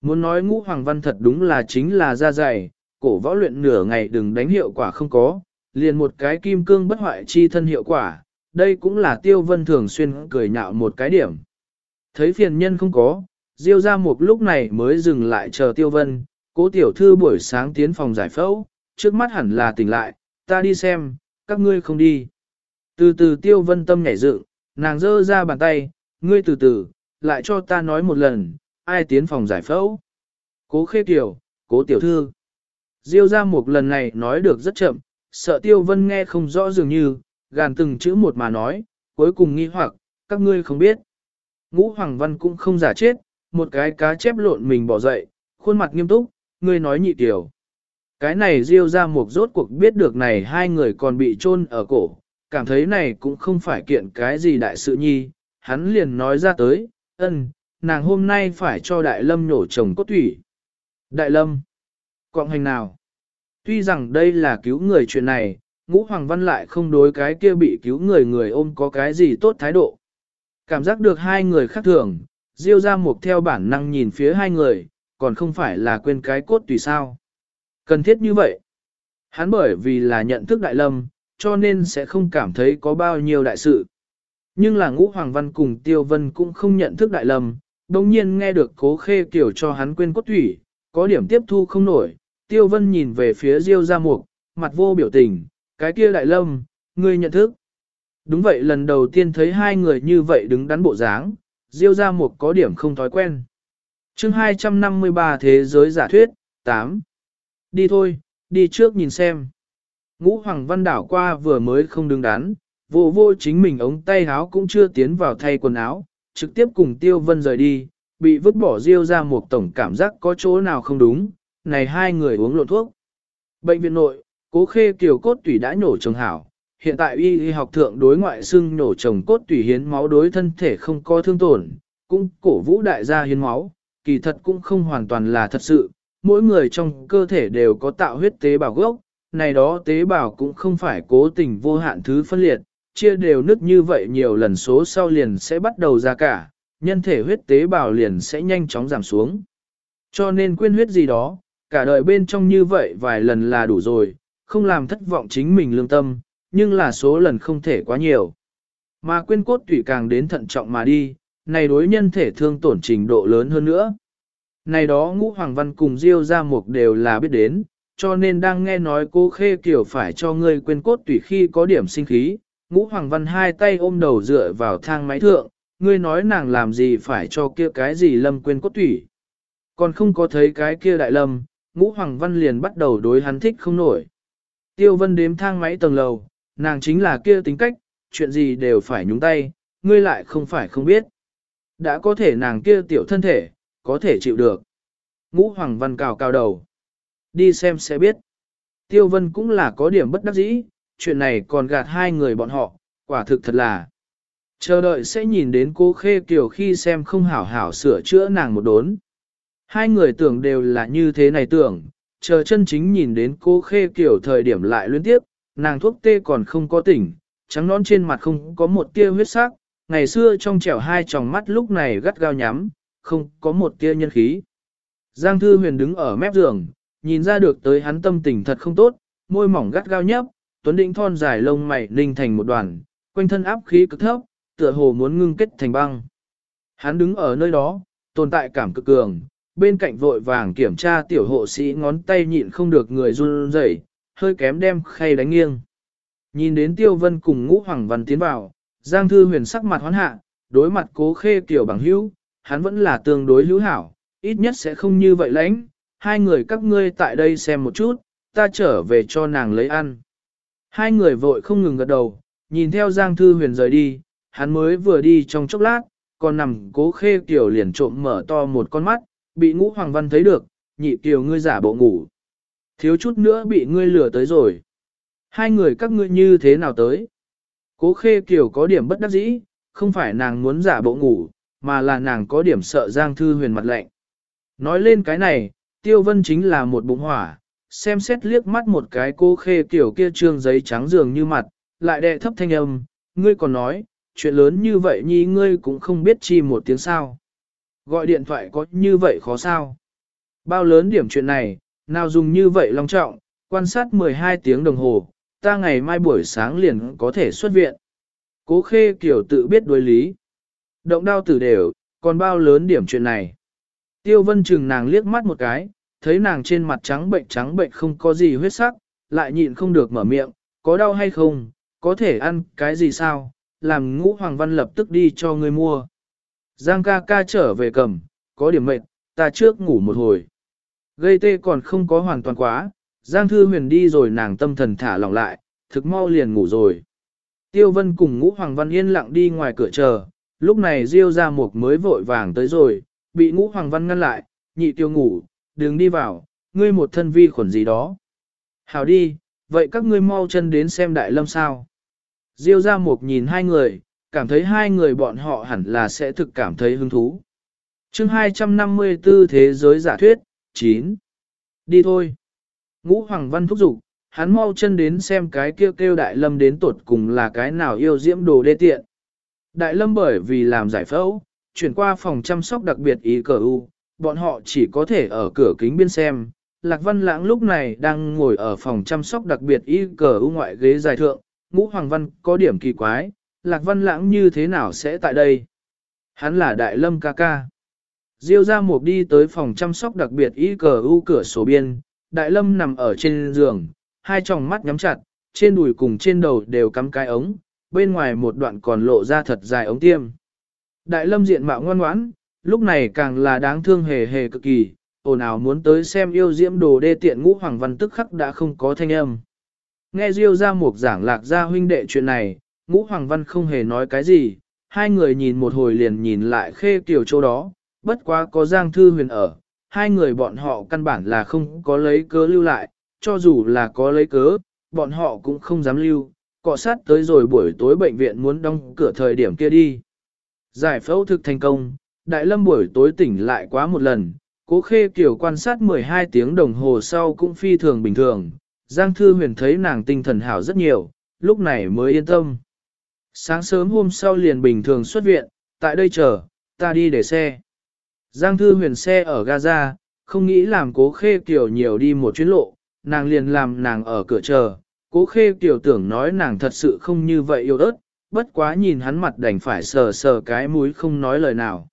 Muốn nói ngũ hoàng văn thật đúng là chính là da dày, cổ võ luyện nửa ngày đừng đánh hiệu quả không có, liền một cái kim cương bất hoại chi thân hiệu quả, đây cũng là tiêu vân thường xuyên cười nhạo một cái điểm. Thấy phiền nhân không có, diêu ra một lúc này mới dừng lại chờ tiêu vân, cố tiểu thư buổi sáng tiến phòng giải phẫu, trước mắt hẳn là tỉnh lại, ta đi xem, các ngươi không đi. Từ từ tiêu vân tâm nhảy dựng, nàng giơ ra bàn tay, ngươi từ từ, lại cho ta nói một lần, ai tiến phòng giải phẫu. Cố khê tiểu, cố tiểu thư. Diêu ra một lần này nói được rất chậm, sợ tiêu vân nghe không rõ dường như, gàn từng chữ một mà nói, cuối cùng nghi hoặc, các ngươi không biết. Ngũ Hoàng Văn cũng không giả chết, một cái cá chép lộn mình bỏ dậy, khuôn mặt nghiêm túc, ngươi nói nhị tiểu. Cái này diêu ra một rốt cuộc biết được này hai người còn bị trôn ở cổ, cảm thấy này cũng không phải kiện cái gì đại sự nhi, hắn liền nói ra tới, ân, nàng hôm nay phải cho đại lâm nổ chồng cốt thủy. Đại lâm, quọng hành nào? Tuy rằng đây là cứu người chuyện này, ngũ hoàng văn lại không đối cái kia bị cứu người người ôm có cái gì tốt thái độ. Cảm giác được hai người khác thường, diêu ra mục theo bản năng nhìn phía hai người, còn không phải là quên cái cốt tùy sao. Cần thiết như vậy. Hắn bởi vì là nhận thức đại lâm, cho nên sẽ không cảm thấy có bao nhiêu đại sự. Nhưng là ngũ hoàng văn cùng tiêu vân cũng không nhận thức đại lâm, đồng nhiên nghe được cố khê kiểu cho hắn quên cốt thủy, có điểm tiếp thu không nổi, tiêu vân nhìn về phía diêu gia mục, mặt vô biểu tình, cái kia đại lâm, ngươi nhận thức. Đúng vậy lần đầu tiên thấy hai người như vậy đứng đắn bộ dáng, diêu gia mục có điểm không thói quen. chương 253 Thế giới giả thuyết, 8. Đi thôi, đi trước nhìn xem. Ngũ Hoàng Văn đảo qua vừa mới không đứng đắn, vô vô chính mình ống tay áo cũng chưa tiến vào thay quần áo, trực tiếp cùng Tiêu Vân rời đi, bị vứt bỏ riêu ra một tổng cảm giác có chỗ nào không đúng, này hai người uống lộn thuốc. Bệnh viện nội, cố khê kiều cốt tủy đã nhổ trồng hảo, hiện tại y y học thượng đối ngoại xưng nhổ trồng cốt tủy hiến máu đối thân thể không có thương tổn, cũng cổ vũ đại gia hiến máu, kỳ thật cũng không hoàn toàn là thật sự, mỗi người trong cơ thể đều có tạo huyết tế bào gốc, này đó tế bào cũng không phải cố tình vô hạn thứ phân liệt, chia đều nứt như vậy nhiều lần số sau liền sẽ bắt đầu ra cả, nhân thể huyết tế bào liền sẽ nhanh chóng giảm xuống. Cho nên quyên huyết gì đó, cả đời bên trong như vậy vài lần là đủ rồi, không làm thất vọng chính mình lương tâm, nhưng là số lần không thể quá nhiều. Mà quyên cốt tủy càng đến thận trọng mà đi, này đối nhân thể thương tổn trình độ lớn hơn nữa. Này đó ngũ hoàng văn cùng diêu ra mục đều là biết đến, cho nên đang nghe nói cô khê kiểu phải cho ngươi quên cốt tủy khi có điểm sinh khí, ngũ hoàng văn hai tay ôm đầu dựa vào thang máy thượng, ngươi nói nàng làm gì phải cho kia cái gì lâm quên cốt tủy. Còn không có thấy cái kia đại lâm, ngũ hoàng văn liền bắt đầu đối hắn thích không nổi. Tiêu vân đếm thang máy tầng lầu, nàng chính là kia tính cách, chuyện gì đều phải nhúng tay, ngươi lại không phải không biết. Đã có thể nàng kia tiểu thân thể, có thể chịu được. Ngũ hoàng văn cào cao đầu. Đi xem sẽ biết. Tiêu vân cũng là có điểm bất đắc dĩ, chuyện này còn gạt hai người bọn họ, quả thực thật là. Chờ đợi sẽ nhìn đến cô Khê Kiều khi xem không hảo hảo sửa chữa nàng một đốn. Hai người tưởng đều là như thế này tưởng, chờ chân chính nhìn đến cô Khê Kiều thời điểm lại liên tiếp, nàng thuốc tê còn không có tỉnh, trắng nón trên mặt không có một tia huyết sắc, ngày xưa trong trẻo hai tròng mắt lúc này gắt gao nhắm, không có một tia nhân khí. Giang Thư Huyền đứng ở mép giường, nhìn ra được tới hắn tâm tình thật không tốt, môi mỏng gắt gao nhấp, tuấn định thon dài lông mày ninh thành một đoàn, quanh thân áp khí cực thấp, tựa hồ muốn ngưng kết thành băng. Hắn đứng ở nơi đó, tồn tại cảm cực cường, bên cạnh vội vàng kiểm tra tiểu hộ sĩ ngón tay nhịn không được người run rẩy, hơi kém đem khay đánh nghiêng. Nhìn đến Tiêu Vân cùng Ngũ Hoàng Văn tiến vào, Giang Thư Huyền sắc mặt hoán hạ, đối mặt cố khê Tiểu bằng hữu, hắn vẫn là tương đối hữu hảo, ít nhất sẽ không như vậy lãnh, hai người các ngươi tại đây xem một chút, ta trở về cho nàng lấy ăn. Hai người vội không ngừng gật đầu, nhìn theo Giang Thư Huyền rời đi, hắn mới vừa đi trong chốc lát, còn nằm cố khê kiểu liền trộm mở to một con mắt, bị ngũ hoàng văn thấy được, nhị kiểu ngươi giả bộ ngủ. Thiếu chút nữa bị ngươi lừa tới rồi. Hai người các ngươi như thế nào tới? Cố khê kiểu có điểm bất đắc dĩ, không phải nàng muốn giả bộ ngủ, mà là nàng có điểm sợ Giang Thư Huyền mặt lạnh. Nói lên cái này, Tiêu Vân chính là một bụng hỏa, xem xét liếc mắt một cái cô khê kiểu kia trương giấy trắng dường như mặt, lại đệ thấp thanh âm, ngươi còn nói, chuyện lớn như vậy nhi ngươi cũng không biết chi một tiếng sao. Gọi điện thoại có như vậy khó sao? Bao lớn điểm chuyện này, nào dùng như vậy long trọng, quan sát 12 tiếng đồng hồ, ta ngày mai buổi sáng liền có thể xuất viện. Cố khê kiểu tự biết đối lý. Động đao tử đều, còn bao lớn điểm chuyện này. Tiêu vân chừng nàng liếc mắt một cái, thấy nàng trên mặt trắng bệnh trắng bệnh không có gì huyết sắc, lại nhịn không được mở miệng, có đau hay không, có thể ăn cái gì sao, làm ngũ hoàng văn lập tức đi cho người mua. Giang ca ca trở về cầm, có điểm mệt, ta trước ngủ một hồi. Gây tê còn không có hoàn toàn quá, Giang thư huyền đi rồi nàng tâm thần thả lỏng lại, thực mau liền ngủ rồi. Tiêu vân cùng ngũ hoàng văn yên lặng đi ngoài cửa chờ, lúc này diêu ra một mới vội vàng tới rồi, bị ngũ hoàng văn ngăn lại, nhị tiêu ngủ, đừng đi vào, ngươi một thân vi khuẩn gì đó. Hảo đi, vậy các ngươi mau chân đến xem đại lâm sao. Diêu ra một nhìn hai người, cảm thấy hai người bọn họ hẳn là sẽ thực cảm thấy hứng thú. chương 254 Thế giới giả thuyết, 9. Đi thôi. Ngũ Hoàng Văn thúc giục, hắn mau chân đến xem cái kêu kêu đại lâm đến tuột cùng là cái nào yêu diễm đồ đê tiện. Đại lâm bởi vì làm giải phẫu, chuyển qua phòng chăm sóc đặc biệt ý cờ u, bọn họ chỉ có thể ở cửa kính biên xem. Lạc Văn Lãng lúc này đang ngồi ở phòng chăm sóc đặc biệt y cờ u ngoại ghế dài thượng, ngũ Hoàng Văn có điểm kỳ quái, Lạc Văn Lãng như thế nào sẽ tại đây? Hắn là Đại Lâm ca ca. Diêu ra một đi tới phòng chăm sóc đặc biệt y cờ u cửa sổ biên, Đại Lâm nằm ở trên giường, hai tròng mắt nhắm chặt, trên đùi cùng trên đầu đều cắm cái ống, bên ngoài một đoạn còn lộ ra thật dài ống tiêm. Đại Lâm diện mạo ngoan ngoãn, lúc này càng là đáng thương hề hề cực kỳ, ồn ào muốn tới xem yêu diễm đồ đê tiện ngũ hoàng văn tức khắc đã không có thanh âm. Nghe Diêu ra một giảng lạc ra huynh đệ chuyện này, ngũ hoàng văn không hề nói cái gì, hai người nhìn một hồi liền nhìn lại khê kiểu chỗ đó, bất quá có giang thư huyền ở, hai người bọn họ căn bản là không có lấy cớ lưu lại, cho dù là có lấy cớ, bọn họ cũng không dám lưu, cọ sát tới rồi buổi tối bệnh viện muốn đóng cửa thời điểm kia đi. Giải phẫu thực thành công, Đại Lâm buổi tối tỉnh lại quá một lần, cố khê Kiều quan sát 12 tiếng đồng hồ sau cũng phi thường bình thường, Giang Thư Huyền thấy nàng tinh thần hảo rất nhiều, lúc này mới yên tâm. Sáng sớm hôm sau liền bình thường xuất viện, tại đây chờ, ta đi để xe. Giang Thư Huyền xe ở Gaza, không nghĩ làm cố khê Kiều nhiều đi một chuyến lộ, nàng liền làm nàng ở cửa chờ. Cố khê Kiều tưởng nói nàng thật sự không như vậy yêu ớt, bất quá nhìn hắn mặt đành phải sờ sờ cái mũi không nói lời nào.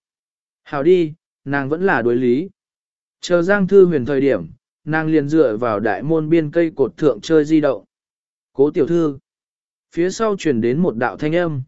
Hào đi, nàng vẫn là đối lý. Chờ Giang Thư Huyền thời điểm, nàng liền dựa vào đại môn biên cây cột thượng chơi di động. Cố tiểu thư. Phía sau truyền đến một đạo thanh âm.